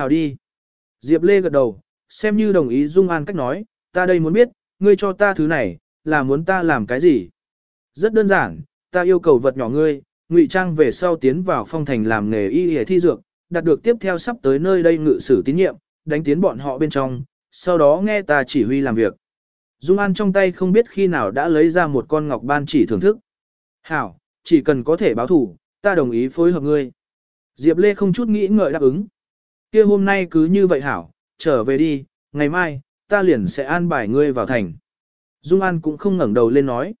Hảo đi. Diệp Lê gật đầu, xem như đồng ý Dung An cách nói, ta đây muốn biết, ngươi cho ta thứ này, là muốn ta làm cái gì? Rất đơn giản, ta yêu cầu vật nhỏ ngươi, ngụy trang về sau tiến vào phong thành làm nghề y y thi dược, đạt được tiếp theo sắp tới nơi đây ngự sử tín nhiệm, đánh tiến bọn họ bên trong, sau đó nghe ta chỉ huy làm việc. Dung An trong tay không biết khi nào đã lấy ra một con ngọc ban chỉ thưởng thức. Hảo, chỉ cần có thể báo thủ, ta đồng ý phối hợp ngươi. Diệp Lê không chút nghĩ ngợi đáp ứng kia hôm nay cứ như vậy hảo, trở về đi, ngày mai, ta liền sẽ an bài ngươi vào thành. Dung An cũng không ngẩng đầu lên nói.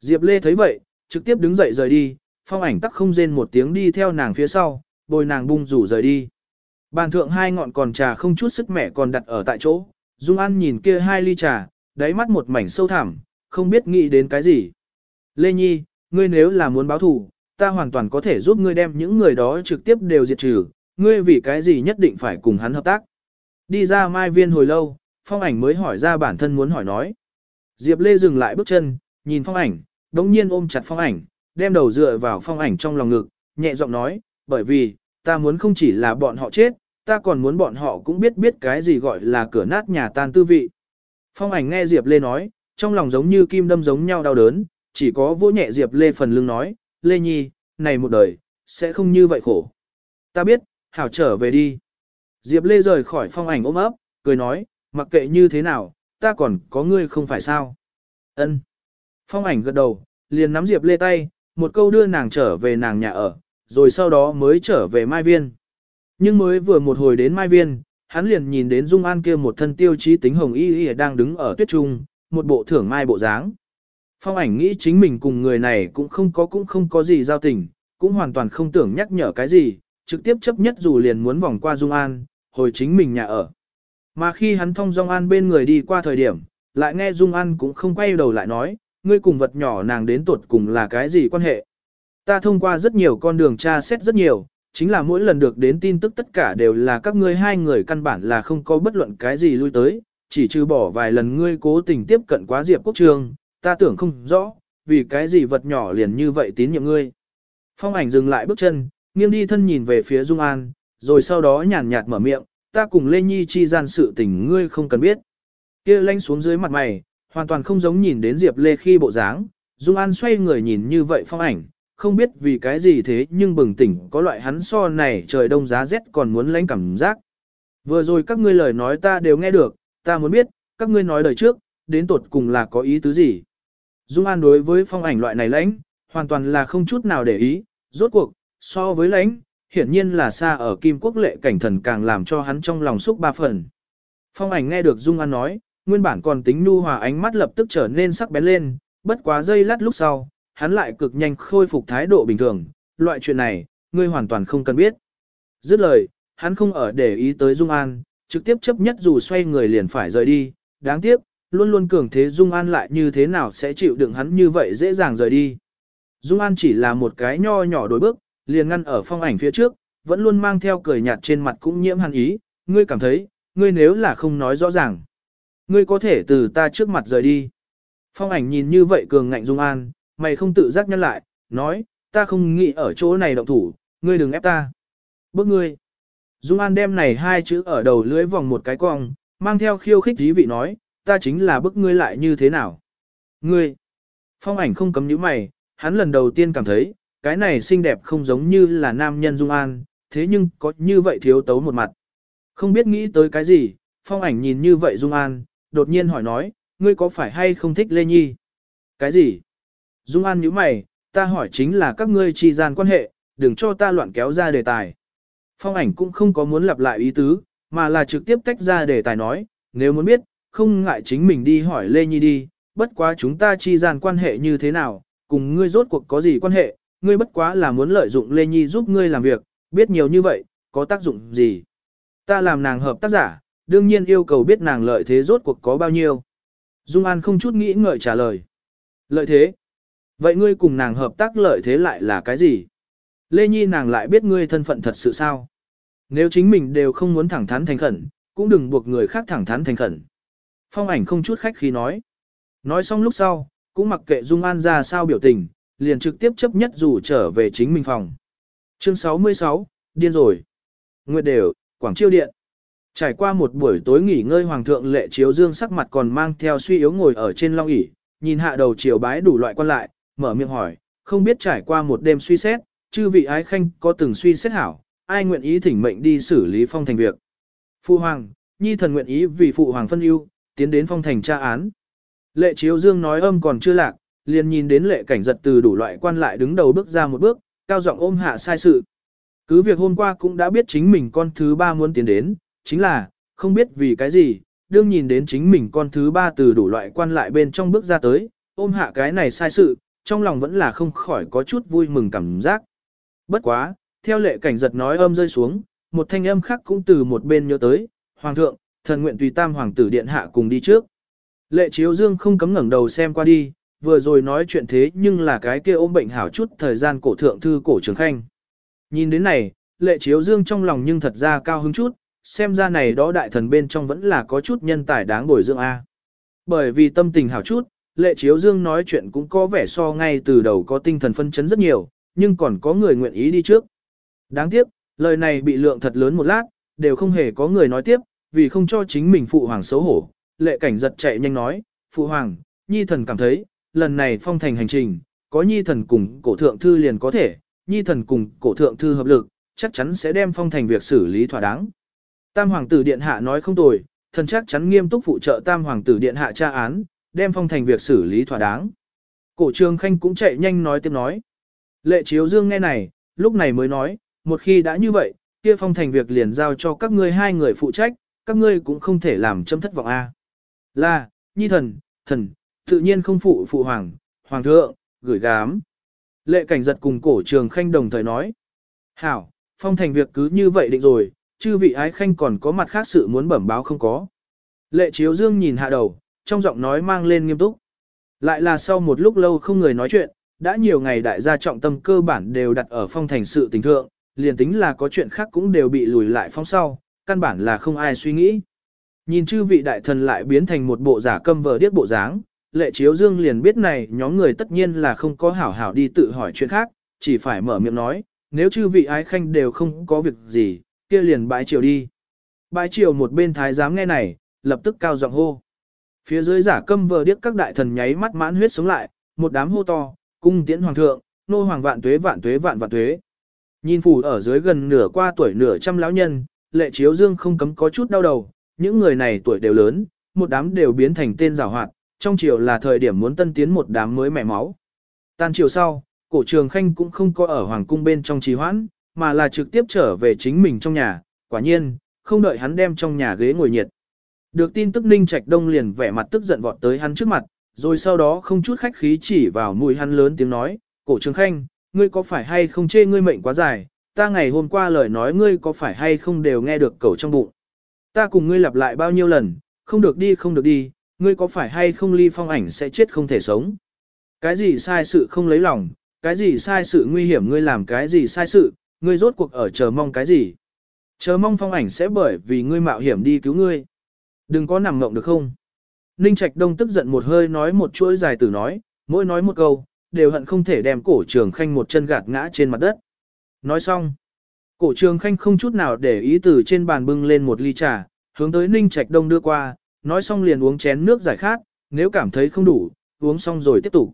Diệp Lê thấy vậy, trực tiếp đứng dậy rời đi, phong ảnh tắc không rên một tiếng đi theo nàng phía sau, bồi nàng bung rủ rời đi. Bàn thượng hai ngọn còn trà không chút sức mẻ còn đặt ở tại chỗ, Dung An nhìn kia hai ly trà, đáy mắt một mảnh sâu thẳm, không biết nghĩ đến cái gì. Lê Nhi, ngươi nếu là muốn báo thù, ta hoàn toàn có thể giúp ngươi đem những người đó trực tiếp đều diệt trừ, ngươi vì cái gì nhất định phải cùng hắn hợp tác. Đi ra mai viên hồi lâu, phong ảnh mới hỏi ra bản thân muốn hỏi nói. Diệp Lê dừng lại bước chân, nhìn phong ảnh, đống nhiên ôm chặt phong ảnh, đem đầu dựa vào phong ảnh trong lòng ngực, nhẹ giọng nói, bởi vì, ta muốn không chỉ là bọn họ chết, ta còn muốn bọn họ cũng biết biết cái gì gọi là cửa nát nhà tan tư vị. Phong ảnh nghe Diệp Lê nói, trong lòng giống như kim đâm giống nhau đau đớn, chỉ có vỗ nhẹ Diệp Lê phần lưng nói, Lê Nhi, này một đời, sẽ không như vậy khổ. Ta biết, hảo trở về đi. Diệp Lê rời khỏi phong ảnh ôm ấp, cười nói, mặc kệ như thế nào, ta còn có ngươi không phải sao. Ân. Phong ảnh gật đầu, liền nắm Diệp Lê tay, một câu đưa nàng trở về nàng nhà ở, rồi sau đó mới trở về Mai Viên. Nhưng mới vừa một hồi đến Mai Viên, hắn liền nhìn đến Dung An kia một thân tiêu chí tính hồng y y đang đứng ở tuyết trung, một bộ thưởng mai bộ dáng. Phong ảnh nghĩ chính mình cùng người này cũng không có cũng không có gì giao tình, cũng hoàn toàn không tưởng nhắc nhở cái gì, trực tiếp chấp nhất dù liền muốn vòng qua Dung An, hồi chính mình nhà ở. Mà khi hắn thông Dung An bên người đi qua thời điểm, lại nghe Dung An cũng không quay đầu lại nói, ngươi cùng vật nhỏ nàng đến tuột cùng là cái gì quan hệ. Ta thông qua rất nhiều con đường tra xét rất nhiều, chính là mỗi lần được đến tin tức tất cả đều là các ngươi hai người căn bản là không có bất luận cái gì lui tới, chỉ trừ bỏ vài lần ngươi cố tình tiếp cận quá Diệp Quốc Trường, ta tưởng không rõ, vì cái gì vật nhỏ liền như vậy tín nhiệm ngươi. Phong ảnh dừng lại bước chân, nghiêng đi thân nhìn về phía Dung An, rồi sau đó nhàn nhạt mở miệng, ta cùng Lê Nhi chi gian sự tình ngươi không cần biết. kia lanh xuống dưới mặt mày, hoàn toàn không giống nhìn đến Diệp Lê khi bộ dáng, Dung An xoay người nhìn như vậy phong ảnh, không biết vì cái gì thế nhưng bừng tỉnh có loại hắn so này trời đông giá rét còn muốn lãnh cảm giác. Vừa rồi các ngươi lời nói ta đều nghe được, ta muốn biết, các ngươi nói đời trước, đến tột cùng là có ý tứ gì. Dung An đối với phong ảnh loại này lãnh, hoàn toàn là không chút nào để ý, rốt cuộc, so với lãnh, hiển nhiên là xa ở kim quốc lệ cảnh thần càng làm cho hắn trong lòng xúc ba phần. Phong ảnh nghe được Dung An nói, nguyên bản còn tính nu hòa ánh mắt lập tức trở nên sắc bén lên, bất quá giây lát lúc sau, hắn lại cực nhanh khôi phục thái độ bình thường, loại chuyện này, ngươi hoàn toàn không cần biết. Dứt lời, hắn không ở để ý tới Dung An, trực tiếp chấp nhất dù xoay người liền phải rời đi, đáng tiếc, luôn luôn cường thế Dung An lại như thế nào sẽ chịu đựng hắn như vậy dễ dàng rời đi. Dung An chỉ là một cái nho nhỏ đối bước, liền ngăn ở phong ảnh phía trước, vẫn luôn mang theo cười nhạt trên mặt cũng nhiễm hàn ý, ngươi cảm thấy, ngươi nếu là không nói rõ ràng, ngươi có thể từ ta trước mặt rời đi. Phong ảnh nhìn như vậy cường ngạnh Dung An, mày không tự giác nhân lại, nói, ta không nghĩ ở chỗ này động thủ, ngươi đừng ép ta. Bước ngươi. Dung An đem này hai chữ ở đầu lưỡi vòng một cái cong, mang theo khiêu khích dí vị nói, ta chính là bức ngươi lại như thế nào. Ngươi. Phong ảnh không cấm nhíu mày, hắn lần đầu tiên cảm thấy, cái này xinh đẹp không giống như là nam nhân Dung An, thế nhưng có như vậy thiếu tấu một mặt. Không biết nghĩ tới cái gì, phong ảnh nhìn như vậy Dung An, đột nhiên hỏi nói, ngươi có phải hay không thích Lê Nhi? Cái gì? Dung An nhíu mày, ta hỏi chính là các ngươi trì gian quan hệ, đừng cho ta loạn kéo ra đề tài. Phong ảnh cũng không có muốn lặp lại ý tứ, mà là trực tiếp tách ra đề tài nói, nếu muốn biết, không ngại chính mình đi hỏi Lê Nhi đi, bất quá chúng ta chi gian quan hệ như thế nào, cùng ngươi rốt cuộc có gì quan hệ, ngươi bất quá là muốn lợi dụng Lê Nhi giúp ngươi làm việc, biết nhiều như vậy, có tác dụng gì. Ta làm nàng hợp tác giả, đương nhiên yêu cầu biết nàng lợi thế rốt cuộc có bao nhiêu. Dung An không chút nghĩ ngợi trả lời. Lợi thế? Vậy ngươi cùng nàng hợp tác lợi thế lại là cái gì? Lê Nhi nàng lại biết ngươi thân phận thật sự sao? Nếu chính mình đều không muốn thẳng thắn thành khẩn, cũng đừng buộc người khác thẳng thắn thành khẩn. Phong ảnh không chút khách khí nói. Nói xong lúc sau, cũng mặc kệ Dung An ra sao biểu tình, liền trực tiếp chấp nhất dù trở về chính mình phòng. Chương 66, điên rồi. Nguyệt đều, Quảng Chiêu Điện. Trải qua một buổi tối nghỉ ngơi Hoàng thượng lệ chiếu dương sắc mặt còn mang theo suy yếu ngồi ở trên long ỷ nhìn hạ đầu chiều bái đủ loại quan lại, mở miệng hỏi, không biết trải qua một đêm suy xét, chư vị ái khanh có từng suy xét hảo, ai nguyện ý thỉnh mệnh đi xử lý phong thành việc. Phụ hoàng, nhi thần nguyện ý vì phụ hoàng phân ưu, tiến đến phong thành tra án. Lệ chiếu dương nói âm còn chưa lạc, liền nhìn đến lệ cảnh giật từ đủ loại quan lại đứng đầu bước ra một bước, cao giọng ôm hạ sai sự. Cứ việc hôm qua cũng đã biết chính mình con thứ ba muốn tiến đến, chính là, không biết vì cái gì, đương nhìn đến chính mình con thứ ba từ đủ loại quan lại bên trong bước ra tới, ôm hạ cái này sai sự, trong lòng vẫn là không khỏi có chút vui mừng cảm giác. Bất quá, theo lệ cảnh giật nói âm rơi xuống, một thanh âm khác cũng từ một bên nhớ tới, Hoàng thượng, thần nguyện tùy tam hoàng tử điện hạ cùng đi trước. Lệ chiếu dương không cấm ngẩng đầu xem qua đi, vừa rồi nói chuyện thế nhưng là cái kia ôm bệnh hảo chút thời gian cổ thượng thư cổ trường khanh. Nhìn đến này, lệ chiếu dương trong lòng nhưng thật ra cao hứng chút, xem ra này đó đại thần bên trong vẫn là có chút nhân tài đáng bồi dưỡng A. Bởi vì tâm tình hảo chút, lệ chiếu dương nói chuyện cũng có vẻ so ngay từ đầu có tinh thần phân chấn rất nhiều, nhưng còn có người nguyện ý đi trước. Đáng tiếc, lời này bị lượng thật lớn một lát, đều không hề có người nói tiếp, vì không cho chính mình phụ hoàng xấu hổ. Lệ cảnh giật chạy nhanh nói, phụ hoàng, nhi thần cảm thấy, lần này phong thành hành trình, có nhi thần cùng cổ thượng thư liền có thể, nhi thần cùng cổ thượng thư hợp lực, chắc chắn sẽ đem phong thành việc xử lý thỏa đáng. Tam hoàng tử điện hạ nói không tồi, thần chắc chắn nghiêm túc phụ trợ tam hoàng tử điện hạ tra án, đem phong thành việc xử lý thỏa đáng. Cổ trường khanh cũng chạy nhanh nói tiếp nói. Lệ chiếu dương nghe này, lúc này mới nói, một khi đã như vậy, kia phong thành việc liền giao cho các ngươi hai người phụ trách, các ngươi cũng không thể làm châm thất vọng a. Là, nhi thần, thần, tự nhiên không phụ phụ hoàng, hoàng thượng, gửi gám. Lệ cảnh giật cùng cổ trường khanh đồng thời nói. Hảo, phong thành việc cứ như vậy định rồi, chư vị ái khanh còn có mặt khác sự muốn bẩm báo không có. Lệ chiếu dương nhìn hạ đầu, trong giọng nói mang lên nghiêm túc. Lại là sau một lúc lâu không người nói chuyện, đã nhiều ngày đại gia trọng tâm cơ bản đều đặt ở phong thành sự tình thượng, liền tính là có chuyện khác cũng đều bị lùi lại phong sau, căn bản là không ai suy nghĩ. Nhìn chư vị đại thần lại biến thành một bộ giả câm vờ điếc bộ dáng, lệ chiếu dương liền biết này nhóm người tất nhiên là không có hảo hảo đi tự hỏi chuyện khác, chỉ phải mở miệng nói, nếu chư vị ái khanh đều không có việc gì, kia liền bãi chiều đi. Bãi chiều một bên thái giám nghe này, lập tức cao giọng hô. Phía dưới giả câm vờ điếc các đại thần nháy mắt mãn huyết sống lại, một đám hô to, cung tiễn hoàng thượng, nô hoàng vạn tuế vạn tuế vạn vạn tuế. Nhìn phủ ở dưới gần nửa qua tuổi nửa trăm lão nhân, lệ chiếu dương không cấm có chút đau đầu, những người này tuổi đều lớn, một đám đều biến thành tên giảo hoạt, trong chiều là thời điểm muốn tân tiến một đám mới mẻ máu. Tan chiều sau, cổ trường khanh cũng không có ở hoàng cung bên trong trì hoãn, mà là trực tiếp trở về chính mình trong nhà, quả nhiên, không đợi hắn đem trong nhà ghế ngồi nhiệt. Được tin tức Ninh Trạch Đông liền vẻ mặt tức giận vọt tới hắn trước mặt, rồi sau đó không chút khách khí chỉ vào mũi hắn lớn tiếng nói, cổ trường khanh, ngươi có phải hay không chê ngươi mệnh quá dài, ta ngày hôm qua lời nói ngươi có phải hay không đều nghe được cầu trong bụng. Ta cùng ngươi lặp lại bao nhiêu lần, không được đi không được đi, ngươi có phải hay không ly phong ảnh sẽ chết không thể sống. Cái gì sai sự không lấy lòng, cái gì sai sự nguy hiểm ngươi làm cái gì sai sự, ngươi rốt cuộc ở chờ mong cái gì. Chờ mong phong ảnh sẽ bởi vì ngươi mạo hiểm đi cứu ngươi. Đừng có nằm ngộng được không? Ninh Trạch Đông tức giận một hơi nói một chuỗi dài từ nói, mỗi nói một câu, đều hận không thể đem cổ trường khanh một chân gạt ngã trên mặt đất. Nói xong, cổ trường khanh không chút nào để ý từ trên bàn bưng lên một ly trà, hướng tới Ninh Trạch Đông đưa qua, nói xong liền uống chén nước giải khát, nếu cảm thấy không đủ, uống xong rồi tiếp tục.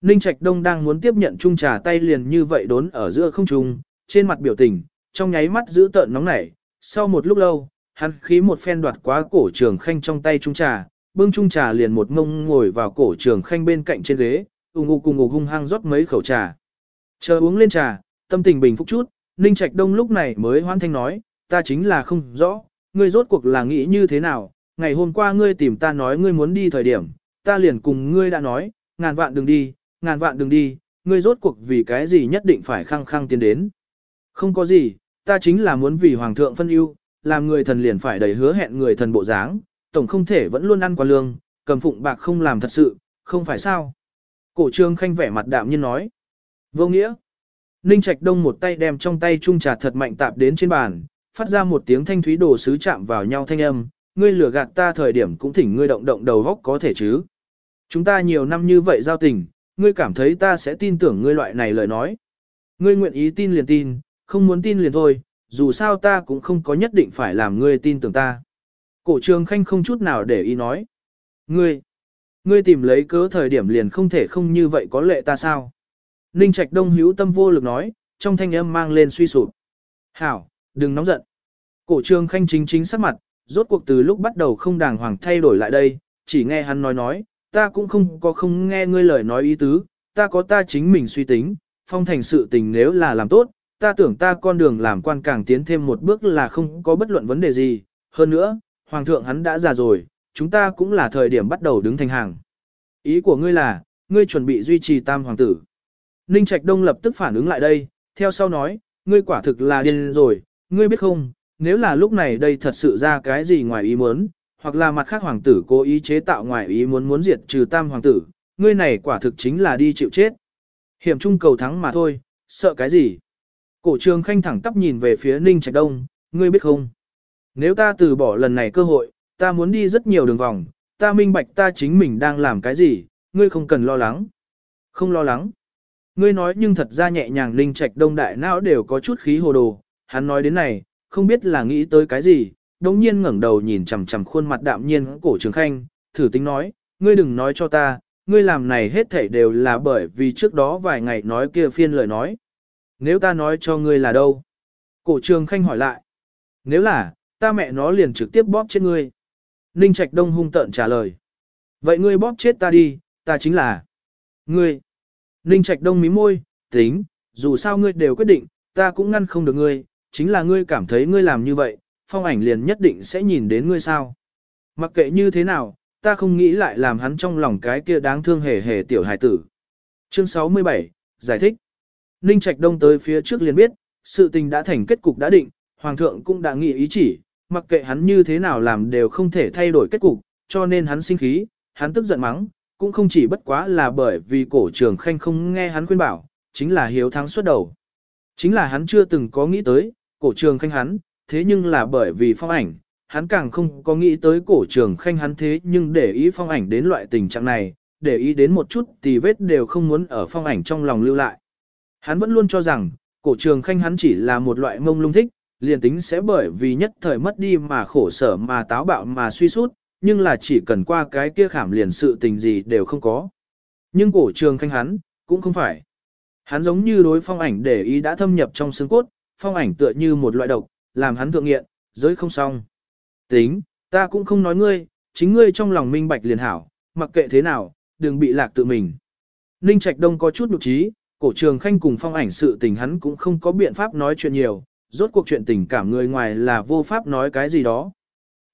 Ninh Trạch Đông đang muốn tiếp nhận chung trà tay liền như vậy đốn ở giữa không trung, trên mặt biểu tình, trong nháy mắt giữ tợn nóng nảy, sau một lúc lâu, hắn khí một phen đoạt quá cổ trường khanh trong tay chung trà, bưng chung trà liền một ngông ngồi vào cổ trường khanh bên cạnh trên ghế, ung ung cùng ung hung hăng rót mấy khẩu trà. Chờ uống lên trà, tâm tình bình phục chút, Ninh Trạch Đông lúc này mới hoan thanh nói, ta chính là không rõ, ngươi rốt cuộc là nghĩ như thế nào, ngày hôm qua ngươi tìm ta nói ngươi muốn đi thời điểm, ta liền cùng ngươi đã nói, ngàn vạn đừng đi, ngàn vạn đừng đi, ngươi rốt cuộc vì cái gì nhất định phải khăng khăng tiến đến. Không có gì, ta chính là muốn vì hoàng thượng phân ưu, làm người thần liền phải đầy hứa hẹn người thần bộ dáng, tổng không thể vẫn luôn ăn qua lương, cầm phụng bạc không làm thật sự, không phải sao. Cổ trương khanh vẻ mặt đạm nhiên nói. Vô nghĩa. Ninh Trạch Đông một tay đem trong tay chung trà thật mạnh tạp đến trên bàn, phát ra một tiếng thanh thúy đồ sứ chạm vào nhau thanh âm, ngươi lừa gạt ta thời điểm cũng thỉnh ngươi động động đầu góc có thể chứ. Chúng ta nhiều năm như vậy giao tình, ngươi cảm thấy ta sẽ tin tưởng ngươi loại này lời nói. Ngươi nguyện ý tin liền tin, không muốn tin liền thôi, dù sao ta cũng không có nhất định phải làm ngươi tin tưởng ta. Cổ trường khanh không chút nào để ý nói. Ngươi, ngươi tìm lấy cớ thời điểm liền không thể không như vậy có lệ ta sao? Ninh Trạch Đông hữu tâm vô lực nói, trong thanh âm mang lên suy sụp. Hảo, đừng nóng giận. Cổ trường khanh chính chính sắc mặt, rốt cuộc từ lúc bắt đầu không đàng hoàng thay đổi lại đây, chỉ nghe hắn nói nói, ta cũng không có không nghe ngươi lời nói ý tứ, ta có ta chính mình suy tính, phong thành sự tình nếu là làm tốt, ta tưởng ta con đường làm quan càng tiến thêm một bước là không có bất luận vấn đề gì, hơn nữa, hoàng thượng hắn đã già rồi, chúng ta cũng là thời điểm bắt đầu đứng thành hàng. Ý của ngươi là, ngươi chuẩn bị duy trì tam hoàng tử. Ninh Trạch Đông lập tức phản ứng lại đây, theo sau nói, ngươi quả thực là điên rồi, ngươi biết không, nếu là lúc này đây thật sự ra cái gì ngoài ý muốn, hoặc là mặt khác hoàng tử cố ý chế tạo ngoài ý muốn muốn diệt trừ tam hoàng tử, ngươi này quả thực chính là đi chịu chết. Hiểm trung cầu thắng mà thôi, sợ cái gì? Cổ trường khanh thẳng tắp nhìn về phía Ninh Trạch Đông, ngươi biết không? Nếu ta từ bỏ lần này cơ hội, ta muốn đi rất nhiều đường vòng, ta minh bạch ta chính mình đang làm cái gì, ngươi không cần lo lắng. Không lo lắng. Ngươi nói nhưng thật ra nhẹ nhàng Ninh Trạch Đông đại não đều có chút khí hồ đồ, hắn nói đến này, không biết là nghĩ tới cái gì, đống nhiên ngẩng đầu nhìn chằm chằm khuôn mặt đạm nhiên cổ trường khanh, thử tính nói, ngươi đừng nói cho ta, ngươi làm này hết thảy đều là bởi vì trước đó vài ngày nói kia phiên lời nói. Nếu ta nói cho ngươi là đâu? Cổ trường khanh hỏi lại. Nếu là, ta mẹ nó liền trực tiếp bóp chết ngươi. Ninh Trạch Đông hung tợn trả lời. Vậy ngươi bóp chết ta đi, ta chính là. Ngươi. Ninh Trạch Đông mí môi, tính, dù sao ngươi đều quyết định, ta cũng ngăn không được ngươi, chính là ngươi cảm thấy ngươi làm như vậy, phong ảnh liền nhất định sẽ nhìn đến ngươi sao. Mặc kệ như thế nào, ta không nghĩ lại làm hắn trong lòng cái kia đáng thương hề hề tiểu hài tử. Chương 67, giải thích. Ninh Trạch Đông tới phía trước liền biết, sự tình đã thành kết cục đã định, Hoàng thượng cũng đã nghĩ ý chỉ, mặc kệ hắn như thế nào làm đều không thể thay đổi kết cục, cho nên hắn sinh khí, hắn tức giận mắng, cũng không chỉ bất quá là bởi vì cổ trường khanh không nghe hắn khuyên bảo, chính là hiếu thắng suốt đầu. Chính là hắn chưa từng có nghĩ tới, cổ trường khanh hắn, thế nhưng là bởi vì phong ảnh, hắn càng không có nghĩ tới cổ trường khanh hắn thế nhưng để ý phong ảnh đến loại tình trạng này, để ý đến một chút thì vết đều không muốn ở phong ảnh trong lòng lưu lại. Hắn vẫn luôn cho rằng, cổ trường khanh hắn chỉ là một loại mông lung thích, liền tính sẽ bởi vì nhất thời mất đi mà khổ sở mà táo bạo mà suy sút, nhưng là chỉ cần qua cái kia khảm liền sự tình gì đều không có. Nhưng cổ trường khanh hắn, cũng không phải. Hắn giống như đối phong ảnh để ý đã thâm nhập trong xương cốt, phong ảnh tựa như một loại độc, làm hắn thượng nghiện, giới không xong. Tính, ta cũng không nói ngươi, chính ngươi trong lòng minh bạch liền hảo, mặc kệ thế nào, đừng bị lạc tự mình. Ninh Trạch Đông có chút nhục trí, cổ trường khanh cùng phong ảnh sự tình hắn cũng không có biện pháp nói chuyện nhiều, rốt cuộc chuyện tình cảm người ngoài là vô pháp nói cái gì đó.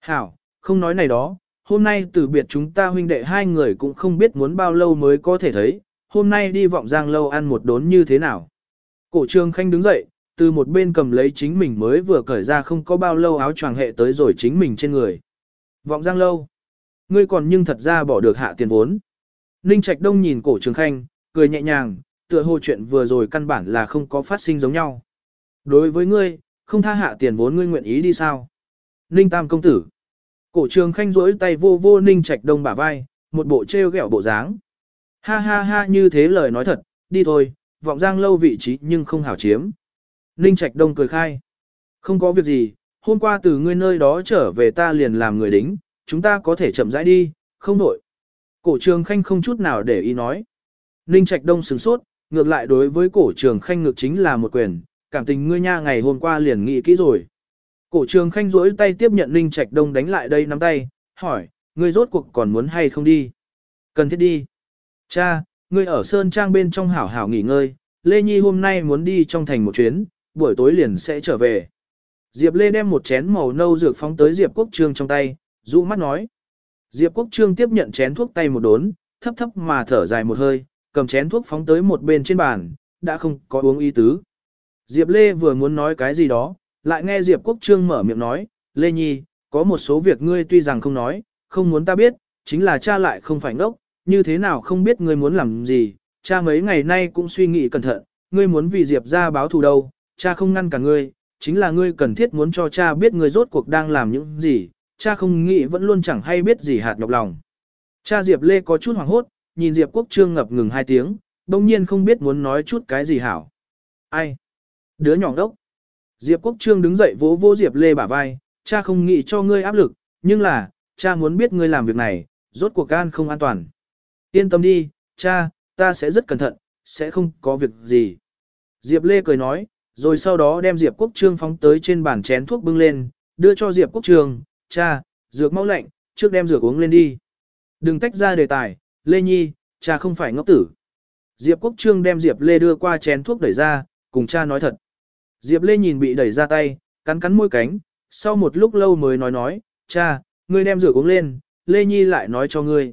Hảo, không nói này đó, hôm nay từ biệt chúng ta huynh đệ hai người cũng không biết muốn bao lâu mới có thể thấy, hôm nay đi vọng giang lâu ăn một đốn như thế nào. Cổ trường khanh đứng dậy, từ một bên cầm lấy chính mình mới vừa cởi ra không có bao lâu áo choàng hệ tới rồi chính mình trên người. Vọng giang lâu. Ngươi còn nhưng thật ra bỏ được hạ tiền vốn. Ninh Trạch Đông nhìn cổ trường khanh, cười nhẹ nhàng, tựa hồ chuyện vừa rồi căn bản là không có phát sinh giống nhau. Đối với ngươi, không tha hạ tiền vốn ngươi nguyện ý đi sao? Ninh Tam công tử. Cổ trường khanh rỗi tay vô vô Ninh Trạch Đông bả vai, một bộ treo gẹo bộ dáng. Ha ha ha như thế lời nói thật, đi thôi, vọng giang lâu vị trí nhưng không hảo chiếm. Ninh Trạch Đông cười khai. Không có việc gì, hôm qua từ ngươi nơi đó trở về ta liền làm người đính, chúng ta có thể chậm rãi đi, không nổi. Cổ trường khanh không chút nào để ý nói. Ninh Trạch Đông sửng sốt, ngược lại đối với cổ trường khanh ngược chính là một quyền, cảm tình ngươi nha ngày hôm qua liền nghĩ kỹ rồi. Cổ trường khanh rỗi tay tiếp nhận Ninh Trạch Đông đánh lại đây nắm tay, hỏi, ngươi rốt cuộc còn muốn hay không đi? Cần thiết đi. Cha, ngươi ở Sơn Trang bên trong hảo hảo nghỉ ngơi, Lê Nhi hôm nay muốn đi trong thành một chuyến, buổi tối liền sẽ trở về. Diệp Lê đem một chén màu nâu dược phóng tới Diệp Quốc Trương trong tay, rũ mắt nói. Diệp Quốc Trương tiếp nhận chén thuốc tay một đốn, thấp thấp mà thở dài một hơi, cầm chén thuốc phóng tới một bên trên bàn, đã không có uống y tứ. Diệp Lê vừa muốn nói cái gì đó, lại nghe Diệp Quốc Trương mở miệng nói, Lê Nhi, có một số việc ngươi tuy rằng không nói, không muốn ta biết, chính là cha lại không phải ngốc, như thế nào không biết ngươi muốn làm gì, cha mấy ngày nay cũng suy nghĩ cẩn thận, ngươi muốn vì Diệp ra báo thù đâu, cha không ngăn cả ngươi, chính là ngươi cần thiết muốn cho cha biết ngươi rốt cuộc đang làm những gì, cha không nghĩ vẫn luôn chẳng hay biết gì hạt nhọc lòng. Cha Diệp Lê có chút hoảng hốt, nhìn Diệp Quốc Trương ngập ngừng hai tiếng, đồng nhiên không biết muốn nói chút cái gì hảo. Ai? Đứa nhỏ đốc. Diệp Quốc Trương đứng dậy vỗ vỗ Diệp Lê bả vai, cha không nghĩ cho ngươi áp lực, nhưng là, cha muốn biết ngươi làm việc này, rốt cuộc gan không an toàn. Yên tâm đi, cha, ta sẽ rất cẩn thận, sẽ không có việc gì. Diệp Lê cười nói, rồi sau đó đem Diệp Quốc Trương phóng tới trên bàn chén thuốc bưng lên, đưa cho Diệp Quốc Trương, cha, dược mau lạnh, trước đem dược uống lên đi. Đừng tách ra đề tài, Lê Nhi, cha không phải ngốc tử. Diệp Quốc Trương đem Diệp Lê đưa qua chén thuốc đẩy ra, cùng cha nói thật. Diệp Lê nhìn bị đẩy ra tay, cắn cắn môi cánh, sau một lúc lâu mới nói nói, cha, ngươi đem rửa uống lên, Lê Nhi lại nói cho ngươi.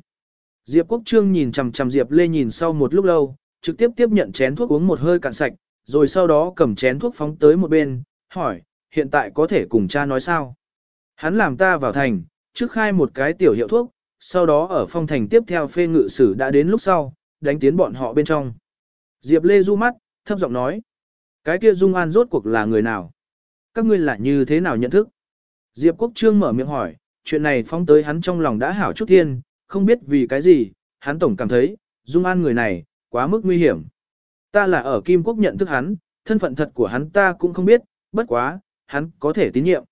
Diệp Quốc Trương nhìn chằm chằm Diệp Lê nhìn sau một lúc lâu, trực tiếp tiếp nhận chén thuốc uống một hơi cạn sạch, rồi sau đó cầm chén thuốc phóng tới một bên, hỏi, hiện tại có thể cùng cha nói sao? Hắn làm ta vào thành, trước khai một cái tiểu hiệu thuốc, sau đó ở phong thành tiếp theo phê ngự sử đã đến lúc sau, đánh tiến bọn họ bên trong. Diệp Lê du mắt, thấp giọng nói, cái kia Dung An rốt cuộc là người nào? Các ngươi là như thế nào nhận thức? Diệp Quốc Trương mở miệng hỏi, chuyện này phong tới hắn trong lòng đã hảo chút thiên, không biết vì cái gì, hắn tổng cảm thấy, Dung An người này, quá mức nguy hiểm. Ta là ở Kim Quốc nhận thức hắn, thân phận thật của hắn ta cũng không biết, bất quá, hắn có thể tín nhiệm.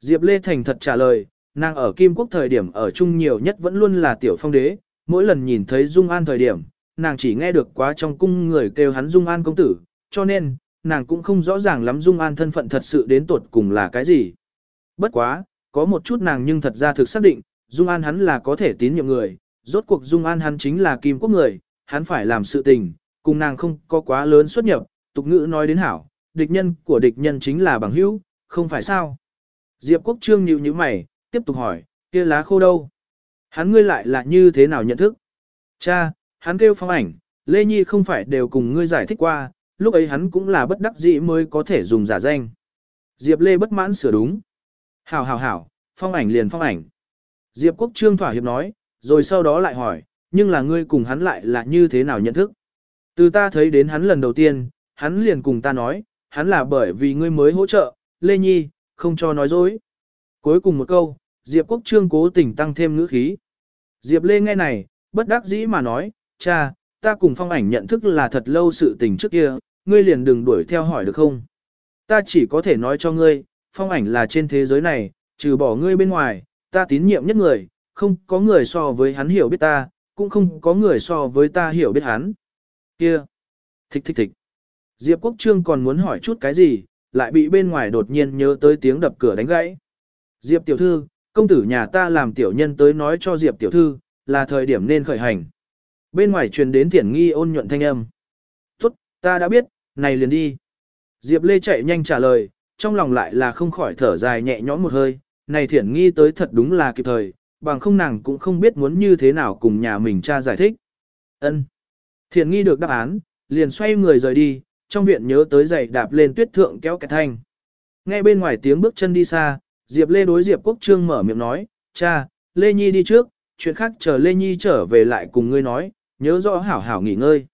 Diệp Lê Thành thật trả lời, nàng ở Kim Quốc thời điểm ở chung nhiều nhất vẫn luôn là tiểu phong đế, mỗi lần nhìn thấy Dung An thời điểm, nàng chỉ nghe được quá trong cung người kêu hắn Dung An công tử, cho nên, nàng cũng không rõ ràng lắm Dung An thân phận thật sự đến tột cùng là cái gì. Bất quá, có một chút nàng nhưng thật ra thực xác định, Dung An hắn là có thể tín nhiệm người, rốt cuộc Dung An hắn chính là Kim Quốc người, hắn phải làm sự tình, cùng nàng không có quá lớn xuất nhập, tục ngữ nói đến hảo, địch nhân của địch nhân chính là bằng hữu, không phải sao. Diệp Quốc Trương nhíu nhíu mày, tiếp tục hỏi, kia lá khô đâu? Hắn ngươi lại là như thế nào nhận thức? Cha, hắn kêu phong ảnh, Lê Nhi không phải đều cùng ngươi giải thích qua, lúc ấy hắn cũng là bất đắc dĩ mới có thể dùng giả danh. Diệp Lê bất mãn sửa đúng. Hảo hảo hảo, phong ảnh liền phong ảnh. Diệp Quốc Trương thỏa hiệp nói, rồi sau đó lại hỏi, nhưng là ngươi cùng hắn lại là như thế nào nhận thức? Từ ta thấy đến hắn lần đầu tiên, hắn liền cùng ta nói, hắn là bởi vì ngươi mới hỗ trợ, Lê Nhi, không cho nói dối. Cuối cùng một câu, Diệp Quốc Trương cố tình tăng thêm ngữ khí. Diệp Lê nghe này, bất đắc dĩ mà nói, cha, ta cùng phong ảnh nhận thức là thật lâu sự tình trước kia, ngươi liền đừng đuổi theo hỏi được không? Ta chỉ có thể nói cho ngươi, phong ảnh là trên thế giới này, trừ bỏ ngươi bên ngoài, ta tín nhiệm nhất người, không có người so với hắn hiểu biết ta, cũng không có người so với ta hiểu biết hắn. Kia! Thích thích thích! Diệp Quốc Trương còn muốn hỏi chút cái gì, lại bị bên ngoài đột nhiên nhớ tới tiếng đập cửa đánh gãy. Diệp tiểu thư, công tử nhà ta làm tiểu nhân tới nói cho Diệp tiểu thư, là thời điểm nên khởi hành. Bên ngoài truyền đến thiển nghi ôn nhuận thanh âm. Tốt, ta đã biết, này liền đi. Diệp Lê chạy nhanh trả lời, trong lòng lại là không khỏi thở dài nhẹ nhõm một hơi, này thiển nghi tới thật đúng là kịp thời, bằng không nàng cũng không biết muốn như thế nào cùng nhà mình cha giải thích. Ân. Thiền nghi được đáp án, liền xoay người rời đi, trong viện nhớ tới giày đạp lên tuyết thượng kéo kẹt thanh. Nghe bên ngoài tiếng bước chân đi xa, Diệp Lê đối Diệp Quốc Trương mở miệng nói, cha, Lê Nhi đi trước, chuyện khác chờ Lê Nhi trở về lại cùng ngươi nói, nhớ rõ hảo hảo nghỉ ngơi.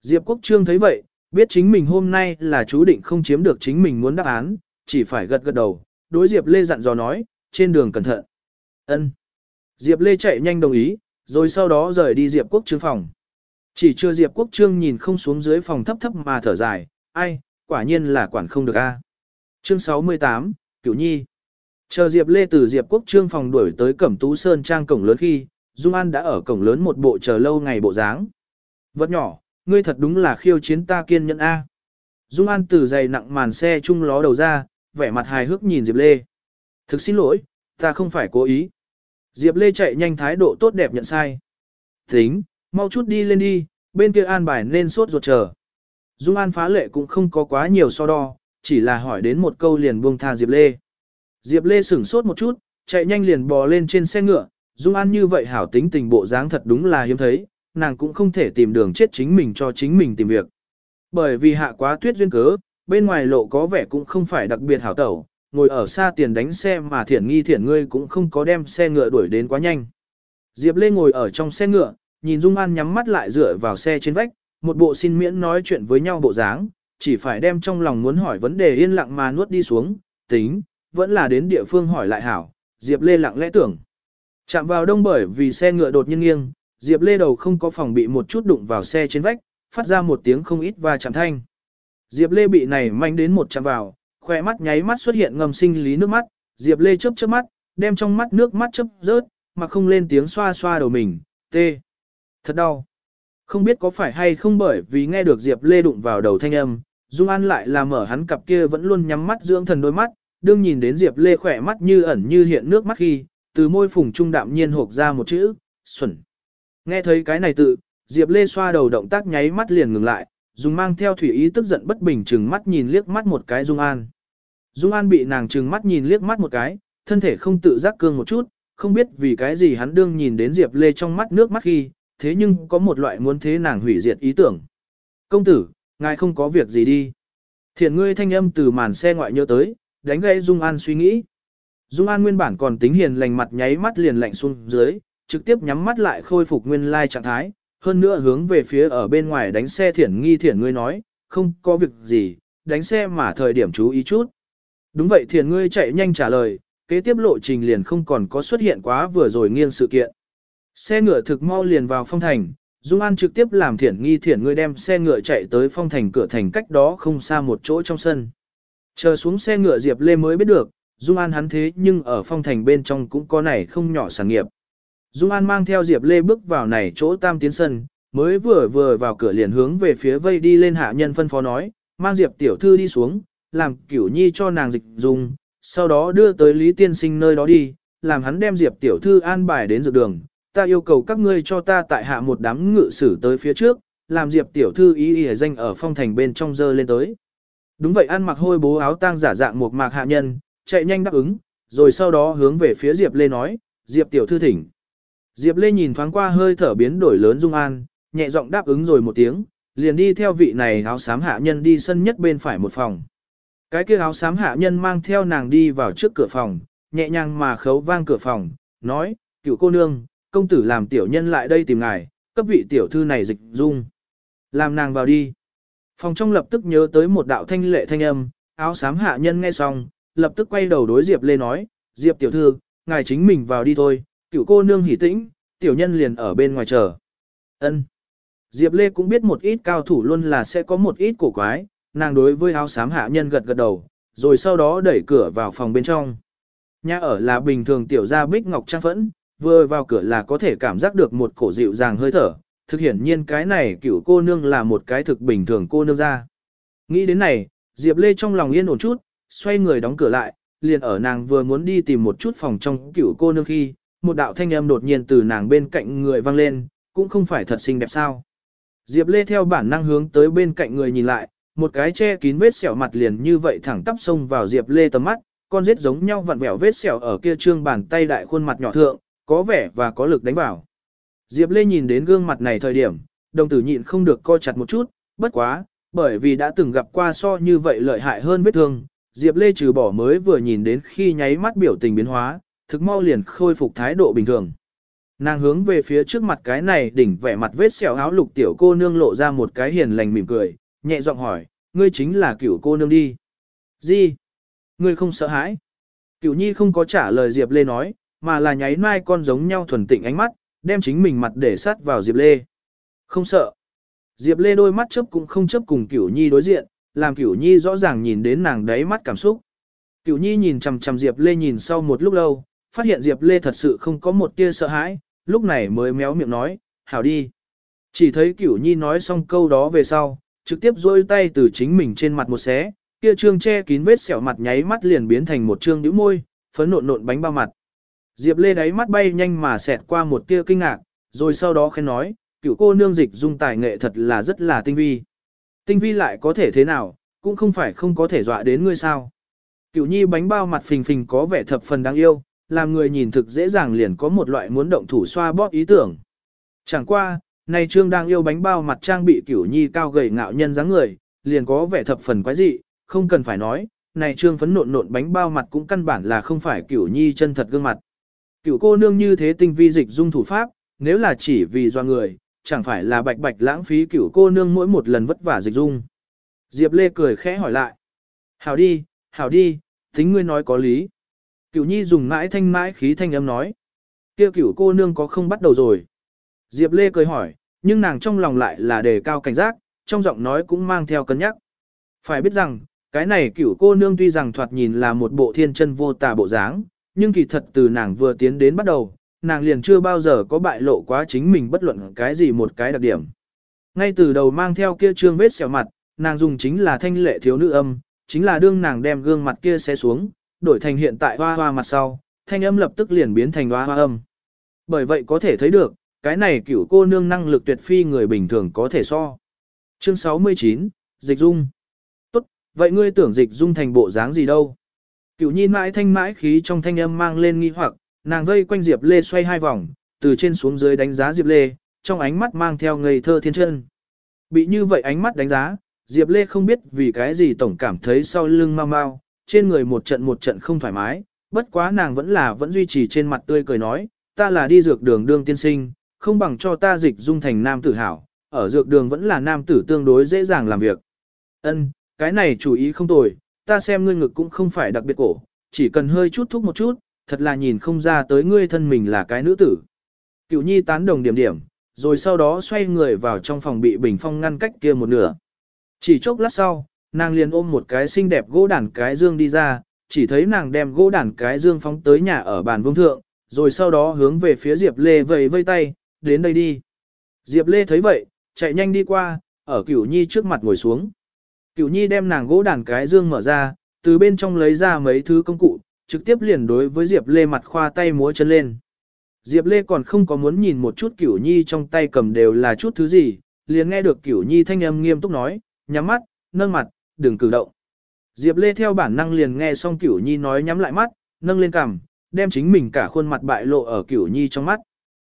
Diệp Quốc Trương thấy vậy, biết chính mình hôm nay là chú định không chiếm được chính mình muốn đáp án, chỉ phải gật gật đầu, đối Diệp Lê dặn dò nói, trên đường cẩn thận. Ân. Diệp Lê chạy nhanh đồng ý, rồi sau đó rời đi Diệp Quốc Trương phòng. Chỉ chưa Diệp Quốc Trương nhìn không xuống dưới phòng thấp thấp mà thở dài, ai, quả nhiên là quản không được a. Chương 68, Cửu Nhi. Chờ Diệp Lê từ Diệp Quốc Trương phòng đuổi tới Cẩm Tú Sơn trang cổng lớn khi, Dung An đã ở cổng lớn một bộ chờ lâu ngày bộ dáng. Vật nhỏ, ngươi thật đúng là khiêu chiến ta kiên nhẫn A. Dung An từ dày nặng màn xe chung ló đầu ra, vẻ mặt hài hước nhìn Diệp Lê. Thực xin lỗi, ta không phải cố ý. Diệp Lê chạy nhanh thái độ tốt đẹp nhận sai. Tính, mau chút đi lên đi, bên kia an bài nên sốt ruột chờ. Dung An phá lệ cũng không có quá nhiều so đo, chỉ là hỏi đến một câu liền buông tha Diệp Lê. Diệp Lê sửng sốt một chút, chạy nhanh liền bò lên trên xe ngựa, Dung An như vậy hảo tính tình bộ dáng thật đúng là hiếm thấy, nàng cũng không thể tìm đường chết chính mình cho chính mình tìm việc. Bởi vì hạ quá tuyết duyên cớ, bên ngoài lộ có vẻ cũng không phải đặc biệt hảo tẩu, ngồi ở xa tiền đánh xe mà thiển nghi thiển ngươi cũng không có đem xe ngựa đuổi đến quá nhanh. Diệp Lê ngồi ở trong xe ngựa, nhìn Dung An nhắm mắt lại dựa vào xe trên vách, một bộ xin miễn nói chuyện với nhau bộ dáng, chỉ phải đem trong lòng muốn hỏi vấn đề yên lặng mà nuốt đi xuống, tính, vẫn là đến địa phương hỏi lại hảo, Diệp Lê lặng lẽ tưởng. Chạm vào đông bởi vì xe ngựa đột nhiên nghiêng, Diệp Lê đầu không có phòng bị một chút đụng vào xe trên vách, phát ra một tiếng không ít và chạm thanh. Diệp Lê bị này manh đến một chạm vào, khỏe mắt nháy mắt xuất hiện ngầm sinh lý nước mắt, Diệp Lê chớp chớp mắt, đem trong mắt nước mắt chớp rớt, mà không lên tiếng xoa xoa đầu mình, tê. Thật đau. Không biết có phải hay không bởi vì nghe được Diệp Lê đụng vào đầu thanh âm, Dung An lại là mở hắn cặp kia vẫn luôn nhắm mắt dưỡng thần đôi mắt, đương nhìn đến Diệp Lê khỏe mắt như ẩn như hiện nước mắt khi, từ môi phùng trung đạm nhiên hộp ra một chữ, xuẩn. Nghe thấy cái này tự, Diệp Lê xoa đầu động tác nháy mắt liền ngừng lại, dùng mang theo thủy ý tức giận bất bình chừng mắt nhìn liếc mắt một cái Dung An. Dung An bị nàng chừng mắt nhìn liếc mắt một cái, thân thể không tự giác cương một chút, không biết vì cái gì hắn đương nhìn đến Diệp Lê trong mắt nước mắt khi, thế nhưng có một loại muốn thế nàng hủy diệt ý tưởng. Công tử, ngài không có việc gì đi. Thiện ngươi thanh âm từ màn xe ngoại nhớ tới, đánh gãy Dung An suy nghĩ. Dung An nguyên bản còn tính hiền lành mặt nháy mắt liền lạnh xuống dưới, trực tiếp nhắm mắt lại khôi phục nguyên lai trạng thái, hơn nữa hướng về phía ở bên ngoài đánh xe thiển nghi thiển ngươi nói, không có việc gì, đánh xe mà thời điểm chú ý chút. Đúng vậy thiển ngươi chạy nhanh trả lời, kế tiếp lộ trình liền không còn có xuất hiện quá vừa rồi nghiêng sự kiện. Xe ngựa thực mau liền vào phong thành, Dung An trực tiếp làm thiển nghi thiển người đem xe ngựa chạy tới phong thành cửa thành cách đó không xa một chỗ trong sân. Chờ xuống xe ngựa Diệp Lê mới biết được, Dung An hắn thế nhưng ở phong thành bên trong cũng có này không nhỏ sản nghiệp. Dung An mang theo Diệp Lê bước vào này chỗ tam tiến sân, mới vừa vừa vào cửa liền hướng về phía vây đi lên hạ nhân phân phó nói, mang Diệp tiểu thư đi xuống, làm cửu nhi cho nàng dịch dùng, sau đó đưa tới Lý Tiên Sinh nơi đó đi, làm hắn đem Diệp tiểu thư an bài đến dược đường. Ta yêu cầu các ngươi cho ta tại hạ một đám ngự sử tới phía trước, làm Diệp tiểu thư ý ý danh ở phong thành bên trong dơ lên tới. Đúng vậy ăn mặc hôi bố áo tang giả dạng một mạc hạ nhân, chạy nhanh đáp ứng, rồi sau đó hướng về phía Diệp Lê nói, Diệp tiểu thư thỉnh. Diệp Lê nhìn thoáng qua hơi thở biến đổi lớn Dung An, nhẹ giọng đáp ứng rồi một tiếng, liền đi theo vị này áo xám hạ nhân đi sân nhất bên phải một phòng. Cái kia áo xám hạ nhân mang theo nàng đi vào trước cửa phòng, nhẹ nhàng mà khấu vang cửa phòng, nói, cựu cô nương, công tử làm tiểu nhân lại đây tìm ngài, cấp vị tiểu thư này dịch dung. Làm nàng vào đi. Phòng trong lập tức nhớ tới một đạo thanh lệ thanh âm, áo xám hạ nhân nghe xong, lập tức quay đầu đối Diệp Lê nói, Diệp tiểu thư, ngài chính mình vào đi thôi, cựu cô nương hỉ tĩnh, tiểu nhân liền ở bên ngoài chờ. Ân. Diệp Lê cũng biết một ít cao thủ luôn là sẽ có một ít cổ quái, nàng đối với áo xám hạ nhân gật gật đầu, rồi sau đó đẩy cửa vào phòng bên trong. Nhà ở là bình thường tiểu gia bích ngọc trang phẫn, vừa vào cửa là có thể cảm giác được một cổ dịu dàng hơi thở, thực hiển nhiên cái này cựu cô nương là một cái thực bình thường cô nương ra. Nghĩ đến này, Diệp Lê trong lòng yên ổn chút, xoay người đóng cửa lại, liền ở nàng vừa muốn đi tìm một chút phòng trong cựu cô nương khi, một đạo thanh âm đột nhiên từ nàng bên cạnh người vang lên, cũng không phải thật xinh đẹp sao. Diệp Lê theo bản năng hướng tới bên cạnh người nhìn lại, một cái che kín vết sẹo mặt liền như vậy thẳng tắp xông vào Diệp Lê tầm mắt, con rết giống nhau vặn vẹo vết sẹo ở kia trương bàn tay đại khuôn mặt nhỏ thượng, có vẻ và có lực đánh vào. Diệp Lê nhìn đến gương mặt này thời điểm, đồng tử nhịn không được co chặt một chút, bất quá, bởi vì đã từng gặp qua so như vậy lợi hại hơn vết thương, Diệp Lê trừ bỏ mới vừa nhìn đến khi nháy mắt biểu tình biến hóa, thực mau liền khôi phục thái độ bình thường. Nàng hướng về phía trước mặt cái này đỉnh vẻ mặt vết sẹo áo lục tiểu cô nương lộ ra một cái hiền lành mỉm cười, nhẹ giọng hỏi, ngươi chính là cửu cô nương đi. Gì? Ngươi không sợ hãi? Cửu nhi không có trả lời Diệp Lê nói, mà là nháy mai con giống nhau thuần tịnh ánh mắt, đem chính mình mặt để sát vào Diệp Lê. Không sợ. Diệp Lê đôi mắt chấp cũng không chấp cùng Cửu Nhi đối diện, làm Cửu Nhi rõ ràng nhìn đến nàng đáy mắt cảm xúc. Cửu Nhi nhìn chằm chằm Diệp Lê nhìn sau một lúc lâu, phát hiện Diệp Lê thật sự không có một tia sợ hãi, lúc này mới méo miệng nói, hảo đi. Chỉ thấy Cửu Nhi nói xong câu đó về sau, trực tiếp duỗi tay từ chính mình trên mặt một xé, kia trương che kín vết sẹo mặt nháy mắt liền biến thành một trương nhũ môi, phấn nộn nộn bánh bao mặt. Diệp Lê đáy mắt bay nhanh mà xẹt qua một tia kinh ngạc, rồi sau đó khen nói, cựu cô nương dịch dung tài nghệ thật là rất là tinh vi. Tinh vi lại có thể thế nào, cũng không phải không có thể dọa đến ngươi sao. Cựu nhi bánh bao mặt phình phình có vẻ thập phần đáng yêu, làm người nhìn thực dễ dàng liền có một loại muốn động thủ xoa bóp ý tưởng. Chẳng qua, này trương đang yêu bánh bao mặt trang bị cửu nhi cao gầy ngạo nhân dáng người, liền có vẻ thập phần quái dị, không cần phải nói, này trương phấn nộn nộn bánh bao mặt cũng căn bản là không phải cửu nhi chân thật gương mặt. Cựu cô nương như thế tinh vi dịch dung thủ pháp, nếu là chỉ vì do người, chẳng phải là bạch bạch lãng phí cựu cô nương mỗi một lần vất vả dịch dung. Diệp Lê cười khẽ hỏi lại. Hảo đi, hảo đi, tính ngươi nói có lý. Cửu nhi dùng mãi thanh mãi khí thanh âm nói. kia cửu cô nương có không bắt đầu rồi. Diệp Lê cười hỏi, nhưng nàng trong lòng lại là đề cao cảnh giác, trong giọng nói cũng mang theo cân nhắc. Phải biết rằng, Cái này cửu cô nương tuy rằng thoạt nhìn là một bộ thiên chân vô tà bộ dáng, nhưng kỳ thật từ nàng vừa tiến đến bắt đầu, nàng liền chưa bao giờ có bại lộ quá chính mình bất luận cái gì một cái đặc điểm. Ngay từ đầu mang theo kia trương vết sẹo mặt, nàng dùng chính là thanh lệ thiếu nữ âm, chính là đương nàng đem gương mặt kia xé xuống, đổi thành hiện tại hoa hoa mặt sau, thanh âm lập tức liền biến thành hoa hoa âm. Bởi vậy có thể thấy được, cái này cửu cô nương năng lực tuyệt phi người bình thường có thể so. Chương 69, Dịch Dung Tốt, vậy ngươi tưởng Dịch Dung thành bộ dáng gì đâu? Cửu nhi mãi thanh mãi khí trong thanh âm mang lên nghi hoặc, nàng vây quanh Diệp Lê xoay hai vòng, từ trên xuống dưới đánh giá Diệp Lê, trong ánh mắt mang theo ngây thơ thiên chân. Bị như vậy ánh mắt đánh giá, Diệp Lê không biết vì cái gì tổng cảm thấy sau lưng mau mau, trên người một trận một trận không thoải mái, bất quá nàng vẫn là vẫn duy trì trên mặt tươi cười nói, ta là đi dược đường đương tiên sinh, không bằng cho ta dịch dung thành nam tử hảo, ở dược đường vẫn là nam tử tương đối dễ dàng làm việc. Ân, cái này chủ ý không tồi, ta xem ngươi ngực cũng không phải đặc biệt cổ, chỉ cần hơi chút thúc một chút, thật là nhìn không ra tới ngươi thân mình là cái nữ tử. Cựu nhi tán đồng điểm điểm, rồi sau đó xoay người vào trong phòng bị bình phong ngăn cách kia một nửa. Chỉ chốc lát sau, nàng liền ôm một cái xinh đẹp gỗ đàn cái dương đi ra, chỉ thấy nàng đem gỗ đàn cái dương phóng tới nhà ở bàn vương thượng, rồi sau đó hướng về phía Diệp Lê vầy vây tay, đến đây đi. Diệp Lê thấy vậy, chạy nhanh đi qua, ở Cửu Nhi trước mặt ngồi xuống. Cửu Nhi đem nàng gỗ đàn cái dương mở ra, từ bên trong lấy ra mấy thứ công cụ, trực tiếp liền đối với Diệp Lê mặt khoa tay múa chân lên. Diệp Lê còn không có muốn nhìn một chút Cửu Nhi trong tay cầm đều là chút thứ gì, liền nghe được Cửu Nhi thanh âm nghiêm túc nói, nhắm mắt, nâng mặt, đừng cử động. Diệp Lê theo bản năng liền nghe xong Cửu Nhi nói nhắm lại mắt, nâng lên cằm, đem chính mình cả khuôn mặt bại lộ ở Cửu Nhi trong mắt.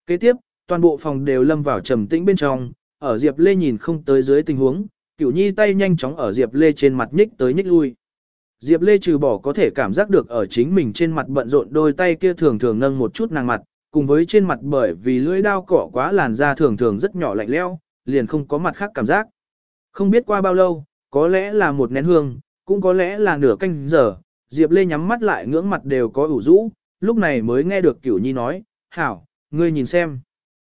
Kế tiếp, toàn bộ phòng đều lâm vào trầm tĩnh bên trong, ở Diệp Lê nhìn không tới dưới tình huống, Cửu Nhi tay nhanh chóng ở Diệp Lê trên mặt nhích tới nhích lui. Diệp Lê trừ bỏ có thể cảm giác được ở chính mình trên mặt bận rộn đôi tay kia thường thường nâng một chút nàng mặt, cùng với trên mặt bởi vì lưỡi dao cỏ quá làn da thường thường rất nhỏ lạnh lẽo, liền không có mặt khác cảm giác. Không biết qua bao lâu, có lẽ là một nén hương, cũng có lẽ là nửa canh giờ, Diệp Lê nhắm mắt lại ngưỡng mặt đều có ủ rũ, lúc này mới nghe được Cửu Nhi nói, hảo, ngươi nhìn xem.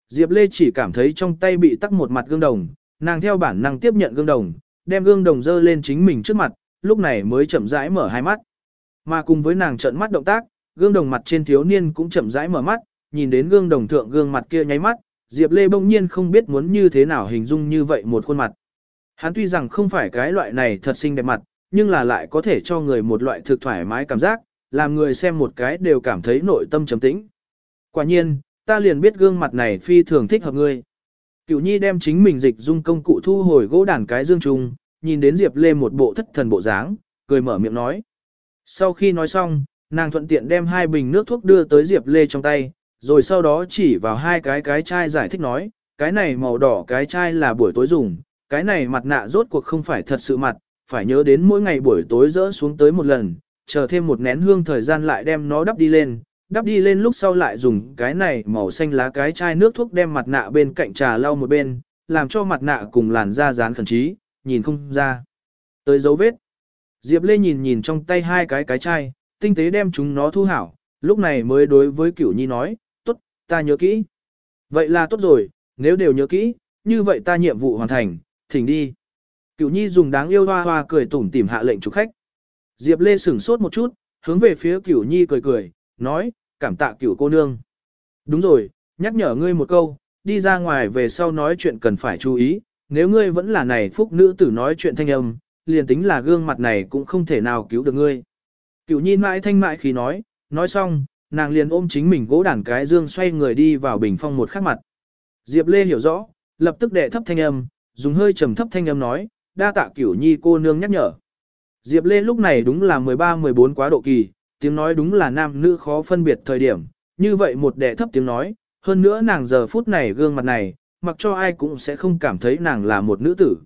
Diệp Lê chỉ cảm thấy trong tay bị tắc một mặt gương đồng, nàng theo bản năng tiếp nhận gương đồng, đem gương đồng dơ lên chính mình trước mặt, lúc này mới chậm rãi mở hai mắt. Mà cùng với nàng trợn mắt động tác, gương đồng mặt trên thiếu niên cũng chậm rãi mở mắt, nhìn đến gương đồng thượng gương mặt kia nháy mắt, Diệp Lê bỗng nhiên không biết muốn như thế nào hình dung như vậy một khuôn mặt. Hắn tuy rằng không phải cái loại này thật xinh đẹp mặt, nhưng là lại có thể cho người một loại thực thoải mái cảm giác, làm người xem một cái đều cảm thấy nội tâm trầm tĩnh. Quả nhiên, ta liền biết gương mặt này phi thường thích hợp ngươi. Cửu Nhi đem chính mình dịch dung công cụ thu hồi gỗ đàn cái dương trùng, nhìn đến Diệp Lê một bộ thất thần bộ dáng, cười mở miệng nói. Sau khi nói xong, nàng thuận tiện đem hai bình nước thuốc đưa tới Diệp Lê trong tay, rồi sau đó chỉ vào hai cái cái chai giải thích nói, cái này màu đỏ cái chai là buổi tối dùng, cái này mặt nạ rốt cuộc không phải thật sự mặt, phải nhớ đến mỗi ngày buổi tối rỡ xuống tới một lần, chờ thêm một nén hương thời gian lại đem nó đắp đi lên, đắp đi lên lúc sau lại dùng cái này màu xanh lá cái chai nước thuốc đem mặt nạ bên cạnh trà lau một bên, làm cho mặt nạ cùng làn da dán khẩn trí, nhìn không ra. Tới dấu vết. Diệp Lê nhìn nhìn trong tay hai cái cái chai, tinh tế đem chúng nó thu hảo, lúc này mới đối với Cửu Nhi nói, tốt, ta nhớ kỹ. Vậy là tốt rồi, nếu đều nhớ kỹ, như vậy ta nhiệm vụ hoàn thành, thỉnh đi. Cửu Nhi dùng đáng yêu hoa hoa cười tủm tỉm hạ lệnh chủ khách. Diệp Lê sửng sốt một chút, hướng về phía Cửu Nhi cười cười, nói, cảm tạ Cửu cô nương. Đúng rồi, nhắc nhở ngươi một câu, đi ra ngoài về sau nói chuyện cần phải chú ý, nếu ngươi vẫn là này phúc nữ tử nói chuyện thanh âm, liền tính là gương mặt này cũng không thể nào cứu được ngươi. Cửu Nhi mãi thanh mại khi nói, nói xong, nàng liền ôm chính mình gỗ đàn cái dương xoay người đi vào bình phong một khắc mặt. Diệp Lê hiểu rõ, lập tức đệ thấp thanh âm, dùng hơi trầm thấp thanh âm nói, đa tạ cửu nhi cô nương nhắc nhở. Diệp Lê lúc này đúng là 13-14 quá độ kỳ, tiếng nói đúng là nam nữ khó phân biệt thời điểm, như vậy một đệ thấp tiếng nói, hơn nữa nàng giờ phút này gương mặt này, mặc cho ai cũng sẽ không cảm thấy nàng là một nữ tử.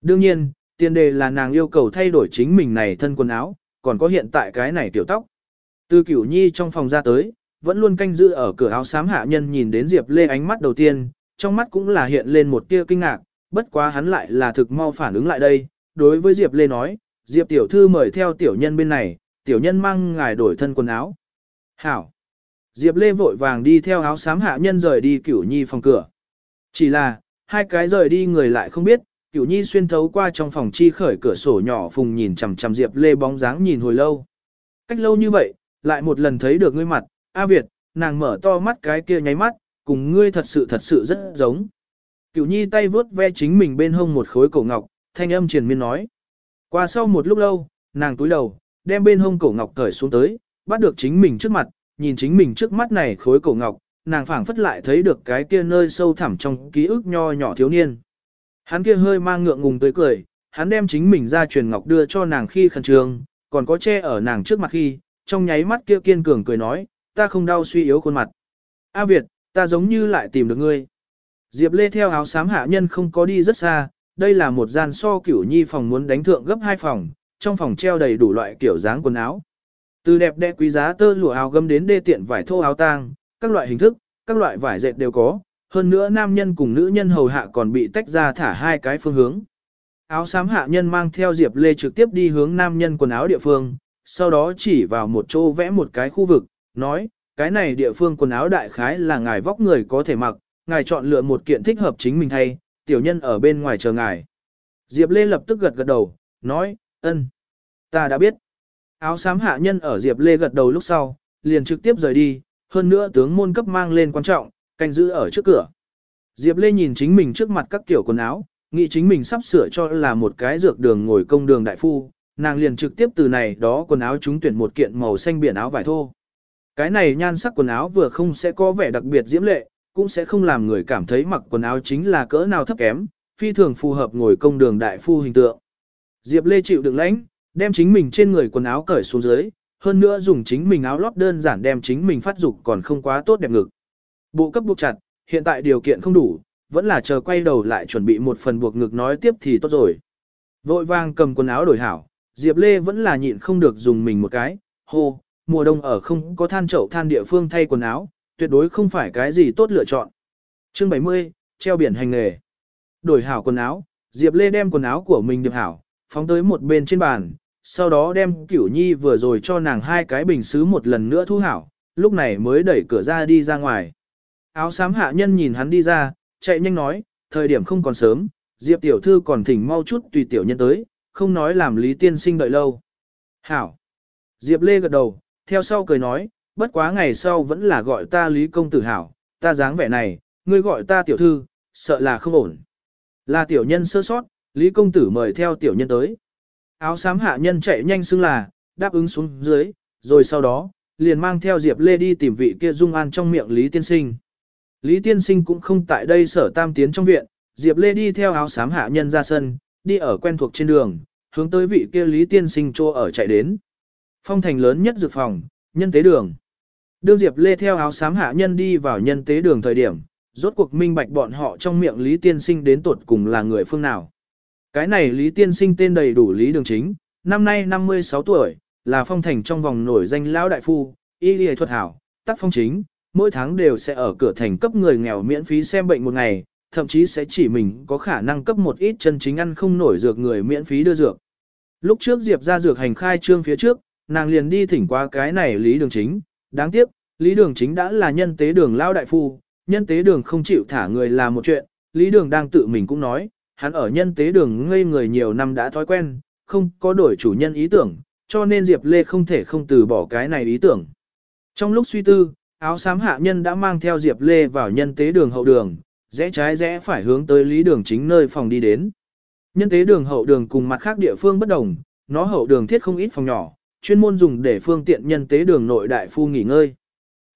Đương nhiên, tiền đề là nàng yêu cầu thay đổi chính mình này thân quần áo, còn có hiện tại cái này tiểu tóc. Từ cửu nhi trong phòng ra tới, vẫn luôn canh giữ ở cửa áo xám hạ nhân nhìn đến Diệp Lê ánh mắt đầu tiên, trong mắt cũng là hiện lên một tia kinh ngạc, bất quá hắn lại là thực mau phản ứng lại đây, đối với Diệp Lê nói, Diệp tiểu thư mời theo tiểu nhân bên này, tiểu nhân mang ngài đổi thân quần áo. Hảo! Diệp Lê vội vàng đi theo áo xám hạ nhân rời đi cửu nhi phòng cửa. Chỉ là, hai cái rời đi người lại không biết, Cửu Nhi xuyên thấu qua trong phòng chi khởi cửa sổ nhỏ phùng nhìn chằm chằm Diệp Lê bóng dáng nhìn hồi lâu. Cách lâu như vậy, lại một lần thấy được ngươi mặt, A Việt, nàng mở to mắt cái kia nháy mắt, cùng ngươi thật sự thật sự rất giống. Cửu Nhi tay vướt ve chính mình bên hông một khối cổ ngọc, thanh âm triền miên nói. Qua sau một lúc lâu, nàng túi đầu, đem bên hông cổ ngọc cởi xuống tới, bắt được chính mình trước mặt, nhìn chính mình trước mắt này khối cổ ngọc, nàng phảng phất lại thấy được cái kia nơi sâu thẳm trong ký ức nho nhỏ thiếu niên. Hắn kia hơi mang ngượng ngùng tới cười, hắn đem chính mình ra truyền ngọc đưa cho nàng khi khẩn trương, còn có che ở nàng trước mặt khi, trong nháy mắt kia kiên cường cười nói, ta không đau suy yếu khuôn mặt. A Việt, ta giống như lại tìm được ngươi. Diệp Lê theo áo xám hạ nhân không có đi rất xa, đây là một gian so cửu nhi phòng muốn đánh thượng gấp hai phòng, trong phòng treo đầy đủ loại kiểu dáng quần áo. Từ đẹp đẽ quý giá tơ lụa áo gấm đến đê tiện vải thô áo tang, các loại hình thức, các loại vải dệt đều có, hơn nữa nam nhân cùng nữ nhân hầu hạ còn bị tách ra thả hai cái phương hướng. Áo xám hạ nhân mang theo Diệp Lê trực tiếp đi hướng nam nhân quần áo địa phương, sau đó chỉ vào một chỗ vẽ một cái khu vực, nói, cái này địa phương quần áo đại khái là ngài vóc người có thể mặc, ngài chọn lựa một kiện thích hợp chính mình thay, tiểu nhân ở bên ngoài chờ ngài. Diệp Lê lập tức gật gật đầu, nói, ân, ta đã biết. Áo xám hạ nhân ở Diệp Lê gật đầu lúc sau, liền trực tiếp rời đi, hơn nữa tướng môn cấp mang lên quan trọng, canh giữ ở trước cửa. Diệp Lê nhìn chính mình trước mặt các kiểu quần áo, nghĩ chính mình sắp sửa cho là một cái dược đường ngồi công đường đại phu, nàng liền trực tiếp từ này đó quần áo chúng tuyển một kiện màu xanh biển áo vải thô. Cái này nhan sắc quần áo vừa không sẽ có vẻ đặc biệt diễm lệ, cũng sẽ không làm người cảm thấy mặc quần áo chính là cỡ nào thấp kém, phi thường phù hợp ngồi công đường đại phu hình tượng. Diệp Lê chịu đựng lãnh, đem chính mình trên người quần áo cởi xuống dưới, hơn nữa dùng chính mình áo lót đơn giản đem chính mình phát dục còn không quá tốt đẹp ngực. Bộ cấp buộc chặt, hiện tại điều kiện không đủ, vẫn là chờ quay đầu lại chuẩn bị một phần buộc ngực nói tiếp thì tốt rồi. Vội vàng cầm quần áo đổi hảo, Diệp Lê vẫn là nhịn không được dùng mình một cái, hô, mùa đông ở không có than chậu than địa phương thay quần áo, tuyệt đối không phải cái gì tốt lựa chọn. Chương 70, treo biển hành nghề. Đổi hảo quần áo, Diệp Lê đem quần áo của mình điệp hảo, phóng tới một bên trên bàn, sau đó đem Cửu Nhi vừa rồi cho nàng hai cái bình xứ một lần nữa thu hảo, lúc này mới đẩy cửa ra đi ra ngoài. Áo xám hạ nhân nhìn hắn đi ra, chạy nhanh nói, thời điểm không còn sớm, Diệp tiểu thư còn thỉnh mau chút tùy tiểu nhân tới, không nói làm Lý tiên sinh đợi lâu. Hảo. Diệp Lê gật đầu, theo sau cười nói, bất quá ngày sau vẫn là gọi ta Lý công tử hảo, ta dáng vẻ này, ngươi gọi ta tiểu thư, sợ là không ổn. Là tiểu nhân sơ sót, Lý công tử mời theo tiểu nhân tới. Áo xám hạ nhân chạy nhanh xưng là, đáp ứng xuống dưới, rồi sau đó, liền mang theo Diệp Lê đi tìm vị kia dung an trong miệng Lý tiên sinh. Lý tiên sinh cũng không tại đây sở tam tiến trong viện, Diệp Lê đi theo áo xám hạ nhân ra sân, đi ở quen thuộc trên đường, hướng tới vị kia Lý tiên sinh chỗ ở chạy đến. Phong thành lớn nhất dược phòng, nhân tế đường. Đương Diệp Lê theo áo xám hạ nhân đi vào nhân tế đường thời điểm, rốt cuộc minh bạch bọn họ trong miệng Lý tiên sinh đến tuột cùng là người phương nào. Cái này Lý tiên sinh tên đầy đủ Lý đường chính, năm nay 56 tuổi, là phong thành trong vòng nổi danh lão đại phu, y y thuật hảo, tác phong chính, mỗi tháng đều sẽ ở cửa thành cấp người nghèo miễn phí xem bệnh một ngày, thậm chí sẽ chỉ mình có khả năng cấp một ít chân chính ăn không nổi dược người miễn phí đưa dược. Lúc trước Diệp ra dược hành khai trương phía trước, nàng liền đi thỉnh qua cái này Lý Đường Chính, đáng tiếc, Lý Đường Chính đã là nhân tế đường lao đại phu, nhân tế đường không chịu thả người là một chuyện, Lý Đường đang tự mình cũng nói, hắn ở nhân tế đường ngây người nhiều năm đã thói quen, không có đổi chủ nhân ý tưởng, cho nên Diệp Lê không thể không từ bỏ cái này ý tưởng. Trong lúc suy tư, áo xám hạ nhân đã mang theo Diệp Lê vào nhân tế đường hậu đường, rẽ trái rẽ phải hướng tới lý đường chính nơi phòng đi đến. Nhân tế đường hậu đường cùng mặt khác địa phương bất đồng, nó hậu đường thiết không ít phòng nhỏ, chuyên môn dùng để phương tiện nhân tế đường nội đại phu nghỉ ngơi.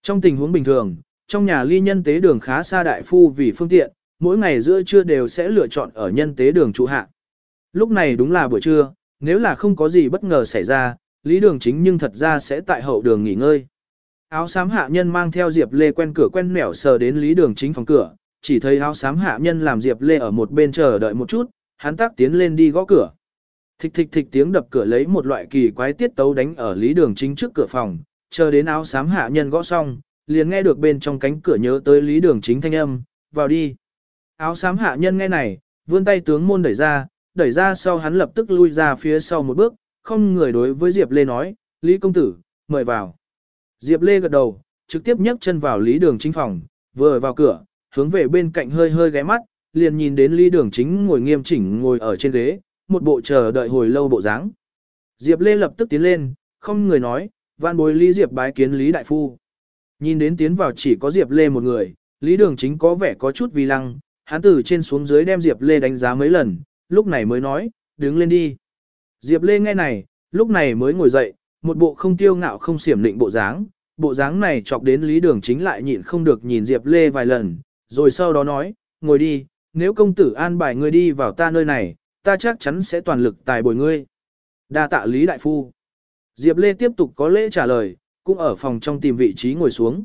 Trong tình huống bình thường, trong nhà ly nhân tế đường khá xa đại phu vì phương tiện, mỗi ngày giữa trưa đều sẽ lựa chọn ở nhân tế đường trụ hạ. Lúc này đúng là buổi trưa, nếu là không có gì bất ngờ xảy ra, lý đường chính nhưng thật ra sẽ tại hậu đường nghỉ ngơi. Áo xám hạ nhân mang theo Diệp Lê quen cửa quen nẻo sờ đến lý đường chính phòng cửa, chỉ thấy áo xám hạ nhân làm Diệp Lê ở một bên chờ đợi một chút, hắn tác tiến lên đi gõ cửa. Thịch thịch thịch tiếng đập cửa lấy một loại kỳ quái tiết tấu đánh ở lý đường chính trước cửa phòng, chờ đến áo xám hạ nhân gõ xong, liền nghe được bên trong cánh cửa nhớ tới lý đường chính thanh âm, vào đi. Áo xám hạ nhân nghe này, vươn tay tướng môn đẩy ra, đẩy ra sau hắn lập tức lui ra phía sau một bước, không người đối với Diệp Lê nói, Lý công tử, mời vào. Diệp Lê gật đầu, trực tiếp nhấc chân vào lý đường chính phòng, vừa vào cửa, hướng về bên cạnh hơi hơi ghé mắt, liền nhìn đến Lý Đường Chính ngồi nghiêm chỉnh ngồi ở trên ghế, một bộ chờ đợi hồi lâu bộ dáng. Diệp Lê lập tức tiến lên, không người nói, van bối Lý Diệp bái kiến Lý Đại Phu. Nhìn đến tiến vào chỉ có Diệp Lê một người, Lý Đường Chính có vẻ có chút vì lăng, hắn từ trên xuống dưới đem Diệp Lê đánh giá mấy lần, lúc này mới nói, đứng lên đi. Diệp Lê nghe này, lúc này mới ngồi dậy, một bộ không tiêu ngạo không xiểm định bộ dáng, bộ dáng này chọc đến Lý Đường Chính lại nhịn không được nhìn Diệp Lê vài lần, rồi sau đó nói, ngồi đi, nếu công tử an bài ngươi đi vào ta nơi này, ta chắc chắn sẽ toàn lực tài bồi ngươi. Đa tạ Lý Đại Phu. Diệp Lê tiếp tục có lễ trả lời, cũng ở phòng trong tìm vị trí ngồi xuống.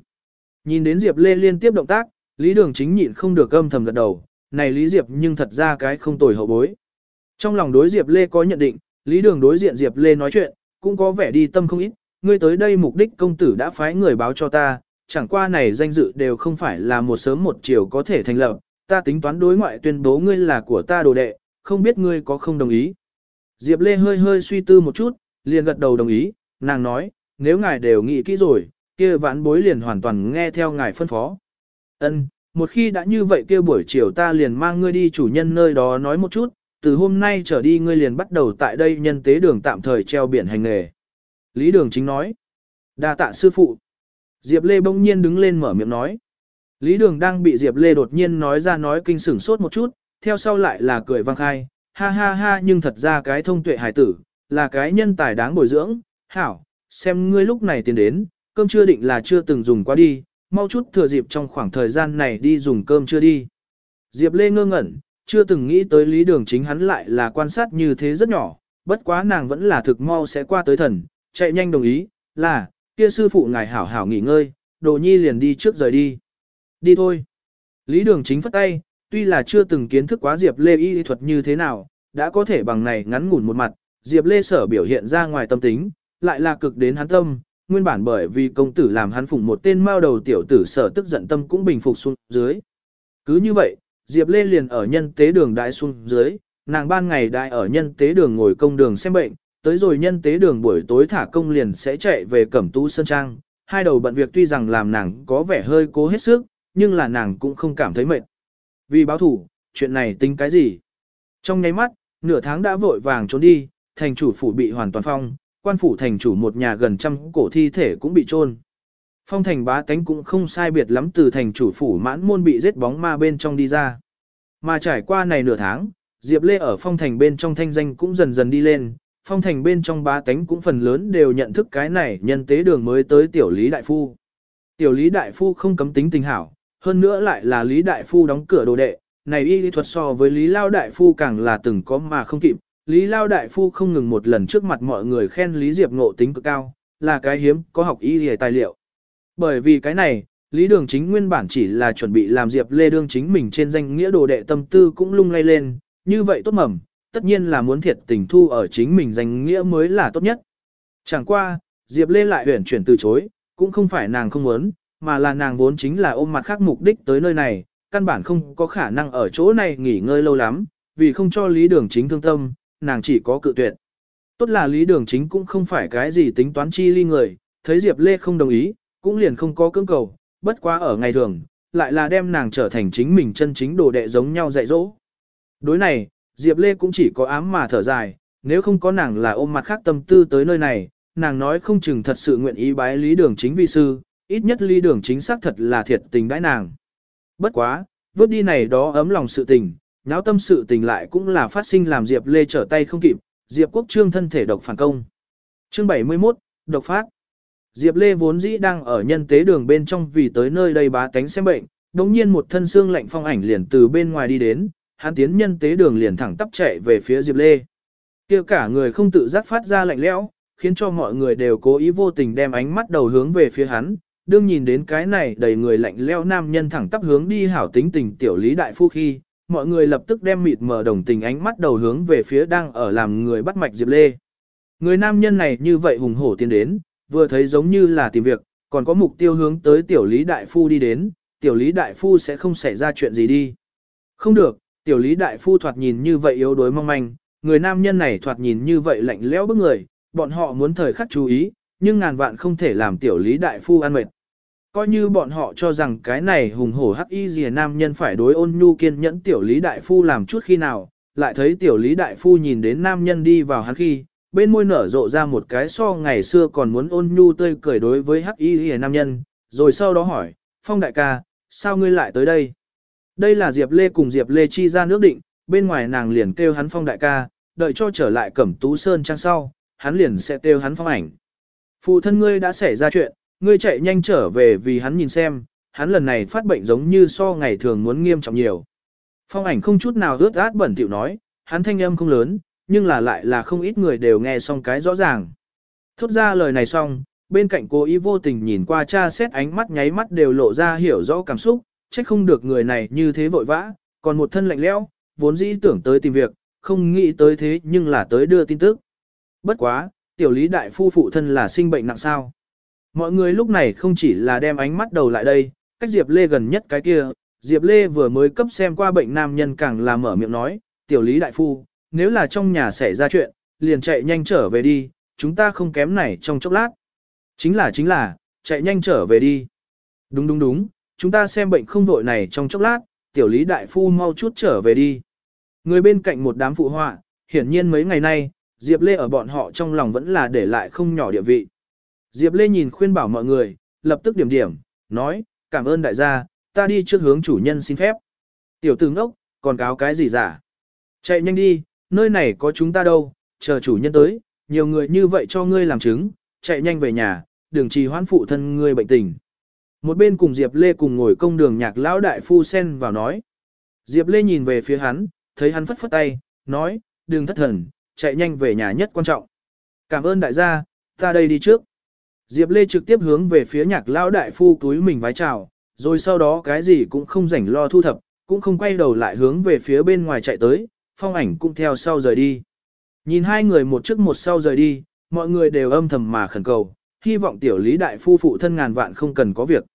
Nhìn đến Diệp Lê liên tiếp động tác, Lý Đường chính nhịn không được âm thầm gật đầu, này Lý Diệp nhưng thật ra cái không tồi hậu bối. Trong lòng đối Diệp Lê có nhận định, Lý Đường đối diện Diệp Lê nói chuyện, cũng có vẻ đi tâm không ít, ngươi tới đây mục đích công tử đã phái người báo cho ta, chẳng qua này danh dự đều không phải là một sớm một chiều có thể thành lập, ta tính toán đối ngoại tuyên bố ngươi là của ta đồ đệ, không biết ngươi có không đồng ý. Diệp Lê hơi hơi suy tư một chút, liền gật đầu đồng ý, nàng nói, nếu ngài đều nghĩ kỹ rồi, kia vãn bối liền hoàn toàn nghe theo ngài phân phó. Ân, một khi đã như vậy kia buổi chiều ta liền mang ngươi đi chủ nhân nơi đó nói một chút, từ hôm nay trở đi ngươi liền bắt đầu tại đây nhân tế đường tạm thời treo biển hành nghề. Lý Đường chính nói, đa tạ sư phụ. Diệp Lê bỗng nhiên đứng lên mở miệng nói. Lý Đường đang bị Diệp Lê đột nhiên nói ra nói kinh sửng sốt một chút, theo sau lại là cười vang khai, ha ha ha nhưng thật ra cái thông tuệ hải tử, là cái nhân tài đáng bồi dưỡng, hảo, xem ngươi lúc này tiến đến, cơm chưa định là chưa từng dùng qua đi, mau chút thừa dịp trong khoảng thời gian này đi dùng cơm chưa đi. Diệp Lê ngơ ngẩn, chưa từng nghĩ tới lý đường chính hắn lại là quan sát như thế rất nhỏ, bất quá nàng vẫn là thực mau sẽ qua tới thần, chạy nhanh đồng ý, là, kia sư phụ ngài hảo hảo nghỉ ngơi, đồ nhi liền đi trước rời đi. Đi thôi. Lý đường chính phất tay, tuy là chưa từng kiến thức quá Diệp Lê y thuật như thế nào, đã có thể bằng này ngắn ngủn một mặt, Diệp Lê sở biểu hiện ra ngoài tâm tính, lại là cực đến hắn tâm, nguyên bản bởi vì công tử làm hắn phụng một tên mao đầu tiểu tử sở tức giận tâm cũng bình phục xuống dưới. Cứ như vậy, Diệp Lê liền ở nhân tế đường đại xuống dưới, nàng ban ngày đại ở nhân tế đường ngồi công đường xem bệnh, tới rồi nhân tế đường buổi tối thả công liền sẽ chạy về Cẩm Tú Sơn Trang. Hai đầu bận việc tuy rằng làm nàng có vẻ hơi cố hết sức, nhưng là nàng cũng không cảm thấy mệt. Vì báo thủ, chuyện này tính cái gì? Trong nháy mắt, nửa tháng đã vội vàng trốn đi, thành chủ phủ bị hoàn toàn phong, quan phủ thành chủ một nhà gần trăm cổ thi thể cũng bị chôn. Phong thành bá tánh cũng không sai biệt lắm từ thành chủ phủ mãn môn bị giết bóng ma bên trong đi ra. Mà trải qua này nửa tháng, Diệp Lê ở phong thành bên trong thanh danh cũng dần dần đi lên, phong thành bên trong bá tánh cũng phần lớn đều nhận thức cái này nhân tế đường mới tới tiểu lý đại phu. Tiểu lý đại phu không cấm tính tình hảo, hơn nữa lại là lý đại phu đóng cửa đồ đệ, này y lý thuật so với lý lao đại phu càng là từng có mà không kịp, Lý Lao Đại Phu không ngừng một lần trước mặt mọi người khen Lý Diệp ngộ tính cực cao, là cái hiếm có học y hề tài liệu. Bởi vì cái này, Lý Đường Chính nguyên bản chỉ là chuẩn bị làm Diệp Lê Đương chính mình trên danh nghĩa đồ đệ tâm tư cũng lung lay lên, như vậy tốt mầm, tất nhiên là muốn thiệt tình thu ở chính mình danh nghĩa mới là tốt nhất. Chẳng qua, Diệp Lê lại huyển chuyển từ chối, cũng không phải nàng không muốn, mà là nàng vốn chính là ôm mặt khác mục đích tới nơi này, căn bản không có khả năng ở chỗ này nghỉ ngơi lâu lắm, vì không cho Lý Đường Chính thương tâm, nàng chỉ có cự tuyệt. Tốt là lý đường chính cũng không phải cái gì tính toán chi ly người, thấy Diệp Lê không đồng ý, cũng liền không có cưỡng cầu, bất quá ở ngày thường, lại là đem nàng trở thành chính mình chân chính đồ đệ giống nhau dạy dỗ. Đối này, Diệp Lê cũng chỉ có ám mà thở dài, nếu không có nàng là ôm mặt khác tâm tư tới nơi này, nàng nói không chừng thật sự nguyện ý bái lý đường chính vi sư, ít nhất lý đường chính xác thật là thiệt tình đãi nàng. Bất quá, vớt đi này đó ấm lòng sự tình, Náo tâm sự tình lại cũng là phát sinh làm Diệp Lê trở tay không kịp, Diệp Quốc Trương thân thể độc phản công. Chương 71, độc phát. Diệp Lê vốn dĩ đang ở nhân tế đường bên trong vì tới nơi đây bá tánh xem bệnh, đồng nhiên một thân xương lạnh phong ảnh liền từ bên ngoài đi đến, hắn tiến nhân tế đường liền thẳng tắp chạy về phía Diệp Lê. kia cả người không tự giác phát ra lạnh lẽo, khiến cho mọi người đều cố ý vô tình đem ánh mắt đầu hướng về phía hắn, đương nhìn đến cái này đầy người lạnh lẽo nam nhân thẳng tắp hướng đi hảo tính tình tiểu lý đại phu khi, mọi người lập tức đem mịt mờ đồng tình ánh mắt đầu hướng về phía đang ở làm người bắt mạch Diệp Lê. Người nam nhân này như vậy hùng hổ tiến đến, vừa thấy giống như là tìm việc, còn có mục tiêu hướng tới tiểu lý đại phu đi đến, tiểu lý đại phu sẽ không xảy ra chuyện gì đi. Không được, tiểu lý đại phu thoạt nhìn như vậy yếu đuối mong manh, người nam nhân này thoạt nhìn như vậy lạnh lẽo bức người, bọn họ muốn thời khắc chú ý, nhưng ngàn vạn không thể làm tiểu lý đại phu ăn mệt coi như bọn họ cho rằng cái này hùng hổ hắc y rìa nam nhân phải đối ôn nhu kiên nhẫn tiểu lý đại phu làm chút khi nào, lại thấy tiểu lý đại phu nhìn đến nam nhân đi vào hắn khi, bên môi nở rộ ra một cái so ngày xưa còn muốn ôn nhu tươi cười đối với hắc y rìa nam nhân, rồi sau đó hỏi, phong đại ca, sao ngươi lại tới đây? Đây là Diệp Lê cùng Diệp Lê chi ra nước định, bên ngoài nàng liền kêu hắn phong đại ca, đợi cho trở lại cẩm tú sơn trang sau, hắn liền sẽ kêu hắn phong ảnh. Phụ thân ngươi đã xảy ra chuyện, ngươi chạy nhanh trở về vì hắn nhìn xem, hắn lần này phát bệnh giống như so ngày thường muốn nghiêm trọng nhiều. Phong ảnh không chút nào ướt át bẩn thỉu nói, hắn thanh âm không lớn, nhưng là lại là không ít người đều nghe xong cái rõ ràng. Thốt ra lời này xong, bên cạnh cô ý vô tình nhìn qua cha xét ánh mắt nháy mắt đều lộ ra hiểu rõ cảm xúc, trách không được người này như thế vội vã, còn một thân lạnh lẽo, vốn dĩ tưởng tới tìm việc, không nghĩ tới thế nhưng là tới đưa tin tức. Bất quá, tiểu lý đại phu phụ thân là sinh bệnh nặng sao. Mọi người lúc này không chỉ là đem ánh mắt đầu lại đây, cách Diệp Lê gần nhất cái kia, Diệp Lê vừa mới cấp xem qua bệnh nam nhân càng là mở miệng nói, tiểu lý đại phu, nếu là trong nhà xảy ra chuyện, liền chạy nhanh trở về đi, chúng ta không kém này trong chốc lát. Chính là chính là, chạy nhanh trở về đi. Đúng đúng đúng, chúng ta xem bệnh không vội này trong chốc lát, tiểu lý đại phu mau chút trở về đi. Người bên cạnh một đám phụ họa, hiển nhiên mấy ngày nay, Diệp Lê ở bọn họ trong lòng vẫn là để lại không nhỏ địa vị. Diệp Lê nhìn khuyên bảo mọi người, lập tức điểm điểm, nói, cảm ơn đại gia, ta đi trước hướng chủ nhân xin phép. Tiểu tử ngốc, còn cáo cái gì giả? Chạy nhanh đi, nơi này có chúng ta đâu, chờ chủ nhân tới, nhiều người như vậy cho ngươi làm chứng, chạy nhanh về nhà, đừng trì hoãn phụ thân ngươi bệnh tình. Một bên cùng Diệp Lê cùng ngồi công đường nhạc lão đại phu sen vào nói. Diệp Lê nhìn về phía hắn, thấy hắn phất phất tay, nói, đừng thất thần, chạy nhanh về nhà nhất quan trọng. Cảm ơn đại gia, ta đây đi trước. Diệp Lê trực tiếp hướng về phía nhạc lão đại phu túi mình vái chào, rồi sau đó cái gì cũng không rảnh lo thu thập, cũng không quay đầu lại hướng về phía bên ngoài chạy tới, phong ảnh cũng theo sau rời đi. Nhìn hai người một trước một sau rời đi, mọi người đều âm thầm mà khẩn cầu, hy vọng tiểu lý đại phu phụ thân ngàn vạn không cần có việc.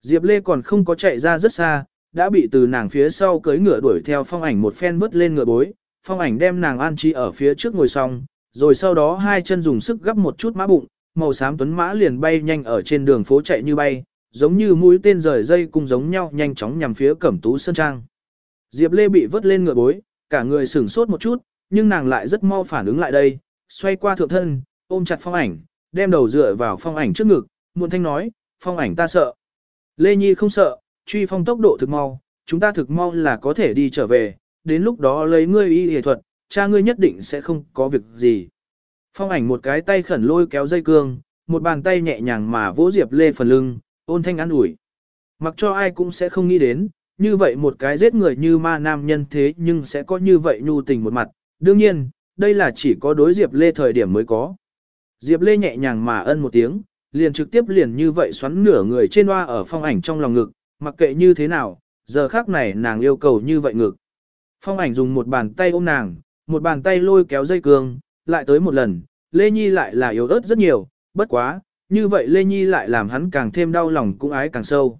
Diệp Lê còn không có chạy ra rất xa, đã bị từ nàng phía sau cưới ngựa đuổi theo phong ảnh một phen vứt lên ngựa bối, phong ảnh đem nàng an trí ở phía trước ngồi xong, rồi sau đó hai chân dùng sức gấp một chút mã bụng, màu xám tuấn mã liền bay nhanh ở trên đường phố chạy như bay, giống như mũi tên rời dây cùng giống nhau nhanh chóng nhằm phía Cẩm Tú Sơn Trang. Diệp Lê bị vớt lên ngựa bối, cả người sửng sốt một chút, nhưng nàng lại rất mau phản ứng lại đây, xoay qua thượng thân, ôm chặt phong ảnh, đem đầu dựa vào phong ảnh trước ngực, muộn thanh nói, phong ảnh ta sợ. Lê Nhi không sợ, truy phong tốc độ thực mau, chúng ta thực mau là có thể đi trở về, đến lúc đó lấy ngươi y y thuật, cha ngươi nhất định sẽ không có việc gì. Phong ảnh một cái tay khẩn lôi kéo dây cương, một bàn tay nhẹ nhàng mà vỗ Diệp Lê phần lưng, ôn thanh an ủi. Mặc cho ai cũng sẽ không nghĩ đến, như vậy một cái giết người như ma nam nhân thế nhưng sẽ có như vậy nhu tình một mặt. Đương nhiên, đây là chỉ có đối Diệp Lê thời điểm mới có. Diệp Lê nhẹ nhàng mà ân một tiếng, liền trực tiếp liền như vậy xoắn nửa người trên hoa ở phong ảnh trong lòng ngực, mặc kệ như thế nào, giờ khác này nàng yêu cầu như vậy ngực. Phong ảnh dùng một bàn tay ôm nàng, một bàn tay lôi kéo dây cương, lại tới một lần, Lê Nhi lại là yếu ớt rất nhiều, bất quá, như vậy Lê Nhi lại làm hắn càng thêm đau lòng cũng ái càng sâu.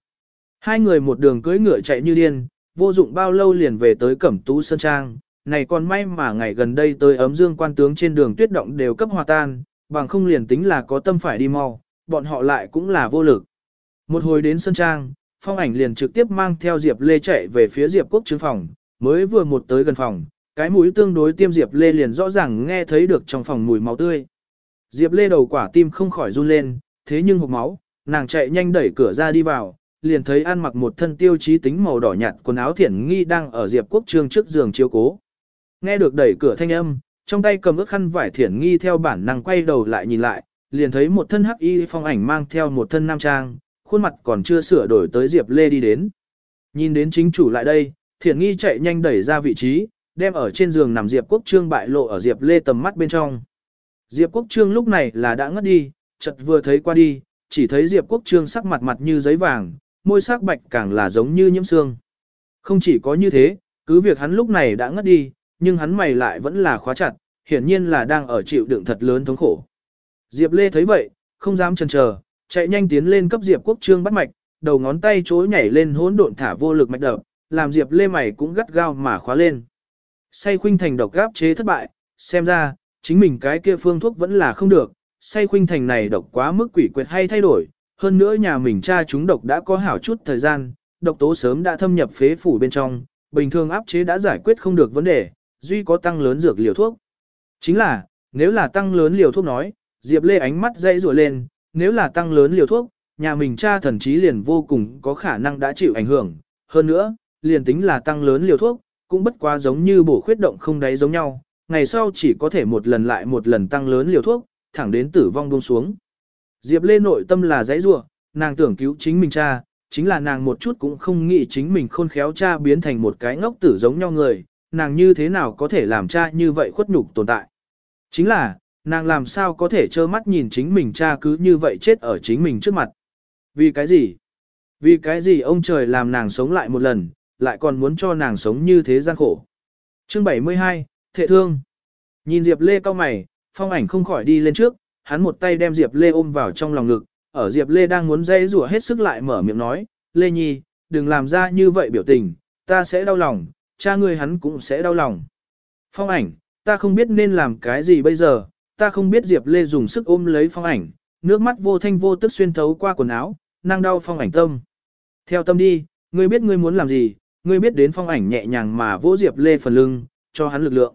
Hai người một đường cưỡi ngựa chạy như điên, vô dụng bao lâu liền về tới Cẩm Tú Sơn Trang, này còn may mà ngày gần đây tới ấm dương quan tướng trên đường tuyết động đều cấp hòa tan, bằng không liền tính là có tâm phải đi mau, bọn họ lại cũng là vô lực. Một hồi đến Sơn Trang, phong ảnh liền trực tiếp mang theo Diệp Lê chạy về phía Diệp Quốc trướng phòng, mới vừa một tới gần phòng, cái mũi tương đối tiêm Diệp Lê liền rõ ràng nghe thấy được trong phòng mùi máu tươi. Diệp Lê đầu quả tim không khỏi run lên, thế nhưng hộp máu, nàng chạy nhanh đẩy cửa ra đi vào, liền thấy ăn mặc một thân tiêu chí tính màu đỏ nhạt quần áo thiển nghi đang ở Diệp Quốc Trương trước giường chiếu cố. Nghe được đẩy cửa thanh âm, trong tay cầm ước khăn vải thiển nghi theo bản năng quay đầu lại nhìn lại, liền thấy một thân hắc y phong ảnh mang theo một thân nam trang, khuôn mặt còn chưa sửa đổi tới Diệp Lê đi đến. Nhìn đến chính chủ lại đây, thiển nghi chạy nhanh đẩy ra vị trí, đem ở trên giường nằm Diệp Quốc Trương bại lộ ở Diệp Lê tầm mắt bên trong. Diệp Quốc Trương lúc này là đã ngất đi, chợt vừa thấy qua đi, chỉ thấy Diệp Quốc Trương sắc mặt mặt như giấy vàng, môi sắc bạch càng là giống như nhiễm xương. Không chỉ có như thế, cứ việc hắn lúc này đã ngất đi, nhưng hắn mày lại vẫn là khóa chặt, hiển nhiên là đang ở chịu đựng thật lớn thống khổ. Diệp Lê thấy vậy, không dám chần chờ, chạy nhanh tiến lên cấp Diệp Quốc Trương bắt mạch, đầu ngón tay chối nhảy lên hỗn độn thả vô lực mạch đập, làm Diệp Lê mày cũng gắt gao mà khóa lên. Say khuynh thành độc gáp chế thất bại, xem ra, chính mình cái kia phương thuốc vẫn là không được, say khuynh thành này độc quá mức quỷ quyệt hay thay đổi, hơn nữa nhà mình cha chúng độc đã có hảo chút thời gian, độc tố sớm đã thâm nhập phế phủ bên trong, bình thường áp chế đã giải quyết không được vấn đề, duy có tăng lớn dược liều thuốc. Chính là, nếu là tăng lớn liều thuốc nói, Diệp Lê ánh mắt dây rủa lên, nếu là tăng lớn liều thuốc, nhà mình cha thần chí liền vô cùng có khả năng đã chịu ảnh hưởng, hơn nữa, liền tính là tăng lớn liều thuốc, cũng bất quá giống như bổ khuyết động không đáy giống nhau, ngày sau chỉ có thể một lần lại một lần tăng lớn liều thuốc, thẳng đến tử vong buông xuống. Diệp Lê nội tâm là dãy rủa, nàng tưởng cứu chính mình cha, chính là nàng một chút cũng không nghĩ chính mình khôn khéo cha biến thành một cái ngốc tử giống nhau người, nàng như thế nào có thể làm cha như vậy khuất nhục tồn tại. Chính là, nàng làm sao có thể trơ mắt nhìn chính mình cha cứ như vậy chết ở chính mình trước mặt. Vì cái gì? Vì cái gì ông trời làm nàng sống lại một lần, lại còn muốn cho nàng sống như thế gian khổ. Chương 72, Thệ Thương Nhìn Diệp Lê cao mày, phong ảnh không khỏi đi lên trước, hắn một tay đem Diệp Lê ôm vào trong lòng ngực, ở Diệp Lê đang muốn dây rủa hết sức lại mở miệng nói, Lê Nhi, đừng làm ra như vậy biểu tình, ta sẽ đau lòng, cha ngươi hắn cũng sẽ đau lòng. Phong ảnh, ta không biết nên làm cái gì bây giờ, ta không biết Diệp Lê dùng sức ôm lấy phong ảnh, nước mắt vô thanh vô tức xuyên thấu qua quần áo, năng đau phong ảnh tâm. Theo tâm đi, ngươi biết ngươi muốn làm gì, ngươi biết đến phong ảnh nhẹ nhàng mà vỗ Diệp Lê phần lưng, cho hắn lực lượng.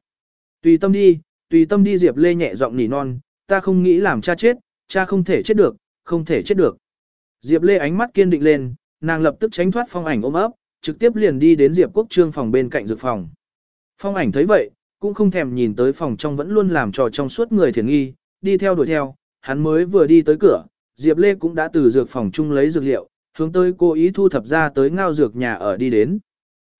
Tùy tâm đi, tùy tâm đi Diệp Lê nhẹ giọng nỉ non, ta không nghĩ làm cha chết, cha không thể chết được, không thể chết được. Diệp Lê ánh mắt kiên định lên, nàng lập tức tránh thoát phong ảnh ôm ấp, trực tiếp liền đi đến Diệp Quốc Trương phòng bên cạnh dược phòng. Phong ảnh thấy vậy, cũng không thèm nhìn tới phòng trong vẫn luôn làm trò trong suốt người thiền nghi, đi theo đuổi theo, hắn mới vừa đi tới cửa, Diệp Lê cũng đã từ dược phòng chung lấy dược liệu, hướng tới cô ý thu thập ra tới ngao dược nhà ở đi đến.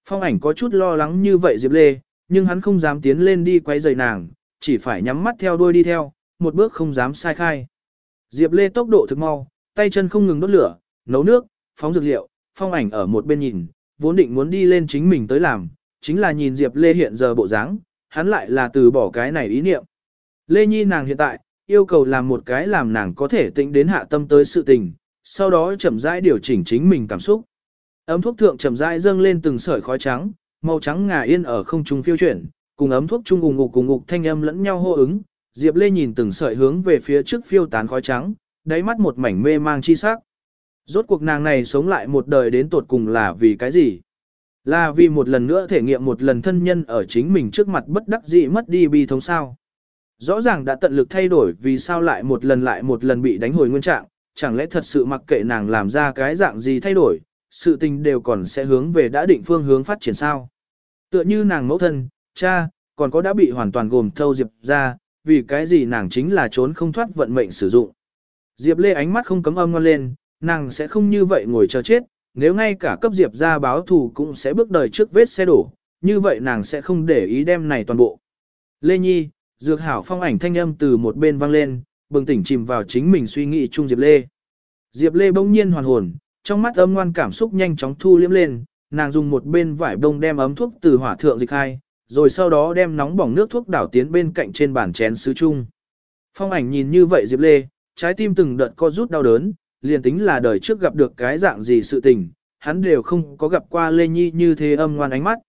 Phong ảnh có chút lo lắng như vậy Diệp Lê, nhưng hắn không dám tiến lên đi quay rời nàng, chỉ phải nhắm mắt theo đuôi đi theo, một bước không dám sai khai. Diệp Lê tốc độ thực mau, tay chân không ngừng đốt lửa, nấu nước, phóng dược liệu, phong ảnh ở một bên nhìn, vốn định muốn đi lên chính mình tới làm, chính là nhìn Diệp Lê hiện giờ bộ dáng, hắn lại là từ bỏ cái này ý niệm. Lê Nhi nàng hiện tại, yêu cầu làm một cái làm nàng có thể tĩnh đến hạ tâm tới sự tình, sau đó chậm rãi điều chỉnh chính mình cảm xúc. Ấm thuốc thượng chậm rãi dâng lên từng sợi khói trắng, màu trắng ngà yên ở không trung phiêu chuyển, cùng ấm thuốc chung ùng ngục cùng ngục thanh âm lẫn nhau hô ứng. Diệp Lê nhìn từng sợi hướng về phía trước phiêu tán khói trắng, đáy mắt một mảnh mê mang chi sắc. Rốt cuộc nàng này sống lại một đời đến tột cùng là vì cái gì? Là vì một lần nữa thể nghiệm một lần thân nhân ở chính mình trước mặt bất đắc dĩ mất đi bi thống sao. Rõ ràng đã tận lực thay đổi vì sao lại một lần lại một lần bị đánh hồi nguyên trạng, chẳng lẽ thật sự mặc kệ nàng làm ra cái dạng gì thay đổi, sự tình đều còn sẽ hướng về đã định phương hướng phát triển sao. Tựa như nàng mẫu thân, cha, còn có đã bị hoàn toàn gồm thâu Diệp ra, vì cái gì nàng chính là trốn không thoát vận mệnh sử dụng. Diệp Lê ánh mắt không cấm âm ngon lên, nàng sẽ không như vậy ngồi chờ chết, nếu ngay cả cấp Diệp ra báo thù cũng sẽ bước đời trước vết xe đổ, như vậy nàng sẽ không để ý đem này toàn bộ. Lê Nhi, dược hảo phong ảnh thanh âm từ một bên vang lên, bừng tỉnh chìm vào chính mình suy nghĩ chung Diệp Lê. Diệp Lê bỗng nhiên hoàn hồn, trong mắt âm ngoan cảm xúc nhanh chóng thu liếm lên, nàng dùng một bên vải bông đem ấm thuốc từ hỏa thượng dịch hai, rồi sau đó đem nóng bỏng nước thuốc đảo tiến bên cạnh trên bàn chén sứ chung. Phong ảnh nhìn như vậy Diệp Lê, trái tim từng đợt co rút đau đớn, liền tính là đời trước gặp được cái dạng gì sự tình, hắn đều không có gặp qua Lê Nhi như thế âm ngoan ánh mắt.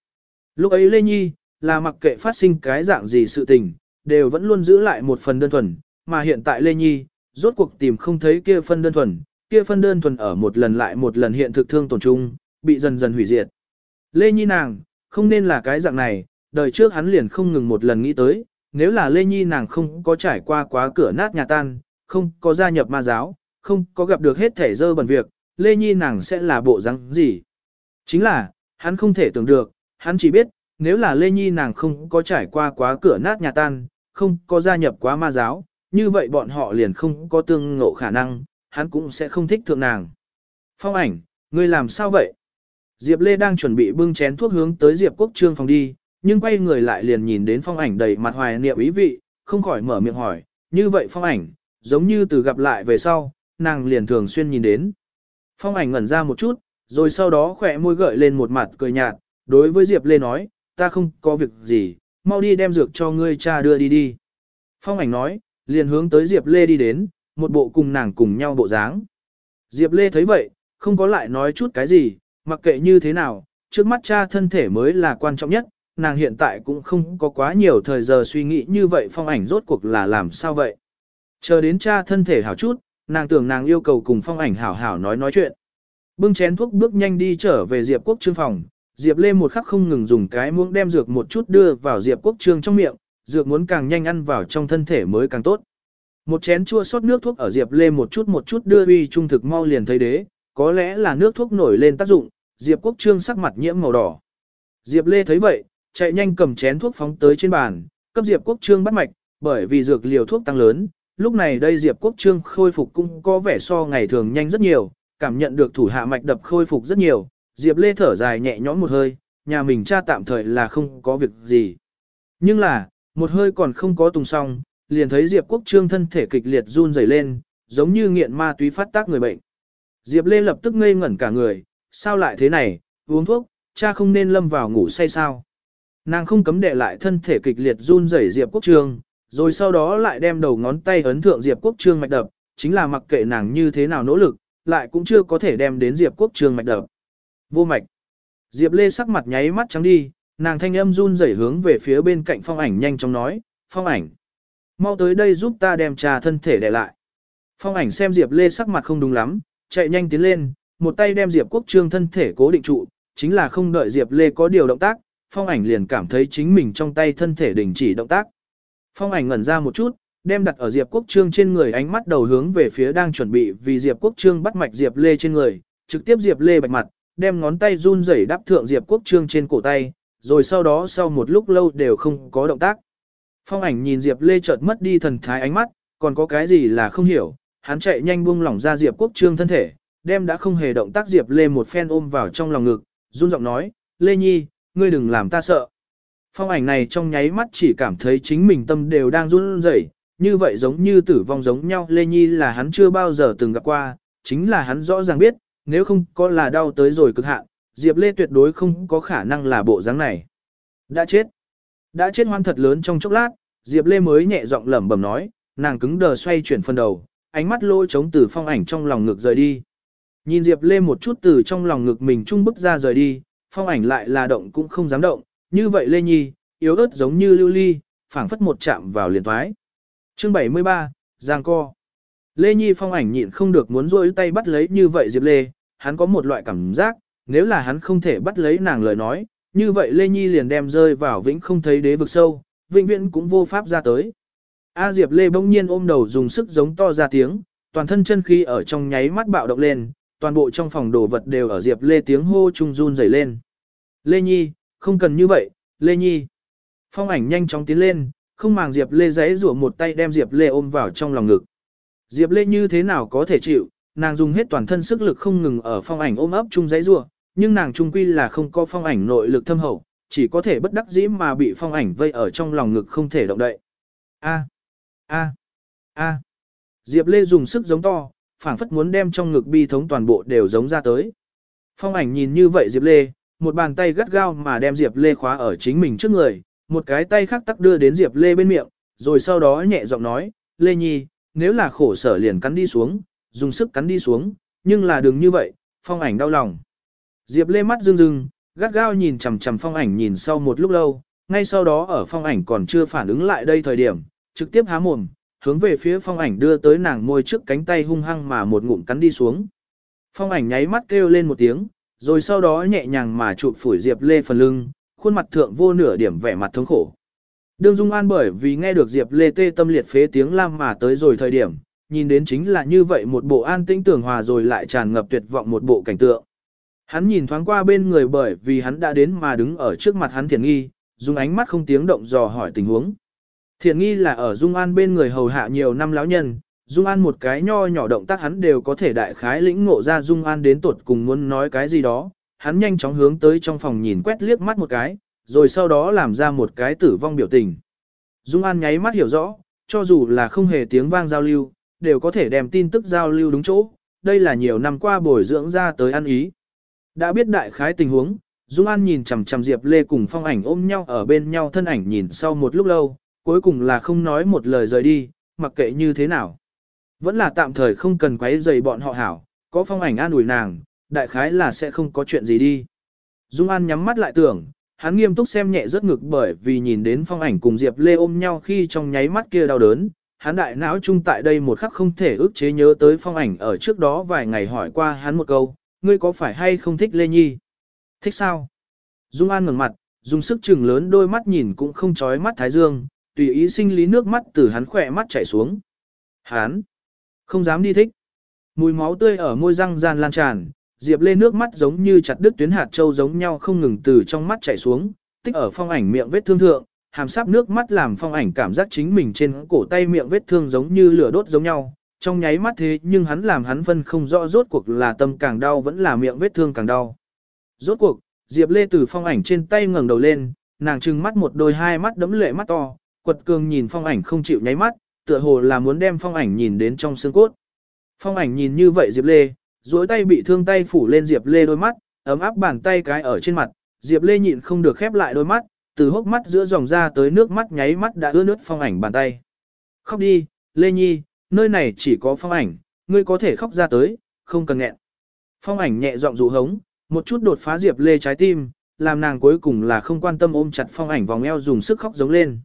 Lúc ấy Lê Nhi, là mặc kệ phát sinh cái dạng gì sự tình, đều vẫn luôn giữ lại một phần đơn thuần, mà hiện tại Lê Nhi, rốt cuộc tìm không thấy kia phân đơn thuần, kia phân đơn thuần ở một lần lại một lần hiện thực thương tổn chung, bị dần dần hủy diệt. Lê Nhi nàng, không nên là cái dạng này, đời trước hắn liền không ngừng một lần nghĩ tới, nếu là Lê Nhi nàng không có trải qua quá cửa nát nhà tan, không có gia nhập ma giáo, không có gặp được hết thể dơ bẩn việc, Lê Nhi nàng sẽ là bộ răng gì. Chính là, hắn không thể tưởng được, hắn chỉ biết, nếu là Lê Nhi nàng không có trải qua quá cửa nát nhà tan, không có gia nhập quá ma giáo, như vậy bọn họ liền không có tương ngộ khả năng, hắn cũng sẽ không thích thượng nàng. Phong ảnh, ngươi làm sao vậy? Diệp Lê đang chuẩn bị bưng chén thuốc hướng tới Diệp Quốc Trương phòng đi, nhưng quay người lại liền nhìn đến phong ảnh đầy mặt hoài niệm ý vị, không khỏi mở miệng hỏi, như vậy phong ảnh, giống như từ gặp lại về sau, nàng liền thường xuyên nhìn đến. Phong ảnh ngẩn ra một chút, rồi sau đó khỏe môi gợi lên một mặt cười nhạt, đối với Diệp Lê nói, ta không có việc gì, mau đi đem dược cho ngươi cha đưa đi đi. Phong ảnh nói, liền hướng tới Diệp Lê đi đến, một bộ cùng nàng cùng nhau bộ dáng. Diệp Lê thấy vậy, không có lại nói chút cái gì, mặc kệ như thế nào, trước mắt cha thân thể mới là quan trọng nhất, nàng hiện tại cũng không có quá nhiều thời giờ suy nghĩ như vậy phong ảnh rốt cuộc là làm sao vậy. Chờ đến cha thân thể hảo chút, nàng tưởng nàng yêu cầu cùng phong ảnh hảo hảo nói nói chuyện. Bưng chén thuốc bước nhanh đi trở về Diệp Quốc Trương phòng, Diệp Lê một khắc không ngừng dùng cái muỗng đem dược một chút đưa vào Diệp Quốc Trương trong miệng, dược muốn càng nhanh ăn vào trong thân thể mới càng tốt. Một chén chua sót nước thuốc ở Diệp Lê một chút một chút đưa uy trung thực mau liền thấy đế, có lẽ là nước thuốc nổi lên tác dụng, Diệp Quốc Trương sắc mặt nhiễm màu đỏ. Diệp Lê thấy vậy, chạy nhanh cầm chén thuốc phóng tới trên bàn, cấp Diệp Quốc Trương bắt mạch, bởi vì dược liều thuốc tăng lớn, lúc này đây Diệp Quốc Trương khôi phục cũng có vẻ so ngày thường nhanh rất nhiều, cảm nhận được thủ hạ mạch đập khôi phục rất nhiều, Diệp Lê thở dài nhẹ nhõm một hơi, nhà mình cha tạm thời là không có việc gì. Nhưng là, một hơi còn không có tùng xong, liền thấy Diệp Quốc Trương thân thể kịch liệt run rẩy lên, giống như nghiện ma túy phát tác người bệnh. Diệp Lê lập tức ngây ngẩn cả người, sao lại thế này, uống thuốc, cha không nên lâm vào ngủ say sao. Nàng không cấm đệ lại thân thể kịch liệt run rẩy Diệp Quốc Trương, rồi sau đó lại đem đầu ngón tay ấn thượng Diệp Quốc Trương mạch đập, chính là mặc kệ nàng như thế nào nỗ lực, lại cũng chưa có thể đem đến Diệp Quốc Trương mạch đập. Vô mạch. Diệp Lê sắc mặt nháy mắt trắng đi, nàng thanh âm run rẩy hướng về phía bên cạnh phong ảnh nhanh chóng nói, phong ảnh. Mau tới đây giúp ta đem trà thân thể để lại. Phong ảnh xem Diệp Lê sắc mặt không đúng lắm, chạy nhanh tiến lên, một tay đem Diệp Quốc Trương thân thể cố định trụ, chính là không đợi Diệp Lê có điều động tác, phong ảnh liền cảm thấy chính mình trong tay thân thể đình chỉ động tác. Phong ảnh ngẩn ra một chút, đem đặt ở Diệp Quốc Trương trên người ánh mắt đầu hướng về phía đang chuẩn bị vì Diệp Quốc Trương bắt mạch Diệp Lê trên người, trực tiếp Diệp Lê bạch mặt, đem ngón tay run rẩy đắp thượng Diệp Quốc Trương trên cổ tay, rồi sau đó sau một lúc lâu đều không có động tác. Phong ảnh nhìn Diệp Lê chợt mất đi thần thái ánh mắt, còn có cái gì là không hiểu, hắn chạy nhanh buông lỏng ra Diệp Quốc Trương thân thể, đem đã không hề động tác Diệp Lê một phen ôm vào trong lòng ngực, run giọng nói, Lê Nhi, ngươi đừng làm ta sợ. Phong ảnh này trong nháy mắt chỉ cảm thấy chính mình tâm đều đang run rẩy, như vậy giống như tử vong giống nhau Lê Nhi là hắn chưa bao giờ từng gặp qua, chính là hắn rõ ràng biết, nếu không có là đau tới rồi cực hạn, Diệp Lê tuyệt đối không có khả năng là bộ dáng này. Đã chết. Đã chết hoan thật lớn trong chốc lát, Diệp Lê mới nhẹ giọng lẩm bẩm nói, nàng cứng đờ xoay chuyển phần đầu, ánh mắt lôi trống từ phong ảnh trong lòng ngực rời đi. Nhìn Diệp Lê một chút từ trong lòng ngực mình trung bức ra rời đi, phong ảnh lại là động cũng không dám động, như vậy Lê Nhi, yếu ớt giống như lưu ly, phảng phất một chạm vào liền thoái. Chương 73, Giang Co. Lê Nhi phong ảnh nhịn không được muốn rôi tay bắt lấy như vậy Diệp Lê, hắn có một loại cảm giác, nếu là hắn không thể bắt lấy nàng lời nói, như vậy Lê Nhi liền đem rơi vào vĩnh không thấy đế vực sâu, vĩnh viễn cũng vô pháp ra tới. A Diệp Lê bỗng nhiên ôm đầu dùng sức giống to ra tiếng, toàn thân chân khí ở trong nháy mắt bạo động lên, toàn bộ trong phòng đồ vật đều ở Diệp Lê tiếng hô trung run rẩy lên. Lê Nhi, không cần như vậy, Lê Nhi. Phong ảnh nhanh chóng tiến lên, không màng Diệp Lê giấy rủa một tay đem Diệp Lê ôm vào trong lòng ngực. Diệp Lê như thế nào có thể chịu, nàng dùng hết toàn thân sức lực không ngừng ở phong ảnh ôm ấp chung giấy rủa, nhưng nàng trung quy là không có phong ảnh nội lực thâm hậu, chỉ có thể bất đắc dĩ mà bị phong ảnh vây ở trong lòng ngực không thể động đậy. A, a, a. Diệp Lê dùng sức giống to, phảng phất muốn đem trong ngực bi thống toàn bộ đều giống ra tới. Phong ảnh nhìn như vậy Diệp Lê, một bàn tay gắt gao mà đem Diệp Lê khóa ở chính mình trước người, một cái tay khác tắc đưa đến Diệp Lê bên miệng, rồi sau đó nhẹ giọng nói, Lê Nhi, nếu là khổ sở liền cắn đi xuống, dùng sức cắn đi xuống, nhưng là đừng như vậy, phong ảnh đau lòng. Diệp Lê mắt rưng rưng, gắt gao nhìn chằm chằm phong ảnh nhìn sau một lúc lâu, ngay sau đó ở phong ảnh còn chưa phản ứng lại đây thời điểm, trực tiếp há mồm, hướng về phía phong ảnh đưa tới nàng môi trước cánh tay hung hăng mà một ngụm cắn đi xuống. Phong ảnh nháy mắt kêu lên một tiếng, rồi sau đó nhẹ nhàng mà chụp phủi Diệp Lê phần lưng, khuôn mặt thượng vô nửa điểm vẻ mặt thống khổ. Đương Dung An bởi vì nghe được Diệp Lê tê tâm liệt phế tiếng lam mà tới rồi thời điểm, nhìn đến chính là như vậy một bộ an tĩnh tưởng hòa rồi lại tràn ngập tuyệt vọng một bộ cảnh tượng. Hắn nhìn thoáng qua bên người bởi vì hắn đã đến mà đứng ở trước mặt hắn thiền nghi, dùng ánh mắt không tiếng động dò hỏi tình huống. Thiền nghi là ở Dung An bên người hầu hạ nhiều năm lão nhân, Dung An một cái nho nhỏ động tác hắn đều có thể đại khái lĩnh ngộ ra Dung An đến tuột cùng muốn nói cái gì đó, hắn nhanh chóng hướng tới trong phòng nhìn quét liếc mắt một cái, rồi sau đó làm ra một cái tử vong biểu tình. Dung An nháy mắt hiểu rõ, cho dù là không hề tiếng vang giao lưu, đều có thể đem tin tức giao lưu đúng chỗ, đây là nhiều năm qua bồi dưỡng ra tới ăn ý. Đã biết đại khái tình huống, Dung An nhìn chằm chằm Diệp Lê cùng phong ảnh ôm nhau ở bên nhau thân ảnh nhìn sau một lúc lâu, cuối cùng là không nói một lời rời đi, mặc kệ như thế nào. Vẫn là tạm thời không cần quấy rầy bọn họ hảo, có phong ảnh an ủi nàng, đại khái là sẽ không có chuyện gì đi. Dung An nhắm mắt lại tưởng, hắn nghiêm túc xem nhẹ rất ngực bởi vì nhìn đến phong ảnh cùng Diệp Lê ôm nhau khi trong nháy mắt kia đau đớn, hắn đại não chung tại đây một khắc không thể ức chế nhớ tới phong ảnh ở trước đó vài ngày hỏi qua hắn một câu, ngươi có phải hay không thích Lê Nhi? Thích sao? Dung An ngẩng mặt, dùng sức chừng lớn đôi mắt nhìn cũng không chói mắt Thái Dương, tùy ý sinh lý nước mắt từ hắn khỏe mắt chảy xuống. Hắn không dám đi thích. Mùi máu tươi ở môi răng gian lan tràn, Diệp Lê nước mắt giống như chặt đứt tuyến hạt châu giống nhau không ngừng từ trong mắt chảy xuống, tích ở phong ảnh miệng vết thương thượng, hàm sáp nước mắt làm phong ảnh cảm giác chính mình trên cổ tay miệng vết thương giống như lửa đốt giống nhau, trong nháy mắt thế nhưng hắn làm hắn phân không rõ rốt cuộc là tâm càng đau vẫn là miệng vết thương càng đau. Rốt cuộc, Diệp Lê từ phong ảnh trên tay ngẩng đầu lên, nàng trừng mắt một đôi hai mắt đấm lệ mắt to, quật cường nhìn phong ảnh không chịu nháy mắt, tựa hồ là muốn đem phong ảnh nhìn đến trong xương cốt. Phong ảnh nhìn như vậy Diệp Lê, duỗi tay bị thương tay phủ lên Diệp Lê đôi mắt, ấm áp bàn tay cái ở trên mặt, Diệp Lê nhịn không được khép lại đôi mắt, từ hốc mắt giữa dòng ra tới nước mắt nháy mắt đã ướt nước phong ảnh bàn tay. Khóc đi, Lê Nhi, nơi này chỉ có phong ảnh, ngươi có thể khóc ra tới, không cần nghẹn. Phong ảnh nhẹ giọng dụ hống, một chút đột phá Diệp Lê trái tim, làm nàng cuối cùng là không quan tâm ôm chặt phong ảnh vòng eo dùng sức khóc giống lên.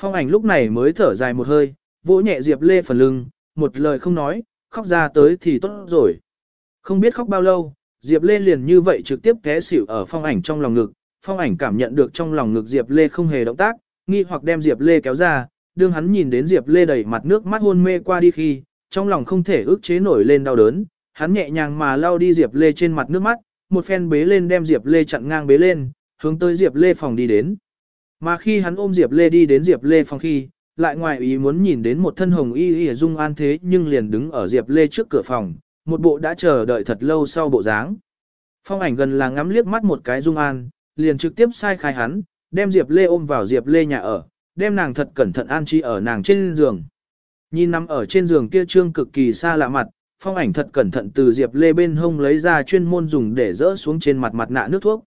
Phong ảnh lúc này mới thở dài một hơi, vỗ nhẹ Diệp Lê phần lưng, một lời không nói, khóc ra tới thì tốt rồi. Không biết khóc bao lâu, Diệp Lê liền như vậy trực tiếp té xỉu ở phong ảnh trong lòng ngực, phong ảnh cảm nhận được trong lòng ngực Diệp Lê không hề động tác, nghi hoặc đem Diệp Lê kéo ra, đương hắn nhìn đến Diệp Lê đầy mặt nước mắt hôn mê qua đi khi, trong lòng không thể ức chế nổi lên đau đớn, hắn nhẹ nhàng mà lau đi Diệp Lê trên mặt nước mắt, một phen bế lên đem Diệp Lê chặn ngang bế lên, hướng tới Diệp Lê phòng đi đến. Mà khi hắn ôm Diệp Lê đi đến Diệp Lê phòng khi, lại ngoài ý muốn nhìn đến một thân hồng y y dung an thế nhưng liền đứng ở Diệp Lê trước cửa phòng, một bộ đã chờ đợi thật lâu sau bộ dáng. Phong ảnh gần là ngắm liếc mắt một cái dung an, liền trực tiếp sai khai hắn, đem Diệp Lê ôm vào Diệp Lê nhà ở, đem nàng thật cẩn thận an trí ở nàng trên giường. Nhìn nằm ở trên giường kia trương cực kỳ xa lạ mặt, phong ảnh thật cẩn thận từ Diệp Lê bên hông lấy ra chuyên môn dùng để rỡ xuống trên mặt mặt nạ nước thuốc.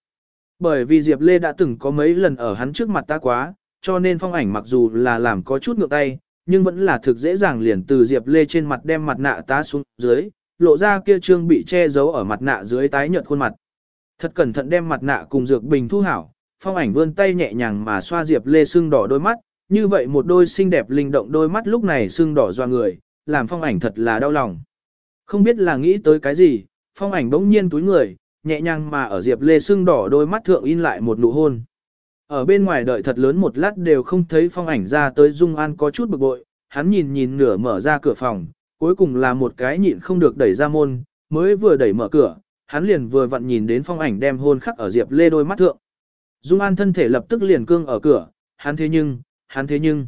Bởi vì Diệp Lê đã từng có mấy lần ở hắn trước mặt ta quá, cho nên phong ảnh mặc dù là làm có chút ngược tay, nhưng vẫn là thực dễ dàng liền từ Diệp Lê trên mặt đem mặt nạ tá xuống dưới, lộ ra kia trương bị che giấu ở mặt nạ dưới tái nhợt khuôn mặt. Thật cẩn thận đem mặt nạ cùng dược bình thu hảo, phong ảnh vươn tay nhẹ nhàng mà xoa Diệp Lê sưng đỏ đôi mắt, như vậy một đôi xinh đẹp linh động đôi mắt lúc này sưng đỏ doa người, làm phong ảnh thật là đau lòng. Không biết là nghĩ tới cái gì, phong ảnh bỗng nhiên túi người, nhẹ nhàng mà ở Diệp Lê sưng đỏ đôi mắt thượng in lại một nụ hôn. Ở bên ngoài đợi thật lớn một lát đều không thấy phong ảnh ra tới Dung An có chút bực bội, hắn nhìn nhìn nửa mở ra cửa phòng, cuối cùng là một cái nhịn không được đẩy ra môn, mới vừa đẩy mở cửa, hắn liền vừa vặn nhìn đến phong ảnh đem hôn khắc ở Diệp Lê đôi mắt thượng. Dung An thân thể lập tức liền cương ở cửa, hắn thế nhưng, hắn thế nhưng.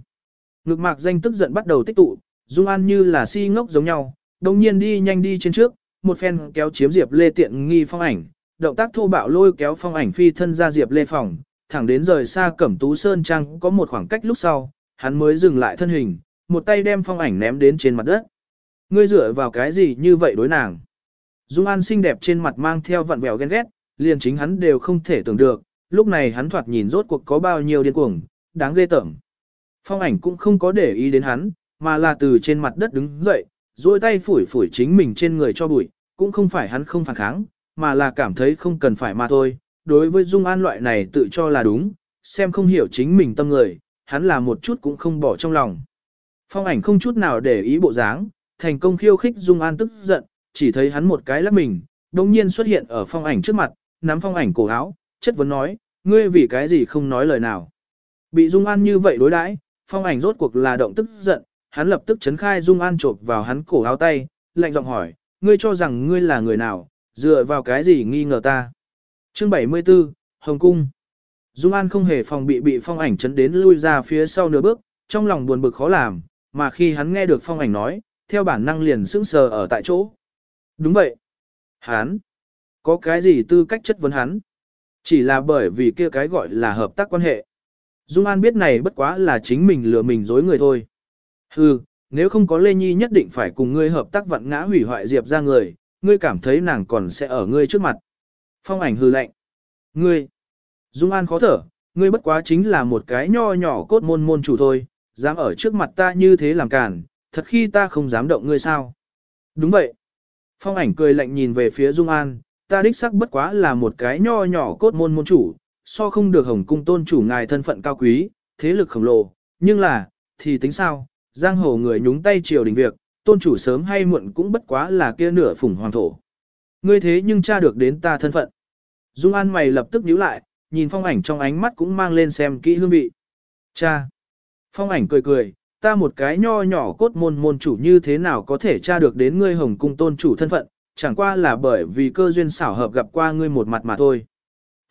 Ngực mạc danh tức giận bắt đầu tích tụ, Dung An như là si ngốc giống nhau, đồng nhiên đi nhanh đi trên trước, một phen kéo chiếm Diệp Lê tiện nghi phong ảnh, động tác thô bạo lôi kéo phong ảnh phi thân ra Diệp Lê phòng, thẳng đến rời xa Cẩm Tú Sơn Trang có một khoảng cách lúc sau, hắn mới dừng lại thân hình, một tay đem phong ảnh ném đến trên mặt đất. Ngươi dựa vào cái gì như vậy đối nàng? Dung An xinh đẹp trên mặt mang theo vặn vẹo ghen ghét, liền chính hắn đều không thể tưởng được, lúc này hắn thoạt nhìn rốt cuộc có bao nhiêu điên cuồng, đáng ghê tởm. Phong ảnh cũng không có để ý đến hắn, mà là từ trên mặt đất đứng dậy, duỗi tay phủi phủi chính mình trên người cho bụi, cũng không phải hắn không phản kháng, mà là cảm thấy không cần phải mà thôi. Đối với Dung An loại này tự cho là đúng, xem không hiểu chính mình tâm người, hắn là một chút cũng không bỏ trong lòng. Phong ảnh không chút nào để ý bộ dáng, thành công khiêu khích Dung An tức giận, chỉ thấy hắn một cái lắc mình, đồng nhiên xuất hiện ở phong ảnh trước mặt, nắm phong ảnh cổ áo, chất vấn nói, ngươi vì cái gì không nói lời nào. Bị Dung An như vậy đối đãi, phong ảnh rốt cuộc là động tức giận, hắn lập tức chấn khai Dung An chộp vào hắn cổ áo tay, lạnh giọng hỏi, ngươi cho rằng ngươi là người nào, dựa vào cái gì nghi ngờ ta. Chương 74, Hồng Cung Dung An không hề phòng bị bị phong ảnh chấn đến lui ra phía sau nửa bước, trong lòng buồn bực khó làm, mà khi hắn nghe được phong ảnh nói, theo bản năng liền sững sờ ở tại chỗ. Đúng vậy. Hắn. Có cái gì tư cách chất vấn hắn? Chỉ là bởi vì kia cái gọi là hợp tác quan hệ. Dung An biết này bất quá là chính mình lừa mình dối người thôi. Hừ, nếu không có Lê Nhi nhất định phải cùng ngươi hợp tác vận ngã hủy hoại Diệp ra người, ngươi cảm thấy nàng còn sẽ ở ngươi trước mặt. Phong ảnh hư lạnh. Ngươi. Dung An khó thở, ngươi bất quá chính là một cái nho nhỏ cốt môn môn chủ thôi, dám ở trước mặt ta như thế làm cản, thật khi ta không dám động ngươi sao. Đúng vậy. Phong ảnh cười lạnh nhìn về phía Dung An, ta đích sắc bất quá là một cái nho nhỏ cốt môn môn chủ, so không được hồng cung tôn chủ ngài thân phận cao quý, thế lực khổng lồ, nhưng là, thì tính sao, giang hồ người nhúng tay triều đình việc, tôn chủ sớm hay muộn cũng bất quá là kia nửa phủng hoàng thổ. Ngươi thế nhưng tra được đến ta thân phận. Dung An mày lập tức nhíu lại, nhìn phong ảnh trong ánh mắt cũng mang lên xem kỹ hương vị. Cha! Phong ảnh cười cười, ta một cái nho nhỏ cốt môn môn chủ như thế nào có thể tra được đến ngươi hồng cung tôn chủ thân phận, chẳng qua là bởi vì cơ duyên xảo hợp gặp qua ngươi một mặt mà thôi.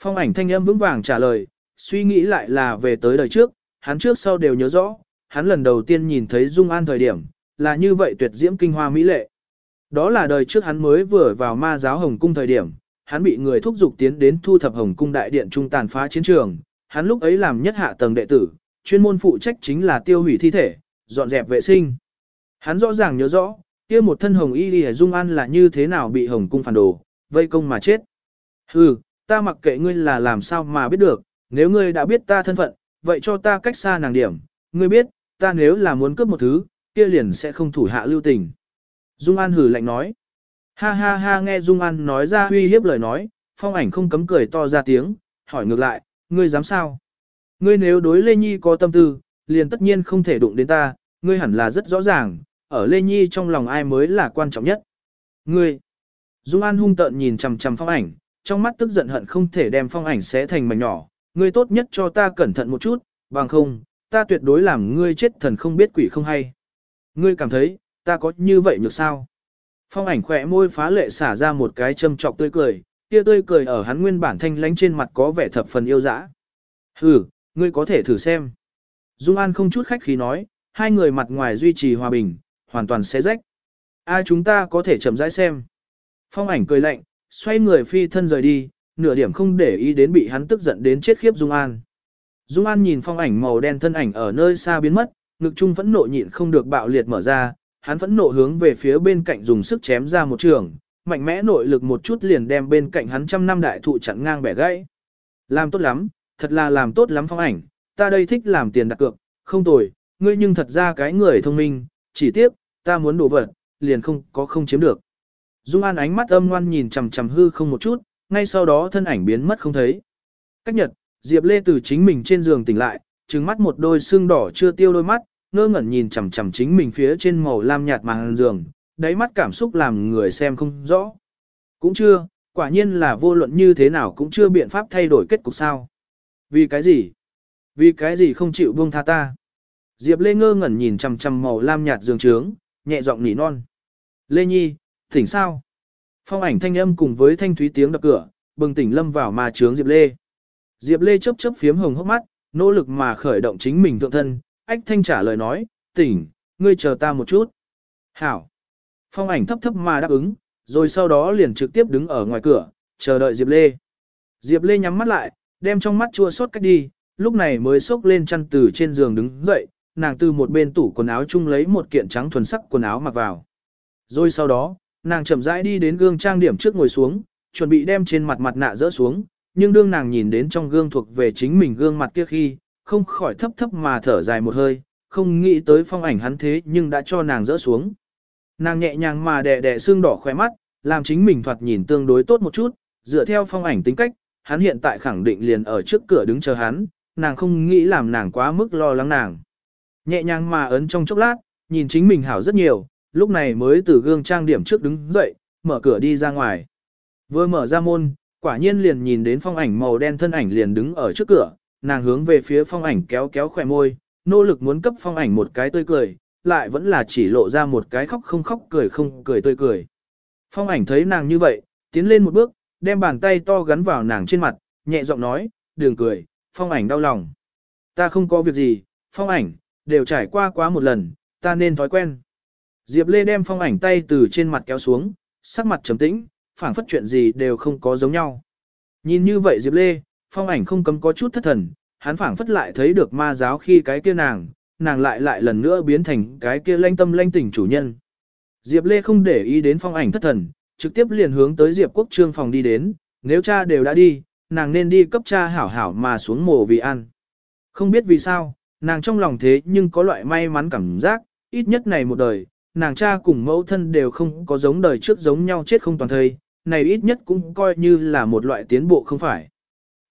Phong ảnh thanh âm vững vàng trả lời, suy nghĩ lại là về tới đời trước, hắn trước sau đều nhớ rõ, hắn lần đầu tiên nhìn thấy Dung An thời điểm, là như vậy tuyệt diễm kinh hoa mỹ lệ. Đó là đời trước hắn mới vừa vào ma giáo Hồng Cung thời điểm, hắn bị người thúc giục tiến đến thu thập Hồng Cung đại điện trung tàn phá chiến trường, hắn lúc ấy làm nhất hạ tầng đệ tử, chuyên môn phụ trách chính là tiêu hủy thi thể, dọn dẹp vệ sinh. Hắn rõ ràng nhớ rõ, kia một thân hồng y lìa dung an là như thế nào bị hồng cung phản đồ, vây công mà chết. Hừ, ta mặc kệ ngươi là làm sao mà biết được, nếu ngươi đã biết ta thân phận, vậy cho ta cách xa nàng điểm, ngươi biết, ta nếu là muốn cướp một thứ, kia liền sẽ không thủ hạ lưu tình. Dung An hử lạnh nói. Ha ha ha nghe Dung An nói ra uy hiếp lời nói, phong ảnh không cấm cười to ra tiếng, hỏi ngược lại, ngươi dám sao? Ngươi nếu đối Lê Nhi có tâm tư, liền tất nhiên không thể đụng đến ta, ngươi hẳn là rất rõ ràng, ở Lê Nhi trong lòng ai mới là quan trọng nhất. Ngươi, Dung An hung tợn nhìn chằm chằm phong ảnh, trong mắt tức giận hận không thể đem phong ảnh xé thành mảnh nhỏ, ngươi tốt nhất cho ta cẩn thận một chút, bằng không, ta tuyệt đối làm ngươi chết thần không biết quỷ không hay. Ngươi cảm thấy, ta có như vậy nhược sao? Phong ảnh khỏe môi phá lệ xả ra một cái châm trọc tươi cười, tia tươi cười ở hắn nguyên bản thanh lánh trên mặt có vẻ thập phần yêu dã. Hừ, ngươi có thể thử xem. Dung An không chút khách khí nói, hai người mặt ngoài duy trì hòa bình, hoàn toàn xé rách. A chúng ta có thể chậm rãi xem. Phong ảnh cười lạnh, xoay người phi thân rời đi, nửa điểm không để ý đến bị hắn tức giận đến chết khiếp Dung An. Dung An nhìn phong ảnh màu đen thân ảnh ở nơi xa biến mất, ngực trung phẫn nộ nhịn không được bạo liệt mở ra, hắn phẫn nộ hướng về phía bên cạnh dùng sức chém ra một trường, mạnh mẽ nội lực một chút liền đem bên cạnh hắn trăm năm đại thụ chặn ngang bẻ gãy. Làm tốt lắm, thật là làm tốt lắm phong ảnh, ta đây thích làm tiền đặt cược, không tồi, ngươi nhưng thật ra cái người thông minh, chỉ tiếc, ta muốn đổ vật, liền không có không chiếm được. Dung An ánh mắt âm ngoan nhìn chằm chằm hư không một chút, ngay sau đó thân ảnh biến mất không thấy. Cách nhật, Diệp Lê từ chính mình trên giường tỉnh lại, trừng mắt một đôi xương đỏ chưa tiêu đôi mắt, ngơ ngẩn nhìn chằm chằm chính mình phía trên màu lam nhạt màn giường, đáy mắt cảm xúc làm người xem không rõ. Cũng chưa, quả nhiên là vô luận như thế nào cũng chưa biện pháp thay đổi kết cục sao. Vì cái gì? Vì cái gì không chịu buông tha ta? Diệp Lê ngơ ngẩn nhìn chằm chằm màu lam nhạt giường trướng, nhẹ giọng nỉ non. Lê Nhi, tỉnh sao? Phong ảnh thanh âm cùng với thanh thúy tiếng đập cửa, bừng tỉnh lâm vào mà trướng Diệp Lê. Diệp Lê chớp chớp phiếm hồng hốc mắt, nỗ lực mà khởi động chính mình thượng thân, ách thanh trả lời nói, tỉnh, ngươi chờ ta một chút. Hảo. Phong ảnh thấp thấp mà đáp ứng, rồi sau đó liền trực tiếp đứng ở ngoài cửa, chờ đợi Diệp Lê. Diệp Lê nhắm mắt lại, đem trong mắt chua xót cách đi, lúc này mới xốc lên chăn từ trên giường đứng dậy, nàng từ một bên tủ quần áo chung lấy một kiện trắng thuần sắc quần áo mặc vào. Rồi sau đó, nàng chậm rãi đi đến gương trang điểm trước ngồi xuống, chuẩn bị đem trên mặt mặt nạ rỡ xuống, nhưng đương nàng nhìn đến trong gương thuộc về chính mình gương mặt kia khi, không khỏi thấp thấp mà thở dài một hơi, không nghĩ tới phong ảnh hắn thế nhưng đã cho nàng rỡ xuống. Nàng nhẹ nhàng mà đè đè xương đỏ khóe mắt, làm chính mình thoạt nhìn tương đối tốt một chút, dựa theo phong ảnh tính cách, hắn hiện tại khẳng định liền ở trước cửa đứng chờ hắn, nàng không nghĩ làm nàng quá mức lo lắng nàng. Nhẹ nhàng mà ấn trong chốc lát, nhìn chính mình hảo rất nhiều, lúc này mới từ gương trang điểm trước đứng dậy, mở cửa đi ra ngoài. Vừa mở ra môn, quả nhiên liền nhìn đến phong ảnh màu đen thân ảnh liền đứng ở trước cửa, nàng hướng về phía phong ảnh kéo kéo khỏe môi, nỗ lực muốn cấp phong ảnh một cái tươi cười, lại vẫn là chỉ lộ ra một cái khóc không khóc cười không cười tươi cười. Phong ảnh thấy nàng như vậy, tiến lên một bước, đem bàn tay to gắn vào nàng trên mặt, nhẹ giọng nói, đừng cười, phong ảnh đau lòng. Ta không có việc gì, phong ảnh, đều trải qua quá một lần, ta nên thói quen. Diệp Lê đem phong ảnh tay từ trên mặt kéo xuống, sắc mặt trầm tĩnh, phảng phất chuyện gì đều không có giống nhau. Nhìn như vậy Diệp Lê, phong ảnh không cấm có chút thất thần, hắn phảng phất lại thấy được ma giáo khi cái kia nàng, nàng lại lại lần nữa biến thành cái kia lanh tâm lanh tỉnh chủ nhân. Diệp Lê không để ý đến phong ảnh thất thần, trực tiếp liền hướng tới Diệp Quốc Trương phòng đi đến, nếu cha đều đã đi, nàng nên đi cấp cha hảo hảo mà xuống mồ vì ăn. Không biết vì sao, nàng trong lòng thế nhưng có loại may mắn cảm giác, ít nhất này một đời, nàng cha cùng mẫu thân đều không có giống đời trước giống nhau chết không toàn thây, này ít nhất cũng coi như là một loại tiến bộ không phải.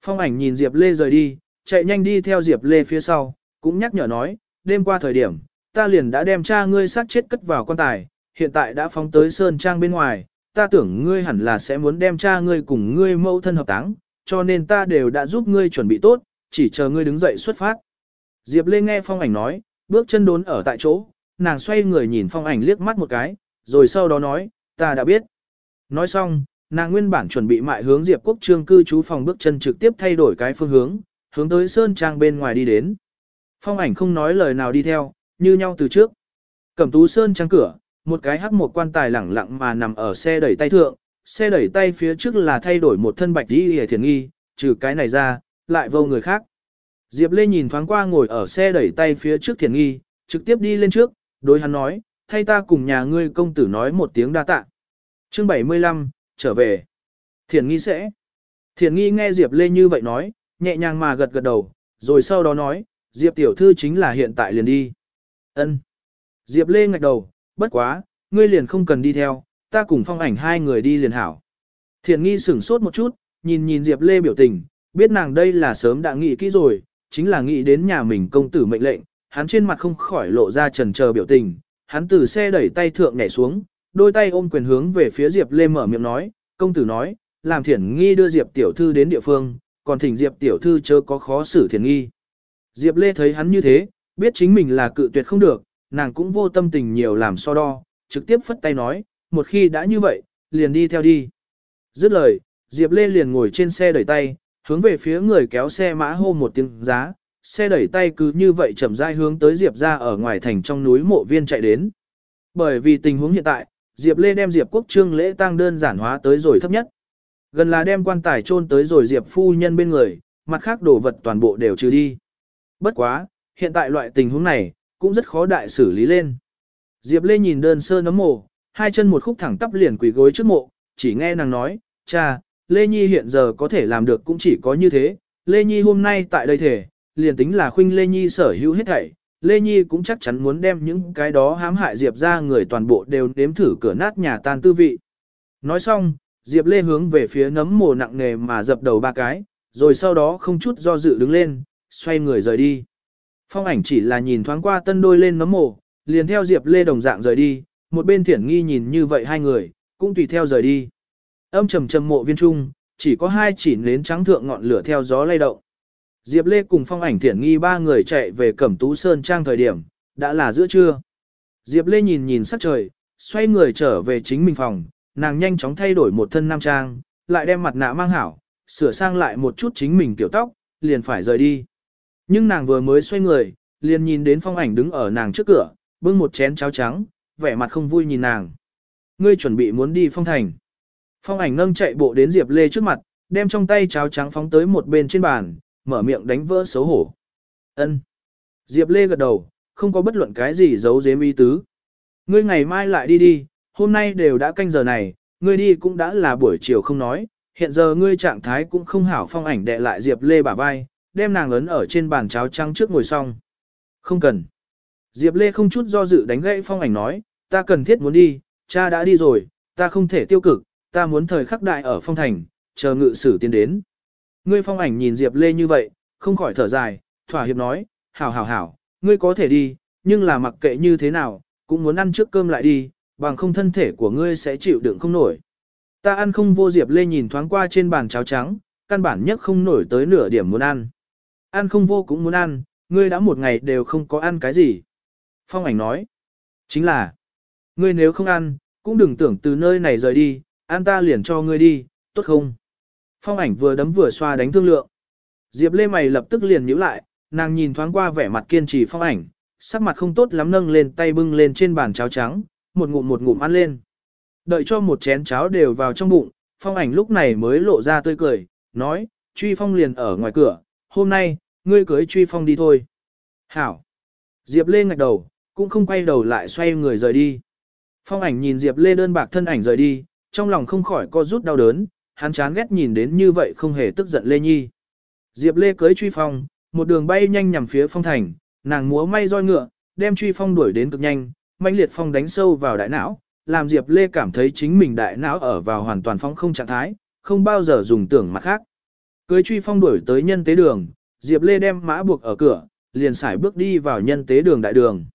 Phong ảnh nhìn Diệp Lê rời đi, chạy nhanh đi theo Diệp Lê phía sau, cũng nhắc nhở nói, đêm qua thời điểm, ta liền đã đem cha ngươi sát chết cất vào quan tài, hiện tại đã phóng tới sơn trang bên ngoài, ta tưởng ngươi hẳn là sẽ muốn đem cha ngươi cùng ngươi mẫu thân hợp táng, cho nên ta đều đã giúp ngươi chuẩn bị tốt, chỉ chờ ngươi đứng dậy xuất phát. Diệp Lê nghe phong ảnh nói, bước chân đốn ở tại chỗ, nàng xoay người nhìn phong ảnh liếc mắt một cái, rồi sau đó nói, ta đã biết. Nói xong, nàng nguyên bản chuẩn bị mại hướng Diệp Quốc Trương cư trú phòng bước chân trực tiếp thay đổi cái phương hướng, hướng tới Sơn Trang bên ngoài đi đến. Phong ảnh không nói lời nào đi theo, như nhau từ trước. Cẩm tú Sơn Trang cửa, một cái hắc một quan tài lẳng lặng mà nằm ở xe đẩy tay thượng, xe đẩy tay phía trước là thay đổi một thân bạch đi hề thiền nghi, trừ cái này ra, lại vô người khác. Diệp Lê nhìn thoáng qua ngồi ở xe đẩy tay phía trước thiền nghi, trực tiếp đi lên trước, đối hắn nói, thay ta cùng nhà ngươi công tử nói một tiếng đa tạ. Chương 75, trở về. Thiền nghi sẽ. Thiền nghi nghe Diệp Lê như vậy nói, nhẹ nhàng mà gật gật đầu, rồi sau đó nói, Diệp tiểu thư chính là hiện tại liền đi. Ân. Diệp Lê ngạch đầu, bất quá, ngươi liền không cần đi theo, ta cùng phong ảnh hai người đi liền hảo. Thiền nghi sửng sốt một chút, nhìn nhìn Diệp Lê biểu tình, biết nàng đây là sớm đã nghĩ kỹ rồi, chính là nghĩ đến nhà mình công tử mệnh lệnh, hắn trên mặt không khỏi lộ ra trần chờ biểu tình, hắn từ xe đẩy tay thượng nhảy xuống, đôi tay ôm quyền hướng về phía Diệp Lê mở miệng nói, công tử nói, làm thiển nghi đưa Diệp tiểu thư đến địa phương, còn thỉnh Diệp tiểu thư chớ có khó xử thiển nghi. Diệp Lê thấy hắn như thế, biết chính mình là cự tuyệt không được, nàng cũng vô tâm tình nhiều làm so đo, trực tiếp phất tay nói, một khi đã như vậy, liền đi theo đi. Dứt lời, Diệp Lê liền ngồi trên xe đẩy tay, hướng về phía người kéo xe mã hô một tiếng giá, xe đẩy tay cứ như vậy chậm rãi hướng tới Diệp ra ở ngoài thành trong núi mộ viên chạy đến. Bởi vì tình huống hiện tại, Diệp Lê đem Diệp Quốc Trương lễ tang đơn giản hóa tới rồi thấp nhất. Gần là đem quan tài chôn tới rồi Diệp phu nhân bên người, mặt khác đồ vật toàn bộ đều trừ đi. Bất quá, hiện tại loại tình huống này, cũng rất khó đại xử lý lên. Diệp Lê nhìn đơn sơ nấm mộ, hai chân một khúc thẳng tắp liền quỳ gối trước mộ, chỉ nghe nàng nói, cha, Lê Nhi hiện giờ có thể làm được cũng chỉ có như thế, Lê Nhi hôm nay tại đây thể, liền tính là khuynh Lê Nhi sở hữu hết thảy, Lê Nhi cũng chắc chắn muốn đem những cái đó hãm hại Diệp ra người toàn bộ đều nếm thử cửa nát nhà tan tư vị. Nói xong, Diệp Lê hướng về phía nấm mồ nặng nề mà dập đầu ba cái, rồi sau đó không chút do dự đứng lên, xoay người rời đi. Phong ảnh chỉ là nhìn thoáng qua tân đôi lên nấm mồ, liền theo Diệp Lê đồng dạng rời đi, một bên thiển nghi nhìn như vậy hai người, cũng tùy theo rời đi. Âm trầm trầm mộ viên trung, chỉ có hai chỉ nến trắng thượng ngọn lửa theo gió lay động. Diệp Lê cùng phong ảnh thiển nghi ba người chạy về Cẩm Tú Sơn Trang thời điểm, đã là giữa trưa. Diệp Lê nhìn nhìn sắc trời, xoay người trở về chính mình phòng, nàng nhanh chóng thay đổi một thân nam trang, lại đem mặt nạ mang hảo, sửa sang lại một chút chính mình kiểu tóc, liền phải rời đi. Nhưng nàng vừa mới xoay người, liền nhìn đến phong ảnh đứng ở nàng trước cửa, bưng một chén cháo trắng, vẻ mặt không vui nhìn nàng. Ngươi chuẩn bị muốn đi phong thành. Phong ảnh nâng chạy bộ đến Diệp Lê trước mặt, đem trong tay cháo trắng phóng tới một bên trên bàn, mở miệng đánh vỡ xấu hổ. Ân. Diệp Lê gật đầu, không có bất luận cái gì giấu giếm ý tứ. Ngươi ngày mai lại đi đi, hôm nay đều đã canh giờ này, ngươi đi cũng đã là buổi chiều không nói, hiện giờ ngươi trạng thái cũng không hảo phong ảnh đệ lại Diệp Lê bả vai, đem nàng ấn ở trên bàn cháo trắng trước ngồi xong. Không cần. Diệp Lê không chút do dự đánh gãy phong ảnh nói, ta cần thiết muốn đi, cha đã đi rồi, ta không thể tiêu cực, ta muốn thời khắc đại ở phong thành, chờ ngự sử tiến đến. Ngươi phong ảnh nhìn Diệp Lê như vậy, không khỏi thở dài, thỏa hiệp nói, hảo hảo hảo, ngươi có thể đi, nhưng là mặc kệ như thế nào, cũng muốn ăn trước cơm lại đi, bằng không thân thể của ngươi sẽ chịu đựng không nổi. Ta ăn không vô Diệp Lê nhìn thoáng qua trên bàn cháo trắng, căn bản nhất không nổi tới nửa điểm muốn ăn. Ăn không vô cũng muốn ăn, ngươi đã một ngày đều không có ăn cái gì. Phong ảnh nói, chính là, ngươi nếu không ăn, cũng đừng tưởng từ nơi này rời đi, ăn ta liền cho ngươi đi, tốt không? Phong ảnh vừa đấm vừa xoa đánh thương lượng. Diệp Lê mày lập tức liền nhíu lại, nàng nhìn thoáng qua vẻ mặt kiên trì phong ảnh, sắc mặt không tốt lắm nâng lên tay bưng lên trên bàn cháo trắng, một ngụm một ngụm ăn lên. Đợi cho một chén cháo đều vào trong bụng, phong ảnh lúc này mới lộ ra tươi cười, nói, truy phong liền ở ngoài cửa, hôm nay, ngươi cưới truy phong đi thôi. Hảo. Diệp Lê ngạch đầu, cũng không quay đầu lại xoay người rời đi. Phong ảnh nhìn Diệp Lê đơn bạc thân ảnh rời đi, trong lòng không khỏi co rút đau đớn, hắn chán ghét nhìn đến như vậy không hề tức giận Lê Nhi. Diệp Lê cưới truy phong, một đường bay nhanh nhằm phía phong thành, nàng múa may roi ngựa, đem truy phong đuổi đến cực nhanh, mãnh liệt phong đánh sâu vào đại não, làm Diệp Lê cảm thấy chính mình đại não ở vào hoàn toàn phong không trạng thái, không bao giờ dùng tưởng mặt khác. Cưới truy phong đuổi tới nhân tế đường, Diệp Lê đem mã buộc ở cửa, liền xải bước đi vào nhân tế đường đại đường.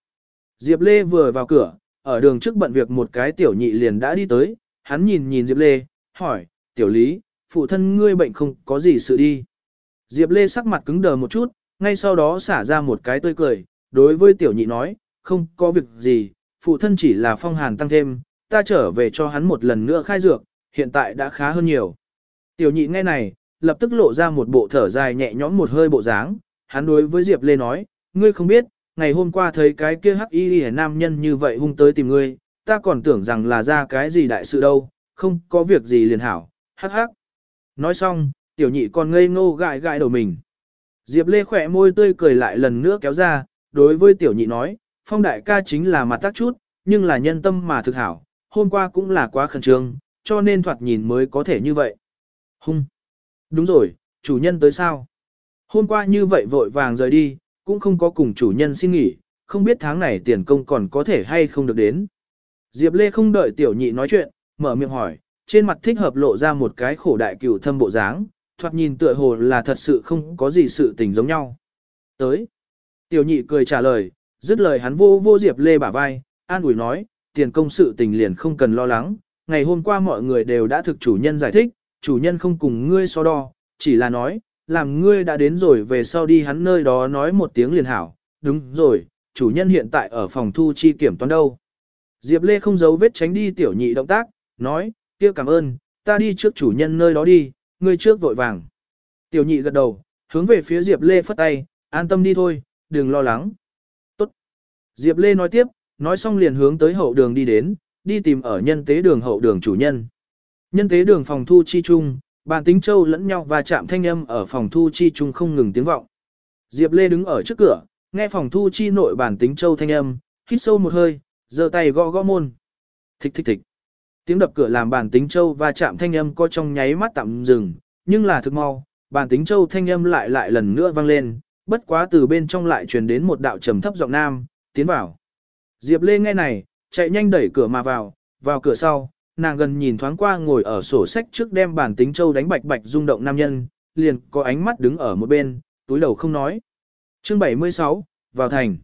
Diệp Lê vừa vào cửa, ở đường trước bận việc một cái tiểu nhị liền đã đi tới, hắn nhìn nhìn Diệp Lê, hỏi, tiểu lý, phụ thân ngươi bệnh không có gì sự đi. Diệp Lê sắc mặt cứng đờ một chút, ngay sau đó xả ra một cái tươi cười, đối với tiểu nhị nói, không có việc gì, phụ thân chỉ là phong hàn tăng thêm, ta trở về cho hắn một lần nữa khai dược, hiện tại đã khá hơn nhiều. Tiểu nhị nghe này, lập tức lộ ra một bộ thở dài nhẹ nhõm một hơi bộ dáng, hắn đối với Diệp Lê nói, ngươi không biết, ngày hôm qua thấy cái kia hắc y nam nhân như vậy hung tới tìm ngươi, ta còn tưởng rằng là ra cái gì đại sự đâu, không có việc gì liền hảo, hắc hắc. Nói xong, tiểu nhị còn ngây ngô gãi gãi đầu mình. Diệp Lê khỏe môi tươi cười lại lần nữa kéo ra, đối với tiểu nhị nói, phong đại ca chính là mặt tác chút, nhưng là nhân tâm mà thực hảo, hôm qua cũng là quá khẩn trương, cho nên thoạt nhìn mới có thể như vậy. Hung. Đúng rồi, chủ nhân tới sao? Hôm qua như vậy vội vàng rời đi, cũng không có cùng chủ nhân xin nghỉ, không biết tháng này tiền công còn có thể hay không được đến. Diệp Lê không đợi tiểu nhị nói chuyện, mở miệng hỏi, trên mặt thích hợp lộ ra một cái khổ đại cửu thâm bộ dáng, thoạt nhìn tựa hồ là thật sự không có gì sự tình giống nhau. Tới. Tiểu nhị cười trả lời, dứt lời hắn vô vô Diệp Lê bả vai, an ủi nói, tiền công sự tình liền không cần lo lắng, ngày hôm qua mọi người đều đã thực chủ nhân giải thích, chủ nhân không cùng ngươi so đo, chỉ là nói, làm ngươi đã đến rồi về sau đi hắn nơi đó nói một tiếng liền hảo, đúng rồi, chủ nhân hiện tại ở phòng thu chi kiểm toán đâu. Diệp Lê không giấu vết tránh đi tiểu nhị động tác, nói, kia cảm ơn, ta đi trước chủ nhân nơi đó đi, ngươi trước vội vàng. Tiểu nhị gật đầu, hướng về phía Diệp Lê phất tay, an tâm đi thôi, đừng lo lắng. Tốt. Diệp Lê nói tiếp, nói xong liền hướng tới hậu đường đi đến, đi tìm ở nhân tế đường hậu đường chủ nhân. Nhân tế đường phòng thu chi chung, bàn tính châu lẫn nhau và chạm thanh âm ở phòng thu chi chung không ngừng tiếng vọng. Diệp Lê đứng ở trước cửa, nghe phòng thu chi nội bản tính châu thanh âm, hít sâu một hơi, giơ tay gõ gõ môn. Thích thích thích. Tiếng đập cửa làm bản tính châu và chạm thanh âm có trong nháy mắt tạm dừng, nhưng là thực mau, bản tính châu thanh âm lại lại lần nữa vang lên, bất quá từ bên trong lại truyền đến một đạo trầm thấp giọng nam, tiến vào. Diệp Lê nghe này, chạy nhanh đẩy cửa mà vào, vào cửa sau, nàng gần nhìn thoáng qua ngồi ở sổ sách trước đem bản tính châu đánh bạch bạch rung động nam nhân, liền có ánh mắt đứng ở một bên, túi đầu không nói. Chương 76, vào thành.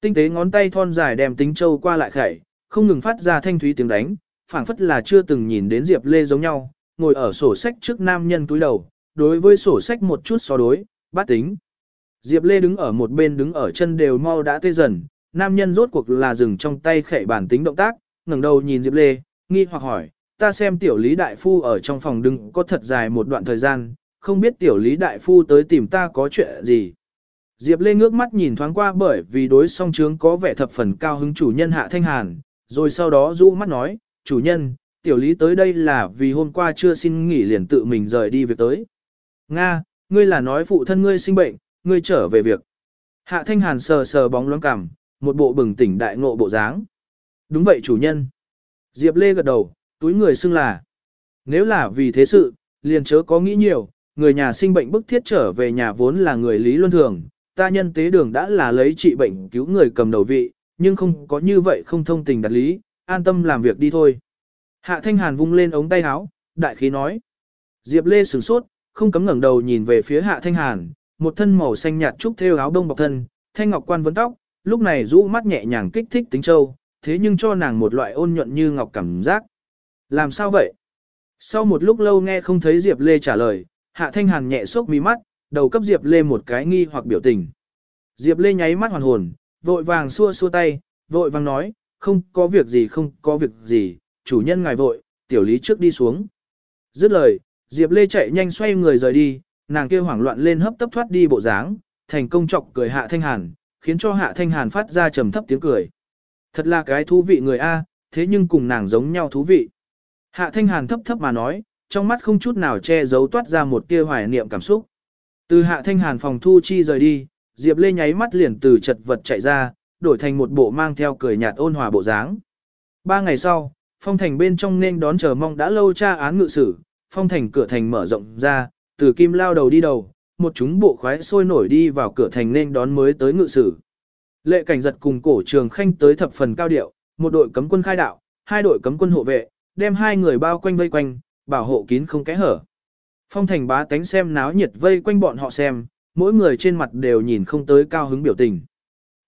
Tinh tế ngón tay thon dài đem tính châu qua lại khẩy, không ngừng phát ra thanh thúy tiếng đánh, phảng phất là chưa từng nhìn đến Diệp Lê giống nhau, ngồi ở sổ sách trước nam nhân túi đầu, đối với sổ sách một chút so đối, bát tính. Diệp Lê đứng ở một bên đứng ở chân đều mau đã tê dần, nam nhân rốt cuộc là dừng trong tay khẩy bản tính động tác, ngẩng đầu nhìn Diệp Lê, nghi hoặc hỏi, ta xem tiểu lý đại phu ở trong phòng đứng có thật dài một đoạn thời gian, không biết tiểu lý đại phu tới tìm ta có chuyện gì. Diệp Lê ngước mắt nhìn thoáng qua bởi vì đối song trướng có vẻ thập phần cao hứng chủ nhân hạ thanh hàn, rồi sau đó rũ mắt nói, chủ nhân, tiểu lý tới đây là vì hôm qua chưa xin nghỉ liền tự mình rời đi việc tới. Nga, ngươi là nói phụ thân ngươi sinh bệnh, ngươi trở về việc. Hạ thanh hàn sờ sờ bóng loáng cằm, một bộ bừng tỉnh đại ngộ bộ dáng. Đúng vậy chủ nhân. Diệp Lê gật đầu, túi người xưng là. Nếu là vì thế sự, liền chớ có nghĩ nhiều, người nhà sinh bệnh bức thiết trở về nhà vốn là người lý luân thường, ta nhân tế đường đã là lấy trị bệnh cứu người cầm đầu vị, nhưng không có như vậy không thông tình đặt lý, an tâm làm việc đi thôi. Hạ Thanh Hàn vung lên ống tay áo, đại khí nói. Diệp Lê sửng sốt, không cấm ngẩng đầu nhìn về phía Hạ Thanh Hàn, một thân màu xanh nhạt trúc thêu áo đông bọc thân, thanh ngọc quan vấn tóc, lúc này rũ mắt nhẹ nhàng kích thích tính châu, thế nhưng cho nàng một loại ôn nhuận như ngọc cảm giác. Làm sao vậy? Sau một lúc lâu nghe không thấy Diệp Lê trả lời, Hạ Thanh Hàn nhẹ sốc mí mắt, đầu cấp Diệp Lê một cái nghi hoặc biểu tình. Diệp Lê nháy mắt hoàn hồn, vội vàng xua xua tay, vội vàng nói, không có việc gì không có việc gì, chủ nhân ngài vội, tiểu lý trước đi xuống. Dứt lời, Diệp Lê chạy nhanh xoay người rời đi, nàng kia hoảng loạn lên hấp tấp thoát đi bộ dáng, thành công chọc cười Hạ Thanh Hàn, khiến cho Hạ Thanh Hàn phát ra trầm thấp tiếng cười. Thật là cái thú vị người A, thế nhưng cùng nàng giống nhau thú vị. Hạ Thanh Hàn thấp thấp mà nói, trong mắt không chút nào che giấu toát ra một tia hoài niệm cảm xúc. Từ Hạ Thanh Hàn phòng thu chi rời đi, Diệp Lê nháy mắt liền từ chật vật chạy ra, đổi thành một bộ mang theo cười nhạt ôn hòa bộ dáng. Ba ngày sau, phong thành bên trong nên đón chờ mong đã lâu tra án ngự sử, phong thành cửa thành mở rộng ra, từ kim lao đầu đi đầu, một chúng bộ khoái sôi nổi đi vào cửa thành nên đón mới tới ngự sử. Lệ cảnh giật cùng cổ trường khanh tới thập phần cao điệu, một đội cấm quân khai đạo, hai đội cấm quân hộ vệ, đem hai người bao quanh vây quanh, bảo hộ kín không kẽ hở. Phong thành bá tánh xem náo nhiệt vây quanh bọn họ xem, mỗi người trên mặt đều nhìn không tới cao hứng biểu tình.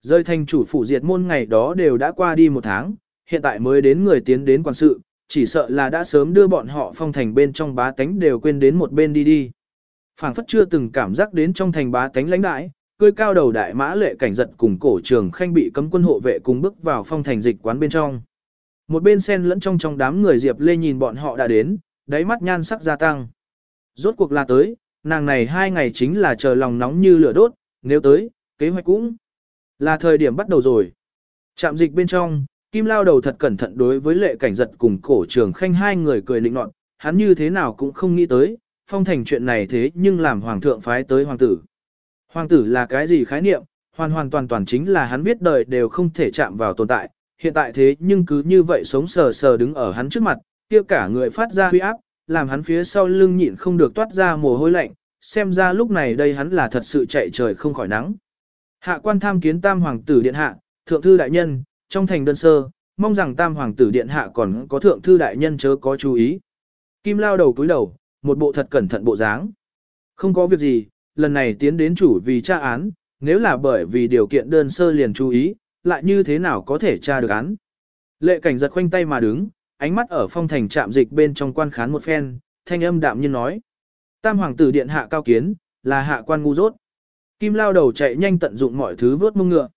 Rơi thành chủ phủ diệt môn ngày đó đều đã qua đi một tháng, hiện tại mới đến người tiến đến quan sự, chỉ sợ là đã sớm đưa bọn họ phong thành bên trong bá tánh đều quên đến một bên đi đi. phảng phất chưa từng cảm giác đến trong thành bá tánh lãnh đại, cười cao đầu đại mã lệ cảnh giật cùng cổ trường khanh bị cấm quân hộ vệ cùng bước vào phong thành dịch quán bên trong. Một bên sen lẫn trong trong đám người Diệp Lê nhìn bọn họ đã đến, đáy mắt nhan sắc gia tăng. Rốt cuộc là tới, nàng này hai ngày chính là chờ lòng nóng như lửa đốt, nếu tới, kế hoạch cũng là thời điểm bắt đầu rồi. Trạm dịch bên trong, Kim Lao đầu thật cẩn thận đối với lệ cảnh giật cùng cổ trường khanh hai người cười lịnh nọt, hắn như thế nào cũng không nghĩ tới, phong thành chuyện này thế nhưng làm hoàng thượng phái tới hoàng tử. Hoàng tử là cái gì khái niệm, hoàn hoàn toàn toàn chính là hắn biết đời đều không thể chạm vào tồn tại, hiện tại thế nhưng cứ như vậy sống sờ sờ đứng ở hắn trước mặt, kia cả người phát ra huy áp, làm hắn phía sau lưng nhịn không được toát ra mồ hôi lạnh, xem ra lúc này đây hắn là thật sự chạy trời không khỏi nắng. Hạ quan tham kiến tam hoàng tử điện hạ, thượng thư đại nhân, trong thành đơn sơ, mong rằng tam hoàng tử điện hạ còn có thượng thư đại nhân chớ có chú ý. Kim lao đầu cúi đầu, một bộ thật cẩn thận bộ dáng. Không có việc gì, lần này tiến đến chủ vì tra án, nếu là bởi vì điều kiện đơn sơ liền chú ý, lại như thế nào có thể tra được án. Lệ cảnh giật khoanh tay mà đứng, ánh mắt ở phong thành trạm dịch bên trong quan khán một phen, thanh âm đạm nhiên nói. Tam hoàng tử điện hạ cao kiến, là hạ quan ngu dốt. Kim lao đầu chạy nhanh tận dụng mọi thứ vớt mông ngựa.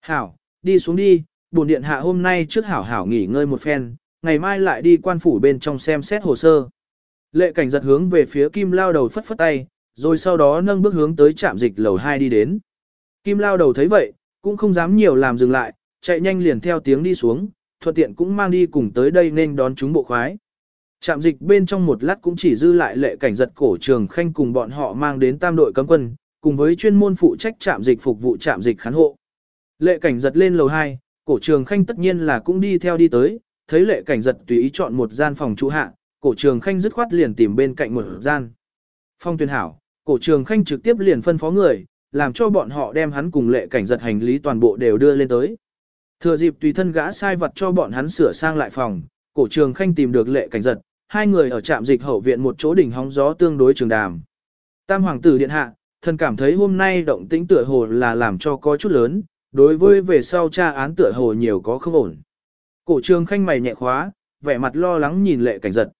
Hảo, đi xuống đi, bổn điện hạ hôm nay trước hảo hảo nghỉ ngơi một phen, ngày mai lại đi quan phủ bên trong xem xét hồ sơ. Lệ cảnh giật hướng về phía kim lao đầu phất phất tay, rồi sau đó nâng bước hướng tới trạm dịch lầu 2 đi đến. Kim lao đầu thấy vậy, cũng không dám nhiều làm dừng lại, chạy nhanh liền theo tiếng đi xuống, thuận tiện cũng mang đi cùng tới đây nên đón chúng bộ khoái. Trạm dịch bên trong một lát cũng chỉ dư lại lệ cảnh giật cổ trường khanh cùng bọn họ mang đến tam đội cấm quân, cùng với chuyên môn phụ trách trạm dịch phục vụ trạm dịch khán hộ. Lệ cảnh giật lên lầu 2, cổ trường khanh tất nhiên là cũng đi theo đi tới, thấy lệ cảnh giật tùy ý chọn một gian phòng trụ hạ, cổ trường khanh dứt khoát liền tìm bên cạnh một gian. Phong tuyên hảo, cổ trường khanh trực tiếp liền phân phó người, làm cho bọn họ đem hắn cùng lệ cảnh giật hành lý toàn bộ đều đưa lên tới. Thừa dịp tùy thân gã sai vật cho bọn hắn sửa sang lại phòng, cổ trường khanh tìm được lệ cảnh giật, hai người ở trạm dịch hậu viện một chỗ đỉnh hóng gió tương đối trường đàm. Tam hoàng tử điện hạ, thần cảm thấy hôm nay động tĩnh tựa hồ là làm cho có chút lớn, đối với về sau tra án tựa hồ nhiều có không ổn. Cổ trường khanh mày nhẹ khóa, vẻ mặt lo lắng nhìn lệ cảnh giật.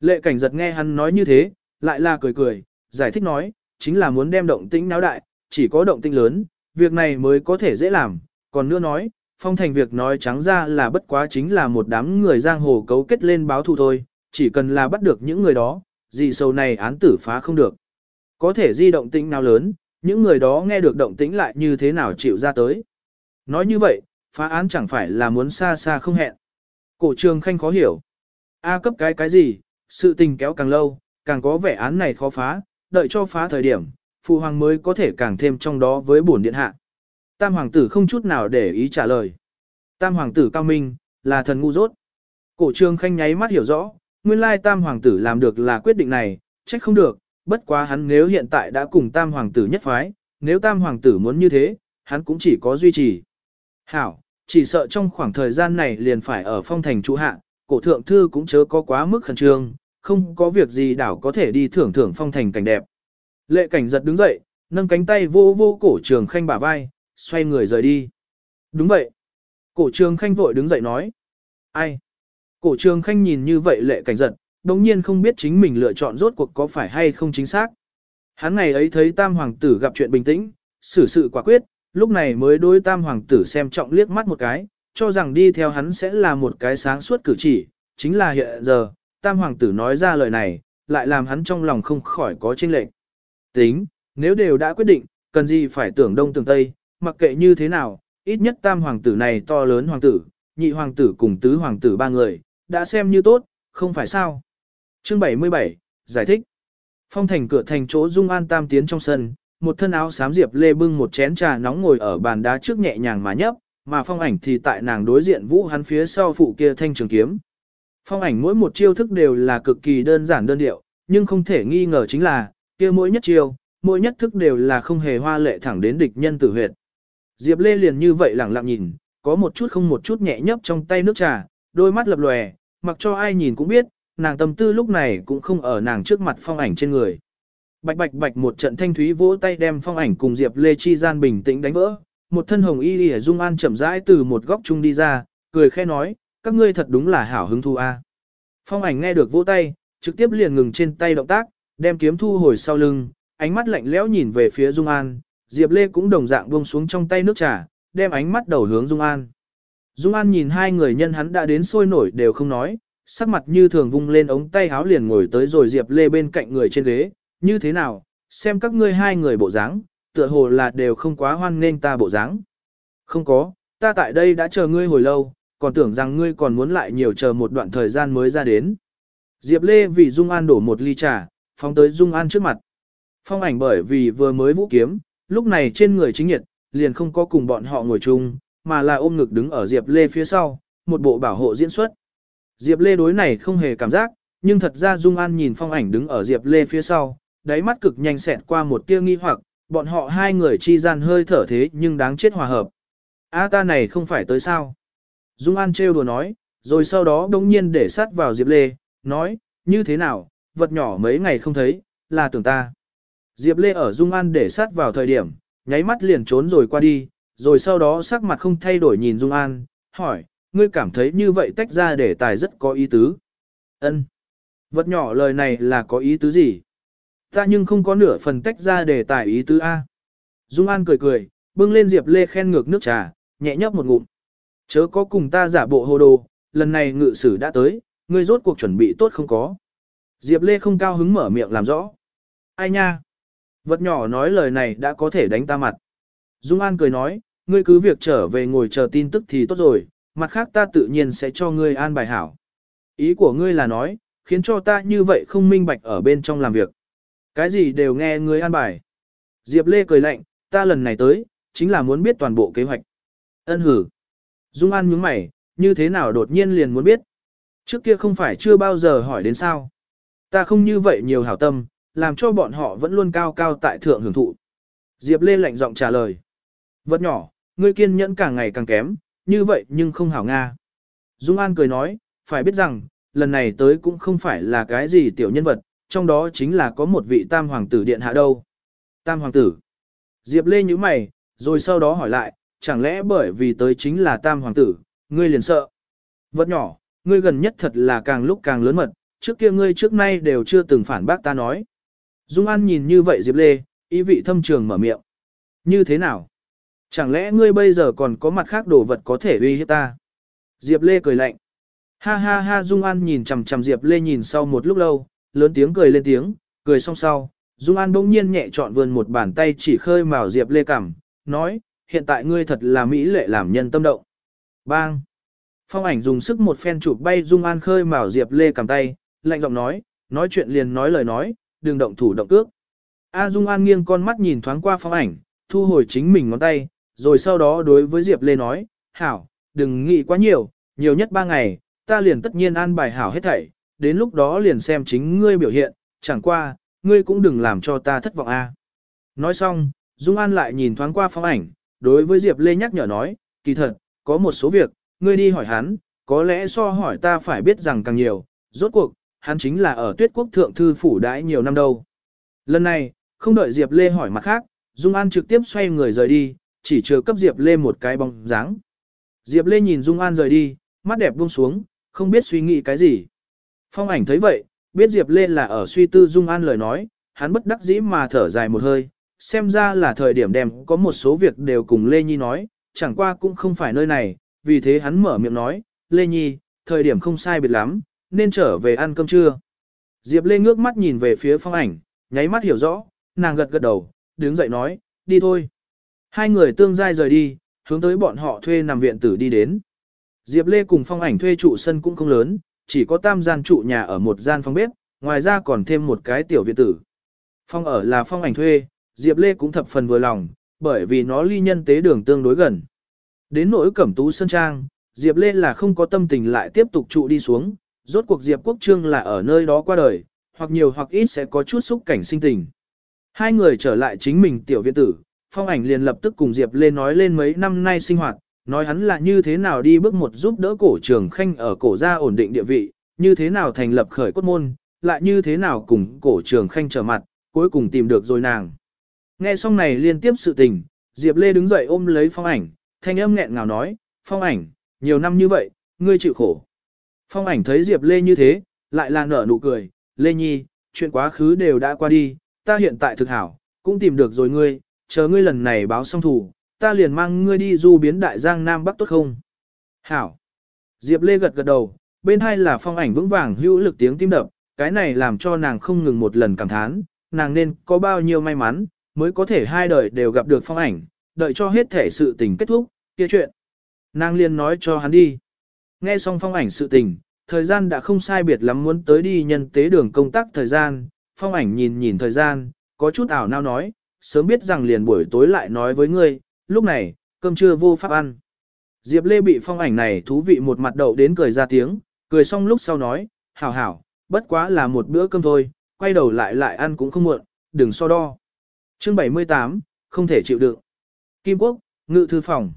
Lệ cảnh giật nghe hắn nói như thế, lại là cười cười, giải thích nói, chính là muốn đem động tĩnh náo đại, chỉ có động tĩnh lớn, việc này mới có thể dễ làm, còn nữa nói, phong thành việc nói trắng ra là bất quá chính là một đám người giang hồ cấu kết lên báo thù thôi, chỉ cần là bắt được những người đó, gì sâu này án tử phá không được. Có thể di động tĩnh nào lớn, những người đó nghe được động tĩnh lại như thế nào chịu ra tới. Nói như vậy, phá án chẳng phải là muốn xa xa không hẹn. Cổ trường khanh khó hiểu. A cấp cái cái gì, sự tình kéo càng lâu, càng có vẻ án này khó phá, đợi cho phá thời điểm, phụ hoàng mới có thể càng thêm trong đó với bổn điện hạ. Tam hoàng tử không chút nào để ý trả lời. Tam hoàng tử cao minh, là thần ngu dốt. Cổ trường khanh nháy mắt hiểu rõ, nguyên lai tam hoàng tử làm được là quyết định này, trách không được, bất quá hắn nếu hiện tại đã cùng tam hoàng tử nhất phái, nếu tam hoàng tử muốn như thế, hắn cũng chỉ có duy trì. Hảo, chỉ sợ trong khoảng thời gian này liền phải ở phong thành trụ hạ, cổ thượng thư cũng chớ có quá mức khẩn trương, không có việc gì đảo có thể đi thưởng thưởng phong thành cảnh đẹp. Lệ cảnh giật đứng dậy, nâng cánh tay vô vô cổ trường khanh bả vai, xoay người rời đi. Đúng vậy. Cổ trường khanh vội đứng dậy nói. Ai? Cổ trường khanh nhìn như vậy lệ cảnh giật, đồng nhiên không biết chính mình lựa chọn rốt cuộc có phải hay không chính xác. Hắn ngày ấy thấy tam hoàng tử gặp chuyện bình tĩnh, xử sự quả quyết, lúc này mới đối tam hoàng tử xem trọng liếc mắt một cái, cho rằng đi theo hắn sẽ là một cái sáng suốt cử chỉ, chính là hiện giờ, tam hoàng tử nói ra lời này, lại làm hắn trong lòng không khỏi có chênh lệch. Tính, nếu đều đã quyết định, cần gì phải tưởng đông tưởng tây, mặc kệ như thế nào, ít nhất tam hoàng tử này to lớn hoàng tử, nhị hoàng tử cùng tứ hoàng tử ba người, đã xem như tốt, không phải sao. Chương 77, giải thích. Phong thành cửa thành chỗ Dung An Tam tiến trong sân, một thân áo xám diệp lê bưng một chén trà nóng ngồi ở bàn đá trước nhẹ nhàng mà nhấp, mà phong ảnh thì tại nàng đối diện vũ hắn phía sau phụ kia thanh trường kiếm. Phong ảnh mỗi một chiêu thức đều là cực kỳ đơn giản đơn điệu, nhưng không thể nghi ngờ chính là, kia mỗi nhất chiêu, mỗi nhất thức đều là không hề hoa lệ thẳng đến địch nhân tử huyệt. Diệp Lê liền như vậy lẳng lặng nhìn, có một chút không một chút nhẹ nhấp trong tay nước trà, đôi mắt lập lòe, mặc cho ai nhìn cũng biết, nàng tâm tư lúc này cũng không ở nàng trước mặt phong ảnh trên người. Bạch bạch bạch một trận thanh thúy vỗ tay đem phong ảnh cùng Diệp Lê chi gian bình tĩnh đánh vỡ, Một thân hồng y lìa Dung An chậm rãi từ một góc chung đi ra, cười khẽ nói, các ngươi thật đúng là hảo hứng thu a. Phong ảnh nghe được vỗ tay, trực tiếp liền ngừng trên tay động tác, đem kiếm thu hồi sau lưng, ánh mắt lạnh lẽo nhìn về phía Dung An, Diệp Lê cũng đồng dạng buông xuống trong tay nước trà, đem ánh mắt đầu hướng Dung An. Dung An nhìn hai người nhân hắn đã đến sôi nổi đều không nói, sắc mặt như thường vung lên ống tay háo liền ngồi tới rồi Diệp Lê bên cạnh người trên ghế, như thế nào, xem các ngươi hai người bộ dáng, tựa hồ là đều không quá hoan nên ta bộ dáng. Không có, ta tại đây đã chờ ngươi hồi lâu, còn tưởng rằng ngươi còn muốn lại nhiều chờ một đoạn thời gian mới ra đến. Diệp Lê vì Dung An đổ một ly trà, phóng tới Dung An trước mặt. Phong ảnh bởi vì vừa mới vũ kiếm, lúc này trên người chính nhiệt, liền không có cùng bọn họ ngồi chung, mà là ôm ngực đứng ở Diệp Lê phía sau, một bộ bảo hộ diễn xuất. Diệp Lê đối này không hề cảm giác, nhưng thật ra Dung An nhìn phong ảnh đứng ở Diệp Lê phía sau, đáy mắt cực nhanh xẹt qua một tia nghi hoặc, bọn họ hai người chi gian hơi thở thế nhưng đáng chết hòa hợp. A ta này không phải tới sao? Dung An trêu đùa nói, rồi sau đó đông nhiên để sát vào Diệp Lê, nói, như thế nào, vật nhỏ mấy ngày không thấy, là tưởng ta. Diệp Lê ở Dung An để sát vào thời điểm, nháy mắt liền trốn rồi qua đi, rồi sau đó sắc mặt không thay đổi nhìn Dung An, hỏi, ngươi cảm thấy như vậy tách ra để tài rất có ý tứ. Ân, Vật nhỏ lời này là có ý tứ gì? Ta nhưng không có nửa phần tách ra để tài ý tứ A. Dung An cười cười, bưng lên Diệp Lê khen ngược nước trà, nhẹ nhấp một ngụm. Chớ có cùng ta giả bộ hồ đồ, lần này ngự sử đã tới, ngươi rốt cuộc chuẩn bị tốt không có. Diệp Lê không cao hứng mở miệng làm rõ. Ai nha? Vật nhỏ nói lời này đã có thể đánh ta mặt. Dung An cười nói, ngươi cứ việc trở về ngồi chờ tin tức thì tốt rồi, mặt khác ta tự nhiên sẽ cho ngươi an bài hảo. Ý của ngươi là nói, khiến cho ta như vậy không minh bạch ở bên trong làm việc. Cái gì đều nghe ngươi an bài. Diệp Lê cười lạnh, ta lần này tới, chính là muốn biết toàn bộ kế hoạch. Ân hử. Dung An nhướng mày, như thế nào đột nhiên liền muốn biết. Trước kia không phải chưa bao giờ hỏi đến sao. Ta không như vậy nhiều hảo tâm, làm cho bọn họ vẫn luôn cao cao tại thượng hưởng thụ. Diệp Lê lạnh giọng trả lời. Vật nhỏ, ngươi kiên nhẫn càng ngày càng kém, như vậy nhưng không hảo Nga. Dung An cười nói, phải biết rằng, lần này tới cũng không phải là cái gì tiểu nhân vật, trong đó chính là có một vị tam hoàng tử điện hạ đâu. Tam hoàng tử. Diệp Lê như mày, rồi sau đó hỏi lại, chẳng lẽ bởi vì tới chính là tam hoàng tử, ngươi liền sợ. Vật nhỏ, ngươi gần nhất thật là càng lúc càng lớn mật, trước kia ngươi trước nay đều chưa từng phản bác ta nói. Dung An nhìn như vậy Diệp Lê, ý vị thâm trường mở miệng. Như thế nào? Chẳng lẽ ngươi bây giờ còn có mặt khác đồ vật có thể uy hiếp ta? Diệp Lê cười lạnh. Ha ha ha Dung An nhìn chằm chằm Diệp Lê nhìn sau một lúc lâu, lớn tiếng cười lên tiếng, cười xong sau, Dung An bỗng nhiên nhẹ chọn vươn một bàn tay chỉ khơi mào Diệp Lê cằm, nói, hiện tại ngươi thật là mỹ lệ làm nhân tâm động. Bang! Phong ảnh dùng sức một phen chụp bay Dung An khơi mào Diệp Lê cầm tay, lạnh giọng nói, nói chuyện liền nói lời nói, đừng động thủ động cước. A Dung An nghiêng con mắt nhìn thoáng qua phong ảnh, thu hồi chính mình ngón tay, rồi sau đó đối với Diệp Lê nói, hảo, đừng nghĩ quá nhiều, nhiều nhất ba ngày, ta liền tất nhiên an bài hảo hết thảy, đến lúc đó liền xem chính ngươi biểu hiện, chẳng qua, ngươi cũng đừng làm cho ta thất vọng a. Nói xong, Dung An lại nhìn thoáng qua phong ảnh, đối với Diệp Lê nhắc nhở nói, kỳ thật, có một số việc, ngươi đi hỏi hắn, có lẽ so hỏi ta phải biết rằng càng nhiều, rốt cuộc, hắn chính là ở tuyết quốc thượng thư phủ đãi nhiều năm đâu. Lần này, không đợi Diệp Lê hỏi mặt khác, Dung An trực tiếp xoay người rời đi, chỉ chờ cấp Diệp Lê một cái bóng dáng. Diệp Lê nhìn Dung An rời đi, mắt đẹp buông xuống, không biết suy nghĩ cái gì. Phong ảnh thấy vậy, biết Diệp Lê là ở suy tư Dung An lời nói, hắn bất đắc dĩ mà thở dài một hơi, xem ra là thời điểm đem có một số việc đều cùng Lê Nhi nói, chẳng qua cũng không phải nơi này, vì thế hắn mở miệng nói, Lê Nhi, thời điểm không sai biệt lắm, nên trở về ăn cơm trưa. Diệp Lê ngước mắt nhìn về phía phong ảnh, nháy mắt hiểu rõ, nàng gật gật đầu, đứng dậy nói, đi thôi. Hai người tương giai rời đi, hướng tới bọn họ thuê nằm viện tử đi đến. Diệp Lê cùng phong ảnh thuê trụ sân cũng không lớn, chỉ có tam gian trụ nhà ở một gian phòng bếp, ngoài ra còn thêm một cái tiểu viện tử. Phong ở là phong ảnh thuê, Diệp Lê cũng thập phần vừa lòng, bởi vì nó ly nhân tế đường tương đối gần. Đến nỗi cẩm tú sân trang, Diệp Lê là không có tâm tình lại tiếp tục trụ đi xuống, rốt cuộc Diệp Quốc Trương là ở nơi đó qua đời, hoặc nhiều hoặc ít sẽ có chút xúc cảnh sinh tình. Hai người trở lại chính mình tiểu viện tử, phong ảnh liền lập tức cùng Diệp Lê nói lên mấy năm nay sinh hoạt, nói hắn là như thế nào đi bước một giúp đỡ cổ trường khanh ở cổ gia ổn định địa vị, như thế nào thành lập khởi cốt môn, lại như thế nào cùng cổ trường khanh trở mặt, cuối cùng tìm được rồi nàng. Nghe xong này liên tiếp sự tình, Diệp Lê đứng dậy ôm lấy phong ảnh, thanh âm nghẹn ngào nói, phong ảnh, nhiều năm như vậy, ngươi chịu khổ. Phong ảnh thấy Diệp Lê như thế, lại là nở nụ cười, Lê Nhi, chuyện quá khứ đều đã qua đi, ta hiện tại thực hảo, cũng tìm được rồi ngươi, chờ ngươi lần này báo xong thủ, ta liền mang ngươi đi du biến đại giang Nam Bắc tốt không? Hảo. Diệp Lê gật gật đầu, bên hai là phong ảnh vững vàng hữu lực tiếng tim đập, cái này làm cho nàng không ngừng một lần cảm thán, nàng nên có bao nhiêu may mắn, mới có thể hai đời đều gặp được phong ảnh, đợi cho hết thể sự tình kết thúc, kia chuyện. Nàng liền nói cho hắn đi. Nghe xong phong ảnh sự tình, thời gian đã không sai biệt lắm muốn tới đi nhân tế đường công tác thời gian, phong ảnh nhìn nhìn thời gian, có chút ảo nao nói, sớm biết rằng liền buổi tối lại nói với ngươi, lúc này, cơm trưa vô pháp ăn. Diệp Lê bị phong ảnh này thú vị một mặt đậu đến cười ra tiếng, cười xong lúc sau nói, hảo hảo, bất quá là một bữa cơm thôi, quay đầu lại lại ăn cũng không muộn, đừng so đo. Chương 78, không thể chịu đựng. Kim Quốc, Ngự Thư Phòng.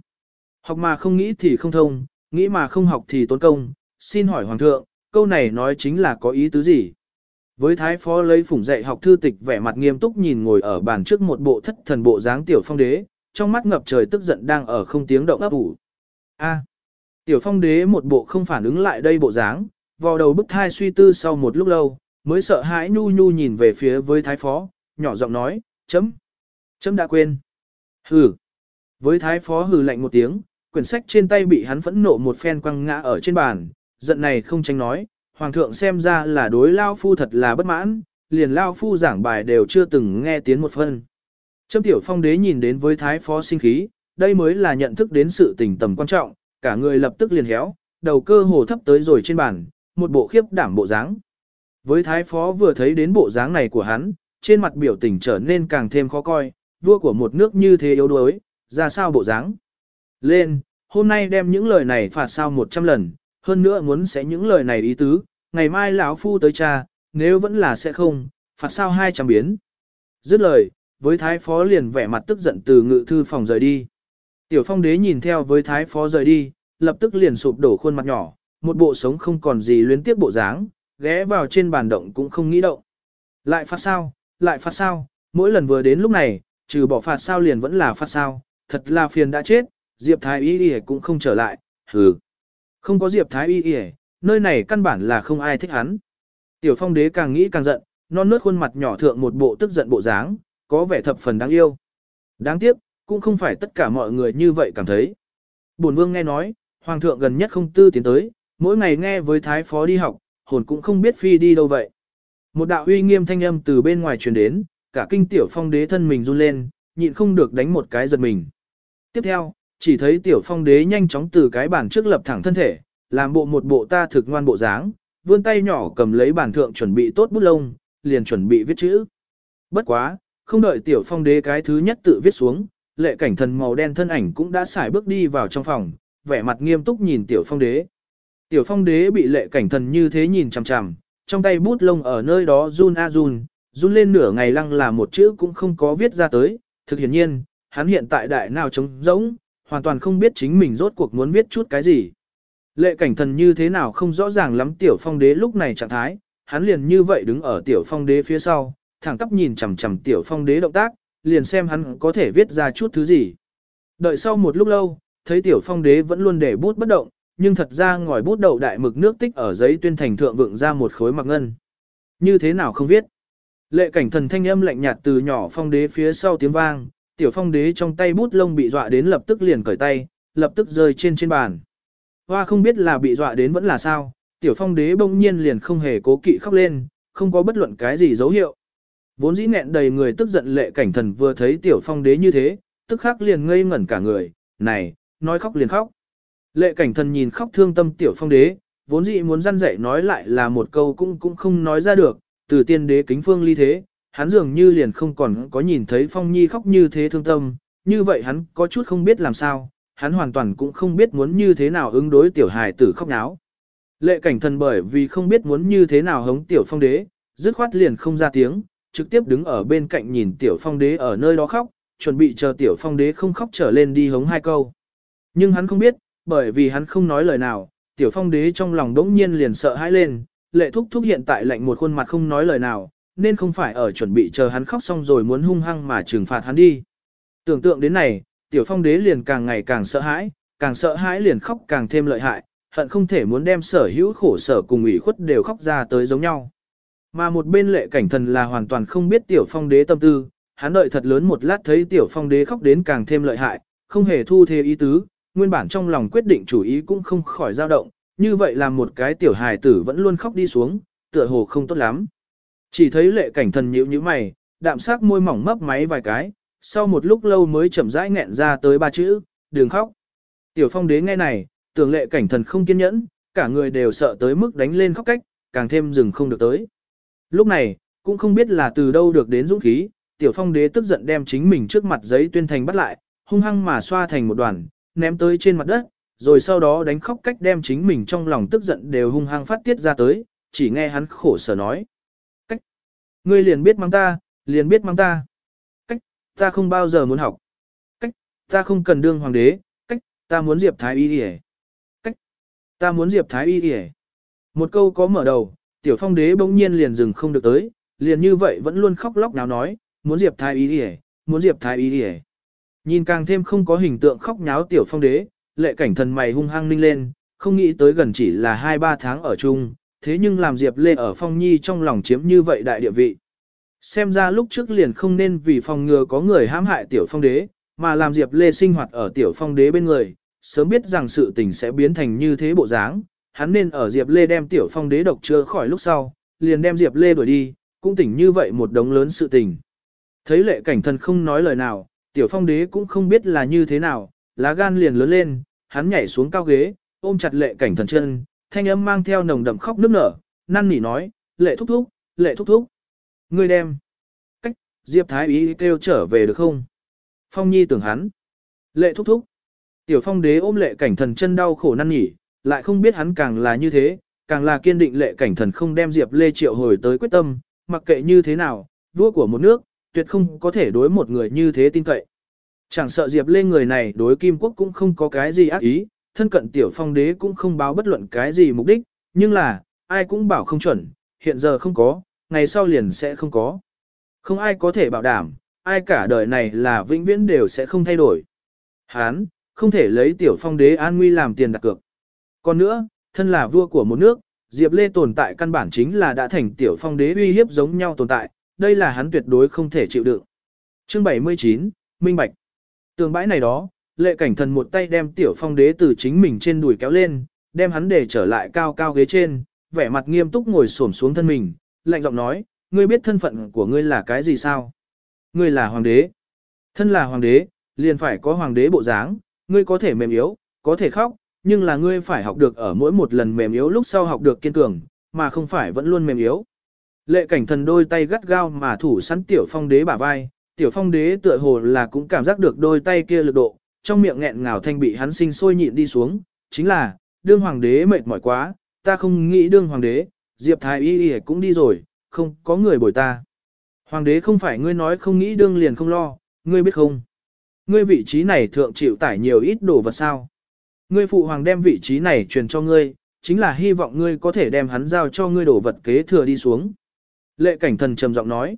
Học mà không nghĩ thì không thông, nghĩ mà không học thì tốn công, xin hỏi Hoàng thượng, câu này nói chính là có ý tứ gì? Với thái phó lấy phủng dạy học thư tịch vẻ mặt nghiêm túc nhìn ngồi ở bàn trước một bộ thất thần bộ dáng tiểu phong đế, trong mắt ngập trời tức giận đang ở không tiếng động ấp ủ. A. tiểu phong đế một bộ không phản ứng lại đây bộ dáng, vò đầu bức thai suy tư sau một lúc lâu, mới sợ hãi nhu nhu nhìn về phía với thái phó, nhỏ giọng nói, chấm. Chấm đã quên. Hừ. Với thái phó hừ lạnh một tiếng, quyển sách trên tay bị hắn phẫn nộ một phen quăng ngã ở trên bàn, giận này không tránh nói, hoàng thượng xem ra là đối lao phu thật là bất mãn, liền lao phu giảng bài đều chưa từng nghe tiếng một phân. Trâm tiểu phong đế nhìn đến với thái phó sinh khí, đây mới là nhận thức đến sự tình tầm quan trọng, cả người lập tức liền héo, đầu cơ hồ thấp tới rồi trên bàn, một bộ khiếp đảm bộ dáng. Với thái phó vừa thấy đến bộ dáng này của hắn, trên mặt biểu tình trở nên càng thêm khó coi, vua của một nước như thế yếu đuối, ra sao bộ dáng. Lên, hôm nay đem những lời này phạt sao 100 lần, hơn nữa muốn sẽ những lời này ý tứ, ngày mai lão phu tới cha, nếu vẫn là sẽ không, phạt sao 200 biến. Dứt lời, với thái phó liền vẻ mặt tức giận từ ngự thư phòng rời đi. Tiểu phong đế nhìn theo với thái phó rời đi, lập tức liền sụp đổ khuôn mặt nhỏ, một bộ sống không còn gì luyến tiếp bộ dáng, ghé vào trên bàn động cũng không nghĩ động. Lại phạt sao, lại phạt sao, mỗi lần vừa đến lúc này, trừ bỏ phạt sao liền vẫn là phạt sao, thật là phiền đã chết, Diệp Thái Y Y cũng không trở lại, hừ. Không có Diệp Thái Y Y, nơi này căn bản là không ai thích hắn. Tiểu phong đế càng nghĩ càng giận, non nớt khuôn mặt nhỏ thượng một bộ tức giận bộ dáng, có vẻ thập phần đáng yêu. Đáng tiếc, cũng không phải tất cả mọi người như vậy cảm thấy. Bổn vương nghe nói, hoàng thượng gần nhất không tư tiến tới, mỗi ngày nghe với thái phó đi học, hồn cũng không biết phi đi đâu vậy. Một đạo uy nghiêm thanh âm từ bên ngoài truyền đến, cả kinh tiểu phong đế thân mình run lên, nhịn không được đánh một cái giật mình. Tiếp theo, chỉ thấy tiểu phong đế nhanh chóng từ cái bàn trước lập thẳng thân thể, làm bộ một bộ ta thực ngoan bộ dáng, vươn tay nhỏ cầm lấy bàn thượng chuẩn bị tốt bút lông, liền chuẩn bị viết chữ. Bất quá, không đợi tiểu phong đế cái thứ nhất tự viết xuống, lệ cảnh thần màu đen thân ảnh cũng đã xài bước đi vào trong phòng, vẻ mặt nghiêm túc nhìn tiểu phong đế. Tiểu phong đế bị lệ cảnh thần như thế nhìn chằm chằm, trong tay bút lông ở nơi đó run a run, run lên nửa ngày lăng là một chữ cũng không có viết ra tới, thực hiển nhiên, hắn hiện tại đại nào trống rỗng, hoàn toàn không biết chính mình rốt cuộc muốn viết chút cái gì. Lệ cảnh thần như thế nào không rõ ràng lắm tiểu phong đế lúc này trạng thái, hắn liền như vậy đứng ở tiểu phong đế phía sau, thẳng tắp nhìn chằm chằm tiểu phong đế động tác, liền xem hắn có thể viết ra chút thứ gì. Đợi sau một lúc lâu, thấy tiểu phong đế vẫn luôn để bút bất động, nhưng thật ra ngòi bút đậu đại mực nước tích ở giấy tuyên thành thượng vượng ra một khối mặc ngân. Như thế nào không viết? Lệ cảnh thần thanh âm lạnh nhạt từ nhỏ phong đế phía sau tiếng vang, tiểu phong đế trong tay bút lông bị dọa đến lập tức liền cởi tay, lập tức rơi trên trên bàn. Hoa không biết là bị dọa đến vẫn là sao, tiểu phong đế bỗng nhiên liền không hề cố kỵ khóc lên, không có bất luận cái gì dấu hiệu. Vốn dĩ nghẹn đầy người tức giận lệ cảnh thần vừa thấy tiểu phong đế như thế, tức khắc liền ngây ngẩn cả người, này, nói khóc liền khóc. Lệ cảnh thần nhìn khóc thương tâm tiểu phong đế, vốn dĩ muốn răn dạy nói lại là một câu cũng cũng không nói ra được, từ tiên đế kính phương ly thế, hắn dường như liền không còn có nhìn thấy phong nhi khóc như thế thương tâm, như vậy hắn có chút không biết làm sao, hắn hoàn toàn cũng không biết muốn như thế nào ứng đối tiểu hài tử khóc náo. Lệ cảnh thần bởi vì không biết muốn như thế nào hống tiểu phong đế, dứt khoát liền không ra tiếng, trực tiếp đứng ở bên cạnh nhìn tiểu phong đế ở nơi đó khóc, chuẩn bị chờ tiểu phong đế không khóc trở lên đi hống hai câu. Nhưng hắn không biết, bởi vì hắn không nói lời nào, tiểu phong đế trong lòng đống nhiên liền sợ hãi lên, lệ thúc thúc hiện tại lạnh một khuôn mặt không nói lời nào, nên không phải ở chuẩn bị chờ hắn khóc xong rồi muốn hung hăng mà trừng phạt hắn đi. Tưởng tượng đến này, tiểu phong đế liền càng ngày càng sợ hãi, càng sợ hãi liền khóc càng thêm lợi hại, hận không thể muốn đem sở hữu khổ sở cùng ủy khuất đều khóc ra tới giống nhau. Mà một bên lệ cảnh thần là hoàn toàn không biết tiểu phong đế tâm tư, hắn đợi thật lớn một lát thấy tiểu phong đế khóc đến càng thêm lợi hại, không hề thu thế ý tứ, nguyên bản trong lòng quyết định chủ ý cũng không khỏi dao động, như vậy làm một cái tiểu hài tử vẫn luôn khóc đi xuống, tựa hồ không tốt lắm. Chỉ thấy lệ cảnh thần nhíu như mày, đạm sắc môi mỏng mấp máy vài cái, sau một lúc lâu mới chậm rãi nghẹn ra tới ba chữ, đừng khóc. Tiểu phong đế nghe này, tưởng lệ cảnh thần không kiên nhẫn, cả người đều sợ tới mức đánh lên khóc cách, càng thêm dừng không được tới. Lúc này, cũng không biết là từ đâu được đến dũng khí, tiểu phong đế tức giận đem chính mình trước mặt giấy tuyên thành bắt lại, hung hăng mà xoa thành một đoàn, ném tới trên mặt đất, rồi sau đó đánh khóc cách đem chính mình trong lòng tức giận đều hung hăng phát tiết ra tới, chỉ nghe hắn khổ sở nói. Ngươi liền biết mang ta, liền biết mang ta. Cách, ta không bao giờ muốn học. Cách, ta không cần đương hoàng đế. Cách, ta muốn diệp thái y đi Cách, ta muốn diệp thái y đi Một câu có mở đầu, tiểu phong đế bỗng nhiên liền dừng không được tới, liền như vậy vẫn luôn khóc lóc nào nói, muốn diệp thái y đi muốn diệp thái y đi Nhìn càng thêm không có hình tượng khóc nháo tiểu phong đế, lệ cảnh thần mày hung hăng ninh lên, không nghĩ tới gần chỉ là 2-3 tháng ở chung, thế nhưng làm Diệp Lê ở phong nhi trong lòng chiếm như vậy đại địa vị. Xem ra lúc trước liền không nên vì phòng ngừa có người hãm hại tiểu phong đế, mà làm Diệp Lê sinh hoạt ở tiểu phong đế bên người, sớm biết rằng sự tình sẽ biến thành như thế bộ dáng, hắn nên ở Diệp Lê đem tiểu phong đế độc chưa khỏi lúc sau, liền đem Diệp Lê đuổi đi, cũng tỉnh như vậy một đống lớn sự tình. Thấy lệ cảnh thần không nói lời nào, tiểu phong đế cũng không biết là như thế nào, lá gan liền lớn lên, hắn nhảy xuống cao ghế, ôm chặt lệ cảnh thần chân, thanh âm mang theo nồng đậm khóc nức nở, năn nỉ nói, lệ thúc thúc, lệ thúc thúc. Ngươi đem. Cách, Diệp Thái ý kêu trở về được không? Phong Nhi tưởng hắn. Lệ thúc thúc. Tiểu phong đế ôm lệ cảnh thần chân đau khổ năn nỉ, lại không biết hắn càng là như thế, càng là kiên định lệ cảnh thần không đem Diệp Lê triệu hồi tới quyết tâm, mặc kệ như thế nào, vua của một nước, tuyệt không có thể đối một người như thế tin cậy. Chẳng sợ Diệp Lê người này đối Kim Quốc cũng không có cái gì ác ý, thân cận tiểu phong đế cũng không báo bất luận cái gì mục đích, nhưng là, ai cũng bảo không chuẩn, hiện giờ không có, ngày sau liền sẽ không có. Không ai có thể bảo đảm, ai cả đời này là vĩnh viễn đều sẽ không thay đổi. Hán, không thể lấy tiểu phong đế an nguy làm tiền đặt cược. Còn nữa, thân là vua của một nước, Diệp Lê tồn tại căn bản chính là đã thành tiểu phong đế uy hiếp giống nhau tồn tại, đây là hắn tuyệt đối không thể chịu đựng. Chương 79, Minh Bạch Tường bãi này đó, lệ cảnh thần một tay đem tiểu phong đế từ chính mình trên đùi kéo lên, đem hắn để trở lại cao cao ghế trên, vẻ mặt nghiêm túc ngồi xổm xuống thân mình, lạnh giọng nói, ngươi biết thân phận của ngươi là cái gì sao? Ngươi là hoàng đế. Thân là hoàng đế, liền phải có hoàng đế bộ dáng, ngươi có thể mềm yếu, có thể khóc, nhưng là ngươi phải học được ở mỗi một lần mềm yếu lúc sau học được kiên cường, mà không phải vẫn luôn mềm yếu. Lệ cảnh thần đôi tay gắt gao mà thủ sẵn tiểu phong đế bả vai, tiểu phong đế tựa hồ là cũng cảm giác được đôi tay kia lực độ, trong miệng nghẹn ngào thanh bị hắn sinh sôi nhịn đi xuống, chính là, đương hoàng đế mệt mỏi quá, ta không nghĩ đương hoàng đế, Diệp Thái Y Y cũng đi rồi, không có người bồi ta. Hoàng đế không phải ngươi nói không nghĩ đương liền không lo, ngươi biết không? Ngươi vị trí này thượng chịu tải nhiều ít đồ vật sao? Ngươi phụ hoàng đem vị trí này truyền cho ngươi, chính là hy vọng ngươi có thể đem hắn giao cho ngươi đồ vật kế thừa đi xuống. Lệ cảnh thần trầm giọng nói,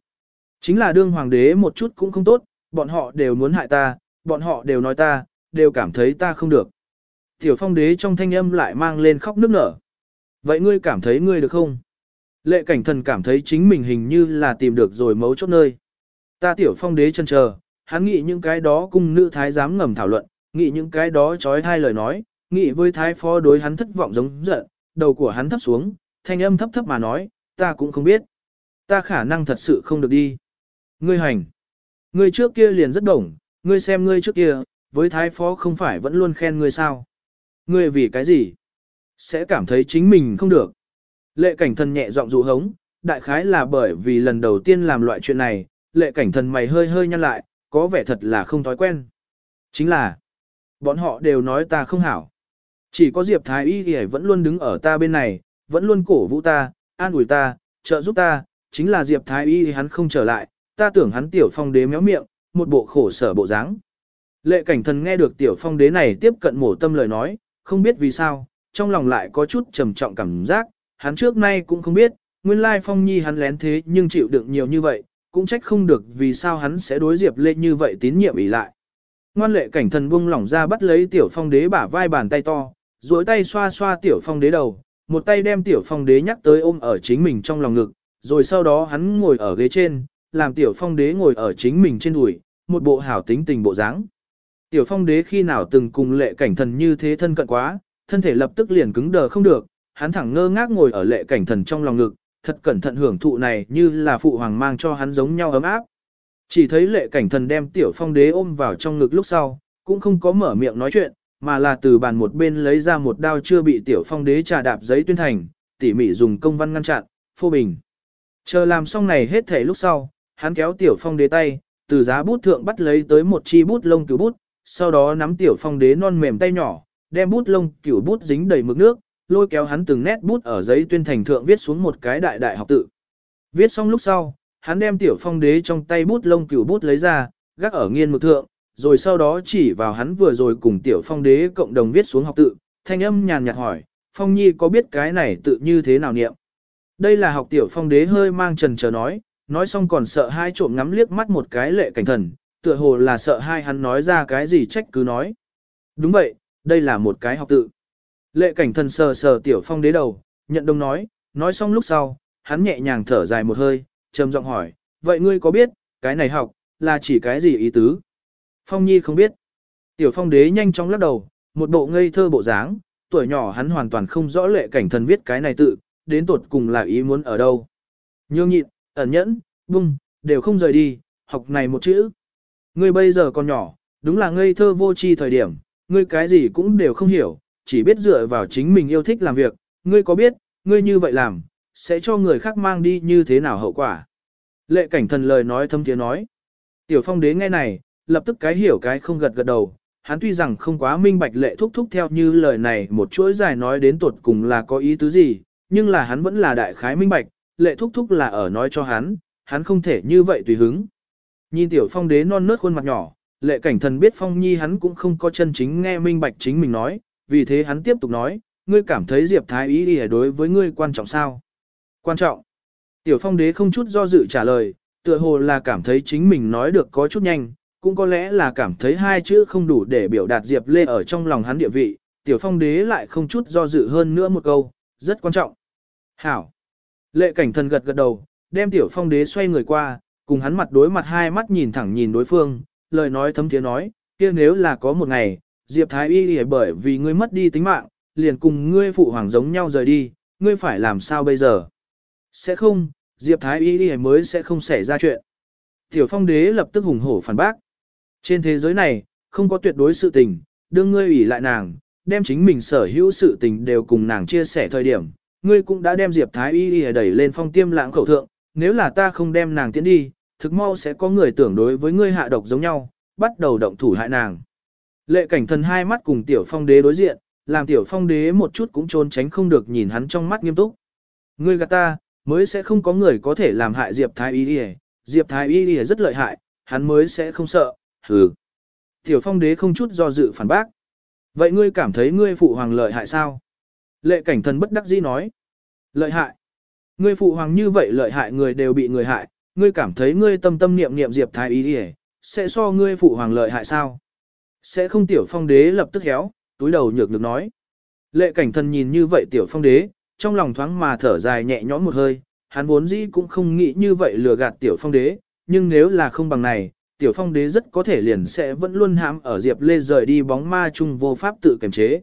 chính là đương hoàng đế một chút cũng không tốt, bọn họ đều muốn hại ta, bọn họ đều nói ta, đều cảm thấy ta không được. Tiểu phong đế trong thanh âm lại mang lên khóc nức nở. Vậy ngươi cảm thấy ngươi được không? Lệ cảnh thần cảm thấy chính mình hình như là tìm được rồi mấu chốt nơi. Ta tiểu phong đế chân chờ, hắn nghĩ những cái đó cung nữ thái giám ngầm thảo luận, nghĩ những cái đó trói thai lời nói, nghĩ với thái phó đối hắn thất vọng giống giận, đầu của hắn thấp xuống, thanh âm thấp thấp mà nói, ta cũng không biết. Ta khả năng thật sự không được đi. Ngươi hành. Ngươi trước kia liền rất đồng, ngươi xem ngươi trước kia, với thái phó không phải vẫn luôn khen ngươi sao. Ngươi vì cái gì? Sẽ cảm thấy chính mình không được. Lệ cảnh thần nhẹ giọng dụ hống, đại khái là bởi vì lần đầu tiên làm loại chuyện này, lệ cảnh thần mày hơi hơi nhăn lại, có vẻ thật là không thói quen. Chính là, bọn họ đều nói ta không hảo. Chỉ có Diệp Thái Y thì vẫn luôn đứng ở ta bên này, vẫn luôn cổ vũ ta, an ủi ta, trợ giúp ta, chính là Diệp Thái Y thì hắn không trở lại, ta tưởng hắn tiểu phong đế méo miệng, một bộ khổ sở bộ dáng. Lệ cảnh thần nghe được tiểu phong đế này tiếp cận mổ tâm lời nói, không biết vì sao, trong lòng lại có chút trầm trọng cảm giác, hắn trước nay cũng không biết, nguyên lai phong nhi hắn lén thế nhưng chịu đựng nhiều như vậy, cũng trách không được vì sao hắn sẽ đối diệp lệ như vậy tín nhiệm ý lại. Ngoan lệ cảnh thần buông lỏng ra bắt lấy tiểu phong đế bả vai bàn tay to, duỗi tay xoa xoa tiểu phong đế đầu, một tay đem tiểu phong đế nhắc tới ôm ở chính mình trong lòng ngực, rồi sau đó hắn ngồi ở ghế trên, làm tiểu phong đế ngồi ở chính mình trên đùi, một bộ hảo tính tình bộ dáng. Tiểu phong đế khi nào từng cùng lệ cảnh thần như thế thân cận quá, thân thể lập tức liền cứng đờ không được, hắn thẳng ngơ ngác ngồi ở lệ cảnh thần trong lòng ngực, thật cẩn thận hưởng thụ này như là phụ hoàng mang cho hắn giống nhau ấm áp. Chỉ thấy lệ cảnh thần đem tiểu phong đế ôm vào trong ngực lúc sau, cũng không có mở miệng nói chuyện, mà là từ bàn một bên lấy ra một đao chưa bị tiểu phong đế trà đạp giấy tuyên thành, tỉ mỉ dùng công văn ngăn chặn, phô bình. Chờ làm xong này hết thể lúc sau, hắn kéo tiểu phong đế tay, từ giá bút thượng bắt lấy tới một chi bút lông cứu bút, sau đó nắm tiểu phong đế non mềm tay nhỏ, đem bút lông cửu bút dính đầy mực nước, lôi kéo hắn từng nét bút ở giấy tuyên thành thượng viết xuống một cái đại đại học tự. Viết xong lúc sau, hắn đem tiểu phong đế trong tay bút lông cửu bút lấy ra, gác ở nghiên mực thượng, rồi sau đó chỉ vào hắn vừa rồi cùng tiểu phong đế cộng đồng viết xuống học tự, thanh âm nhàn nhạt hỏi, phong nhi có biết cái này tự như thế nào niệm? Đây là học tiểu phong đế hơi mang trần chờ nói, nói xong còn sợ hai trộm ngắm liếc mắt một cái lệ cảnh thần, tựa hồ là sợ hai hắn nói ra cái gì trách cứ nói. Đúng vậy, đây là một cái học tự. Lệ cảnh thần sờ sờ tiểu phong đế đầu, nhận đồng nói, nói xong lúc sau, hắn nhẹ nhàng thở dài một hơi, trầm giọng hỏi, vậy ngươi có biết, cái này học, là chỉ cái gì ý tứ? Phong Nhi không biết. Tiểu phong đế nhanh chóng lắc đầu, một bộ ngây thơ bộ dáng, tuổi nhỏ hắn hoàn toàn không rõ lệ cảnh thần viết cái này tự, đến tột cùng là ý muốn ở đâu. Nhương nhịn, ẩn nhẫn, bung, đều không rời đi, học này một chữ. Ngươi bây giờ còn nhỏ, đúng là ngây thơ vô tri thời điểm, ngươi cái gì cũng đều không hiểu, chỉ biết dựa vào chính mình yêu thích làm việc, ngươi có biết, ngươi như vậy làm, sẽ cho người khác mang đi như thế nào hậu quả. Lệ cảnh thần lời nói thâm tiếng nói. Tiểu phong đế nghe này, lập tức cái hiểu cái không gật gật đầu, hắn tuy rằng không quá minh bạch lệ thúc thúc theo như lời này một chuỗi dài nói đến tuột cùng là có ý tứ gì, nhưng là hắn vẫn là đại khái minh bạch, lệ thúc thúc là ở nói cho hắn, hắn không thể như vậy tùy hứng. Nhìn tiểu phong đế non nớt khuôn mặt nhỏ, lệ cảnh thần biết phong nhi hắn cũng không có chân chính nghe minh bạch chính mình nói, vì thế hắn tiếp tục nói, ngươi cảm thấy Diệp Thái ý đi đối với ngươi quan trọng sao? Quan trọng. Tiểu phong đế không chút do dự trả lời, tựa hồ là cảm thấy chính mình nói được có chút nhanh, cũng có lẽ là cảm thấy hai chữ không đủ để biểu đạt Diệp Lê ở trong lòng hắn địa vị, tiểu phong đế lại không chút do dự hơn nữa một câu, rất quan trọng. Hảo. Lệ cảnh thần gật gật đầu, đem tiểu phong đế xoay người qua, cùng hắn mặt đối mặt hai mắt nhìn thẳng nhìn đối phương, lời nói thấm tiếng nói, kia nếu là có một ngày, Diệp Thái Y lìa bởi vì ngươi mất đi tính mạng, liền cùng ngươi phụ hoàng giống nhau rời đi, ngươi phải làm sao bây giờ? Sẽ không, Diệp Thái Y lìa mới sẽ không xảy ra chuyện. Tiểu phong đế lập tức hùng hổ phản bác. Trên thế giới này, không có tuyệt đối sự tình, đương ngươi ủy lại nàng, đem chính mình sở hữu sự tình đều cùng nàng chia sẻ thời điểm, ngươi cũng đã đem Diệp Thái Y Y đẩy lên phong tiêm lãng khẩu thượng, nếu là ta không đem nàng tiến đi, thực mau sẽ có người tưởng đối với ngươi hạ độc giống nhau, bắt đầu động thủ hại nàng. Lệ cảnh thần hai mắt cùng tiểu phong đế đối diện, làm tiểu phong đế một chút cũng trốn tránh không được nhìn hắn trong mắt nghiêm túc. Ngươi gạt ta, mới sẽ không có người có thể làm hại Diệp Thái Y Y, Diệp Thái Y Y rất lợi hại, hắn mới sẽ không sợ, hừ. Tiểu phong đế không chút do dự phản bác. Vậy ngươi cảm thấy ngươi phụ hoàng lợi hại sao? Lệ cảnh thần bất đắc dĩ nói. Lợi hại. Ngươi phụ hoàng như vậy lợi hại người đều bị người hại, ngươi cảm thấy ngươi tâm tâm niệm niệm Diệp Thái ý đi sẽ so ngươi phụ hoàng lợi hại sao? Sẽ không tiểu phong đế lập tức héo, túi đầu nhược được nói. Lệ cảnh thần nhìn như vậy tiểu phong đế, trong lòng thoáng mà thở dài nhẹ nhõm một hơi, hắn vốn dĩ cũng không nghĩ như vậy lừa gạt tiểu phong đế, nhưng nếu là không bằng này, tiểu phong đế rất có thể liền sẽ vẫn luôn hãm ở Diệp Lê rời đi bóng ma chung vô pháp tự kiềm chế.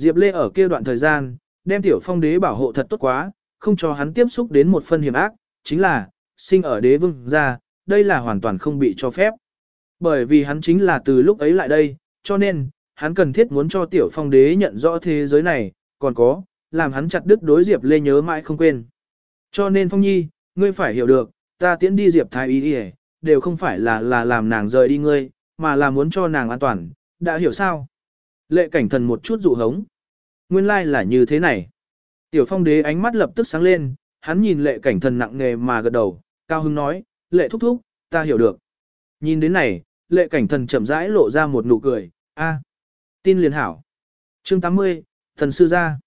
Diệp Lê ở kia đoạn thời gian, đem tiểu phong đế bảo hộ thật tốt quá, không cho hắn tiếp xúc đến một phân hiểm ác, chính là, sinh ở đế vương ra, đây là hoàn toàn không bị cho phép. Bởi vì hắn chính là từ lúc ấy lại đây, cho nên, hắn cần thiết muốn cho tiểu phong đế nhận rõ thế giới này, còn có, làm hắn chặt đứt đối Diệp Lê nhớ mãi không quên. Cho nên Phong Nhi, ngươi phải hiểu được, ta tiễn đi Diệp Thái ý đi đều không phải là là làm nàng rời đi ngươi, mà là muốn cho nàng an toàn, đã hiểu sao? Lệ cảnh thần một chút dụ hống. Nguyên lai like là như thế này. Tiểu phong đế ánh mắt lập tức sáng lên, hắn nhìn lệ cảnh thần nặng nề mà gật đầu, cao hưng nói, lệ thúc thúc, ta hiểu được. Nhìn đến này, lệ cảnh thần chậm rãi lộ ra một nụ cười, a, tin liền hảo. Chương 80, thần sư gia.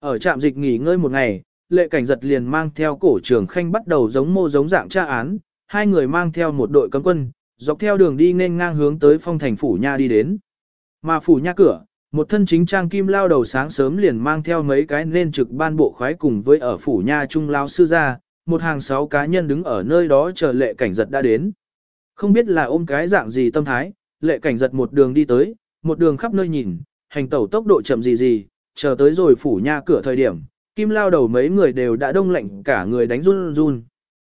Ở trạm dịch nghỉ ngơi một ngày, lệ cảnh giật liền mang theo cổ trưởng khanh bắt đầu giống mô giống dạng tra án, hai người mang theo một đội cấm quân, dọc theo đường đi nên ngang hướng tới phong thành phủ nha đi đến. Mà phủ nha cửa, một thân chính trang kim lao đầu sáng sớm liền mang theo mấy cái nên trực ban bộ khoái cùng với ở phủ nha trung lao sư gia, một hàng sáu cá nhân đứng ở nơi đó chờ lệ cảnh giật đã đến. Không biết là ôm cái dạng gì tâm thái, lệ cảnh giật một đường đi tới, một đường khắp nơi nhìn, hành tẩu tốc độ chậm gì gì, chờ tới rồi phủ nha cửa thời điểm, kim lao đầu mấy người đều đã đông lạnh cả người đánh run run.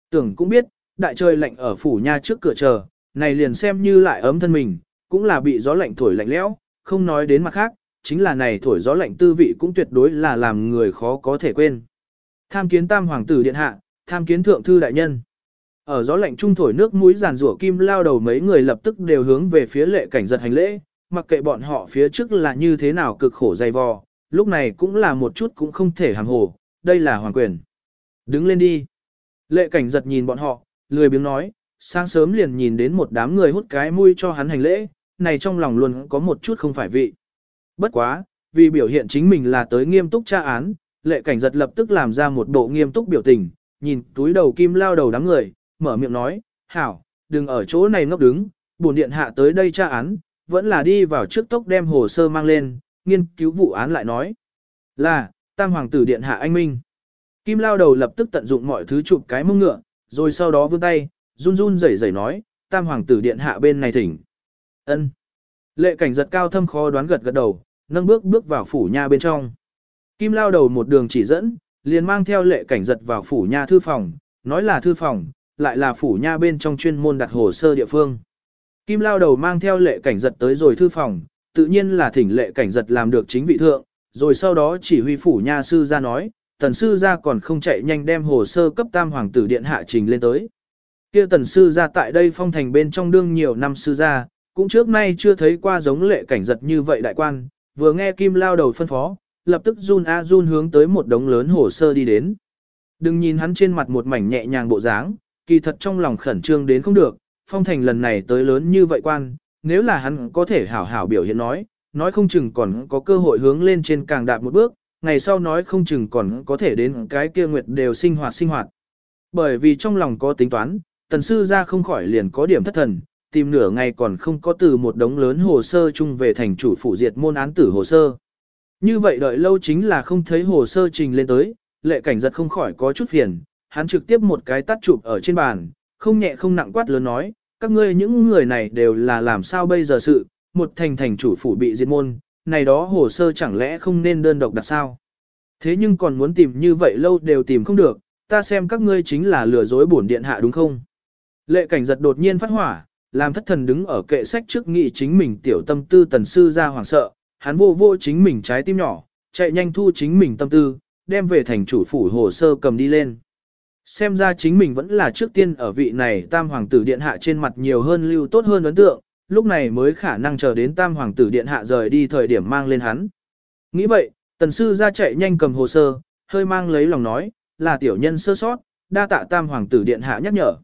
Tưởng cũng biết, đại trời lạnh ở phủ nha trước cửa chờ, này liền xem như lại ấm thân mình, cũng là bị gió lạnh thổi lạnh lẽo, không nói đến mặt khác, chính là này thổi gió lạnh tư vị cũng tuyệt đối là làm người khó có thể quên. Tham kiến tam hoàng tử điện hạ, tham kiến thượng thư đại nhân. Ở gió lạnh trung thổi nước mũi giàn rủa kim lao đầu mấy người lập tức đều hướng về phía lệ cảnh giật hành lễ, mặc kệ bọn họ phía trước là như thế nào cực khổ dày vò, lúc này cũng là một chút cũng không thể hàm hồ, đây là hoàng quyền. Đứng lên đi. Lệ cảnh giật nhìn bọn họ, lười biếng nói, sáng sớm liền nhìn đến một đám người hút cái mũi cho hắn hành lễ, này trong lòng luôn có một chút không phải vị. Bất quá, vì biểu hiện chính mình là tới nghiêm túc tra án, lệ cảnh giật lập tức làm ra một bộ nghiêm túc biểu tình, nhìn túi đầu kim lao đầu đám người, mở miệng nói, hảo, đừng ở chỗ này ngốc đứng, bổn điện hạ tới đây tra án, vẫn là đi vào trước tốc đem hồ sơ mang lên, nghiên cứu vụ án lại nói. Là, tam hoàng tử điện hạ anh minh. Kim lao đầu lập tức tận dụng mọi thứ chụp cái mông ngựa, rồi sau đó vươn tay, run run rẩy rẩy nói, tam hoàng tử điện hạ bên này thỉnh ân Lệ cảnh giật cao thâm khó đoán gật gật đầu, nâng bước bước vào phủ nha bên trong. Kim lao đầu một đường chỉ dẫn, liền mang theo lệ cảnh giật vào phủ nha thư phòng, nói là thư phòng, lại là phủ nha bên trong chuyên môn đặt hồ sơ địa phương. Kim lao đầu mang theo lệ cảnh giật tới rồi thư phòng, tự nhiên là thỉnh lệ cảnh giật làm được chính vị thượng, rồi sau đó chỉ huy phủ nha sư ra nói, tần sư ra còn không chạy nhanh đem hồ sơ cấp tam hoàng tử điện hạ trình lên tới. kia tần sư ra tại đây phong thành bên trong đương nhiều năm sư ra, cũng trước nay chưa thấy qua giống lệ cảnh giật như vậy đại quan, vừa nghe kim lao đầu phân phó, lập tức run a run hướng tới một đống lớn hồ sơ đi đến. Đừng nhìn hắn trên mặt một mảnh nhẹ nhàng bộ dáng, kỳ thật trong lòng khẩn trương đến không được, phong thành lần này tới lớn như vậy quan, nếu là hắn có thể hảo hảo biểu hiện nói, nói không chừng còn có cơ hội hướng lên trên càng đạp một bước, ngày sau nói không chừng còn có thể đến cái kia nguyệt đều sinh hoạt sinh hoạt. Bởi vì trong lòng có tính toán, tần sư ra không khỏi liền có điểm thất thần, tìm nửa ngày còn không có từ một đống lớn hồ sơ chung về thành chủ phụ diệt môn án tử hồ sơ. Như vậy đợi lâu chính là không thấy hồ sơ trình lên tới, lệ cảnh giật không khỏi có chút phiền, hắn trực tiếp một cái tắt chụp ở trên bàn, không nhẹ không nặng quát lớn nói, các ngươi những người này đều là làm sao bây giờ sự, một thành thành chủ phủ bị diệt môn, này đó hồ sơ chẳng lẽ không nên đơn độc đặt sao. Thế nhưng còn muốn tìm như vậy lâu đều tìm không được, ta xem các ngươi chính là lừa dối bổn điện hạ đúng không? Lệ cảnh giật đột nhiên phát hỏa, làm thất thần đứng ở kệ sách trước nghị chính mình tiểu tâm tư tần sư ra hoàng sợ, hắn vô vô chính mình trái tim nhỏ, chạy nhanh thu chính mình tâm tư, đem về thành chủ phủ hồ sơ cầm đi lên. Xem ra chính mình vẫn là trước tiên ở vị này tam hoàng tử điện hạ trên mặt nhiều hơn lưu tốt hơn ấn tượng, lúc này mới khả năng chờ đến tam hoàng tử điện hạ rời đi thời điểm mang lên hắn. Nghĩ vậy, tần sư ra chạy nhanh cầm hồ sơ, hơi mang lấy lòng nói, là tiểu nhân sơ sót, đa tạ tam hoàng tử điện hạ nhắc nhở.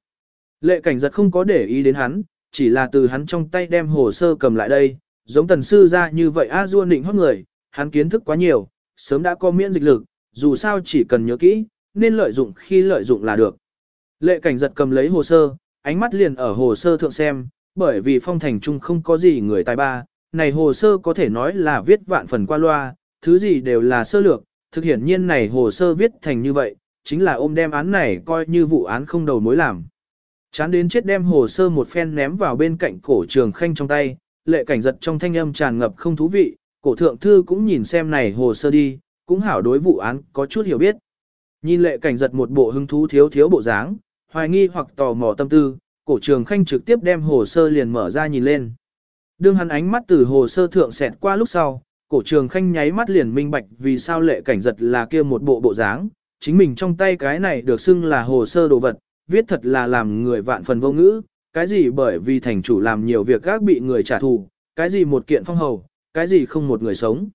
Lệ cảnh giật không có để ý đến hắn, chỉ là từ hắn trong tay đem hồ sơ cầm lại đây, giống tần sư ra như vậy a du định hót người, hắn kiến thức quá nhiều, sớm đã có miễn dịch lực, dù sao chỉ cần nhớ kỹ, nên lợi dụng khi lợi dụng là được. Lệ cảnh giật cầm lấy hồ sơ, ánh mắt liền ở hồ sơ thượng xem, bởi vì phong thành trung không có gì người tài ba, này hồ sơ có thể nói là viết vạn phần qua loa, thứ gì đều là sơ lược, thực hiện nhiên này hồ sơ viết thành như vậy, chính là ôm đem án này coi như vụ án không đầu mối làm. Chán đến chết đem hồ sơ một phen ném vào bên cạnh cổ trường khanh trong tay, lệ cảnh giật trong thanh âm tràn ngập không thú vị, cổ thượng thư cũng nhìn xem này hồ sơ đi, cũng hảo đối vụ án có chút hiểu biết. Nhìn lệ cảnh giật một bộ hứng thú thiếu thiếu bộ dáng, hoài nghi hoặc tò mò tâm tư, cổ trường khanh trực tiếp đem hồ sơ liền mở ra nhìn lên. Đương hắn ánh mắt từ hồ sơ thượng xẹt qua lúc sau, cổ trường khanh nháy mắt liền minh bạch vì sao lệ cảnh giật là kia một bộ bộ dáng, chính mình trong tay cái này được xưng là hồ sơ đồ vật, viết thật là làm người vạn phần vô ngữ, cái gì bởi vì thành chủ làm nhiều việc gác bị người trả thù, cái gì một kiện phong hầu, cái gì không một người sống.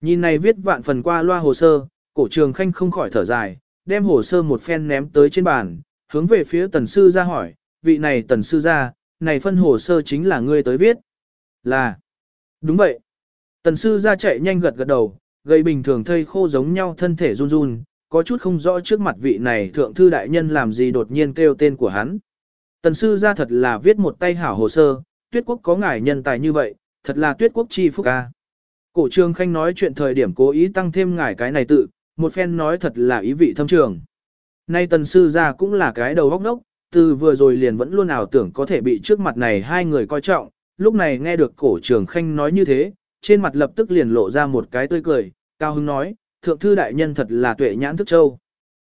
Nhìn này viết vạn phần qua loa hồ sơ, cổ trường khanh không khỏi thở dài, đem hồ sơ một phen ném tới trên bàn, hướng về phía tần sư ra hỏi, vị này tần sư ra, này phân hồ sơ chính là ngươi tới viết. Là, đúng vậy. Tần sư ra chạy nhanh gật gật đầu, gây bình thường thây khô giống nhau thân thể run run, có chút không rõ trước mặt vị này thượng thư đại nhân làm gì đột nhiên kêu tên của hắn. Tần sư ra thật là viết một tay hảo hồ sơ, tuyết quốc có ngài nhân tài như vậy, thật là tuyết quốc chi phúc ca. Cổ trường khanh nói chuyện thời điểm cố ý tăng thêm ngài cái này tự, một phen nói thật là ý vị thâm trường. Nay tần sư ra cũng là cái đầu góc đốc, từ vừa rồi liền vẫn luôn ảo tưởng có thể bị trước mặt này hai người coi trọng, lúc này nghe được cổ trường khanh nói như thế, trên mặt lập tức liền lộ ra một cái tươi cười, cao hứng nói, thượng thư đại nhân thật là tuệ nhãn thức châu.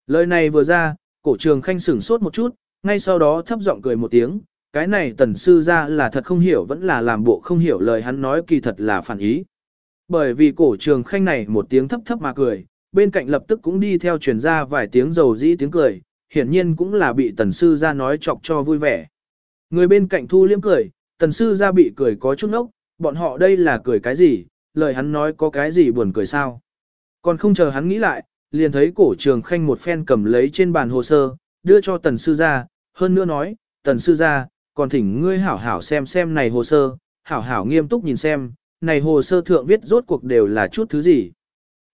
Lời này vừa ra, cổ trường khanh sửng sốt một chút, ngay sau đó thấp giọng cười một tiếng, cái này tần sư ra là thật không hiểu vẫn là làm bộ không hiểu lời hắn nói kỳ thật là phản ý. Bởi vì cổ trường khanh này một tiếng thấp thấp mà cười, bên cạnh lập tức cũng đi theo truyền ra vài tiếng dầu dĩ tiếng cười, hiển nhiên cũng là bị tần sư ra nói chọc cho vui vẻ. Người bên cạnh thu liếm cười, tần sư ra bị cười có chút nốc, bọn họ đây là cười cái gì, lời hắn nói có cái gì buồn cười sao. Còn không chờ hắn nghĩ lại, liền thấy cổ trường khanh một phen cầm lấy trên bàn hồ sơ, đưa cho tần sư gia. hơn nữa nói, tần sư gia, còn thỉnh ngươi hảo hảo xem xem này hồ sơ, hảo hảo nghiêm túc nhìn xem, này hồ sơ thượng viết rốt cuộc đều là chút thứ gì.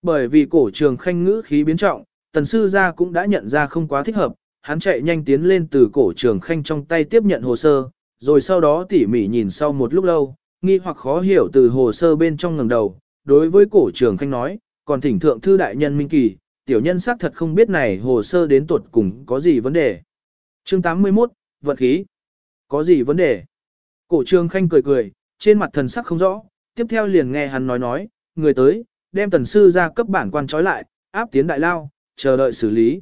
Bởi vì cổ trường khanh ngữ khí biến trọng, tần sư gia cũng đã nhận ra không quá thích hợp, hắn chạy nhanh tiến lên từ cổ trường khanh trong tay tiếp nhận hồ sơ, rồi sau đó tỉ mỉ nhìn sau một lúc lâu, nghi hoặc khó hiểu từ hồ sơ bên trong ngẩng đầu, đối với cổ trường khanh nói, còn thỉnh thượng thư đại nhân minh kỳ, tiểu nhân xác thật không biết này hồ sơ đến tuột cùng có gì vấn đề. Chương 81, vận khí. Có gì vấn đề? Cổ trương khanh cười cười, trên mặt thần sắc không rõ, tiếp theo liền nghe hắn nói nói, người tới, đem tần sư ra cấp bản quan trói lại, áp tiến đại lao, chờ đợi xử lý.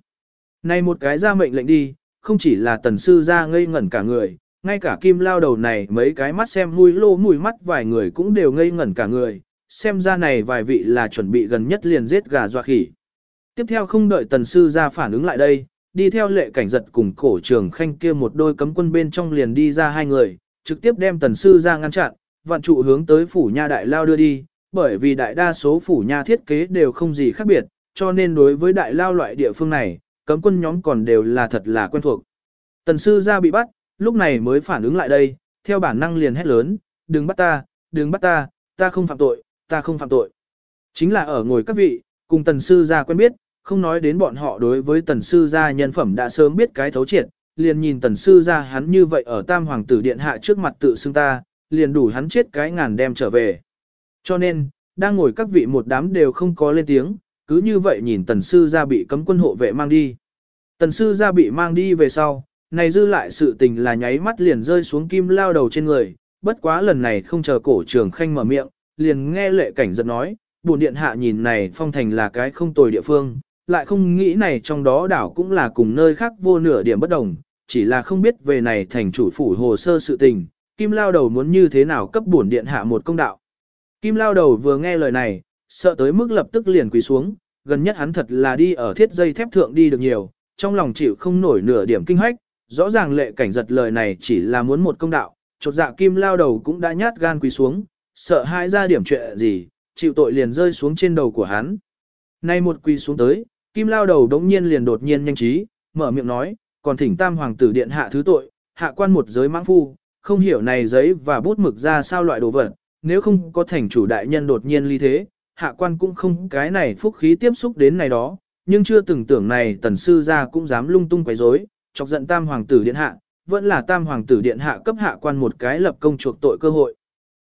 Này một cái ra mệnh lệnh đi, không chỉ là tần sư ra ngây ngẩn cả người, ngay cả kim lao đầu này mấy cái mắt xem mùi lô mùi mắt vài người cũng đều ngây ngẩn cả người, xem ra này vài vị là chuẩn bị gần nhất liền giết gà dọa khỉ. Tiếp theo không đợi tần sư ra phản ứng lại đây, đi theo lệ cảnh giật cùng cổ trường khanh kia một đôi cấm quân bên trong liền đi ra hai người, trực tiếp đem tần sư ra ngăn chặn, vạn trụ hướng tới phủ nha đại lao đưa đi, bởi vì đại đa số phủ nha thiết kế đều không gì khác biệt, cho nên đối với đại lao loại địa phương này, cấm quân nhóm còn đều là thật là quen thuộc. Tần sư ra bị bắt, lúc này mới phản ứng lại đây, theo bản năng liền hét lớn, đừng bắt ta, đừng bắt ta, ta không phạm tội, ta không phạm tội. Chính là ở ngồi các vị, cùng tần sư gia quen biết, không nói đến bọn họ đối với tần sư gia nhân phẩm đã sớm biết cái thấu triệt, liền nhìn tần sư gia hắn như vậy ở tam hoàng tử điện hạ trước mặt tự xưng ta, liền đủ hắn chết cái ngàn đem trở về. Cho nên, đang ngồi các vị một đám đều không có lên tiếng, cứ như vậy nhìn tần sư gia bị cấm quân hộ vệ mang đi. Tần sư gia bị mang đi về sau, này dư lại sự tình là nháy mắt liền rơi xuống kim lao đầu trên người, bất quá lần này không chờ cổ trường khanh mở miệng, liền nghe lệ cảnh giật nói, buồn điện hạ nhìn này phong thành là cái không tồi địa phương, lại không nghĩ này trong đó đảo cũng là cùng nơi khác vô nửa điểm bất đồng, chỉ là không biết về này thành chủ phủ hồ sơ sự tình, Kim Lao Đầu muốn như thế nào cấp bổn điện hạ một công đạo. Kim Lao Đầu vừa nghe lời này, sợ tới mức lập tức liền quỳ xuống, gần nhất hắn thật là đi ở thiết dây thép thượng đi được nhiều, trong lòng chịu không nổi nửa điểm kinh hách, rõ ràng lệ cảnh giật lời này chỉ là muốn một công đạo, chột dạ Kim Lao Đầu cũng đã nhát gan quỳ xuống, sợ hãi ra điểm chuyện gì, chịu tội liền rơi xuống trên đầu của hắn. Nay một quỳ xuống tới, Kim lao đầu đống nhiên liền đột nhiên nhanh trí, mở miệng nói, còn thỉnh tam hoàng tử điện hạ thứ tội, hạ quan một giới mãng phu, không hiểu này giấy và bút mực ra sao loại đồ vật, nếu không có thành chủ đại nhân đột nhiên ly thế, hạ quan cũng không cái này phúc khí tiếp xúc đến này đó, nhưng chưa từng tưởng này tần sư ra cũng dám lung tung quấy rối, chọc giận tam hoàng tử điện hạ, vẫn là tam hoàng tử điện hạ cấp hạ quan một cái lập công chuộc tội cơ hội.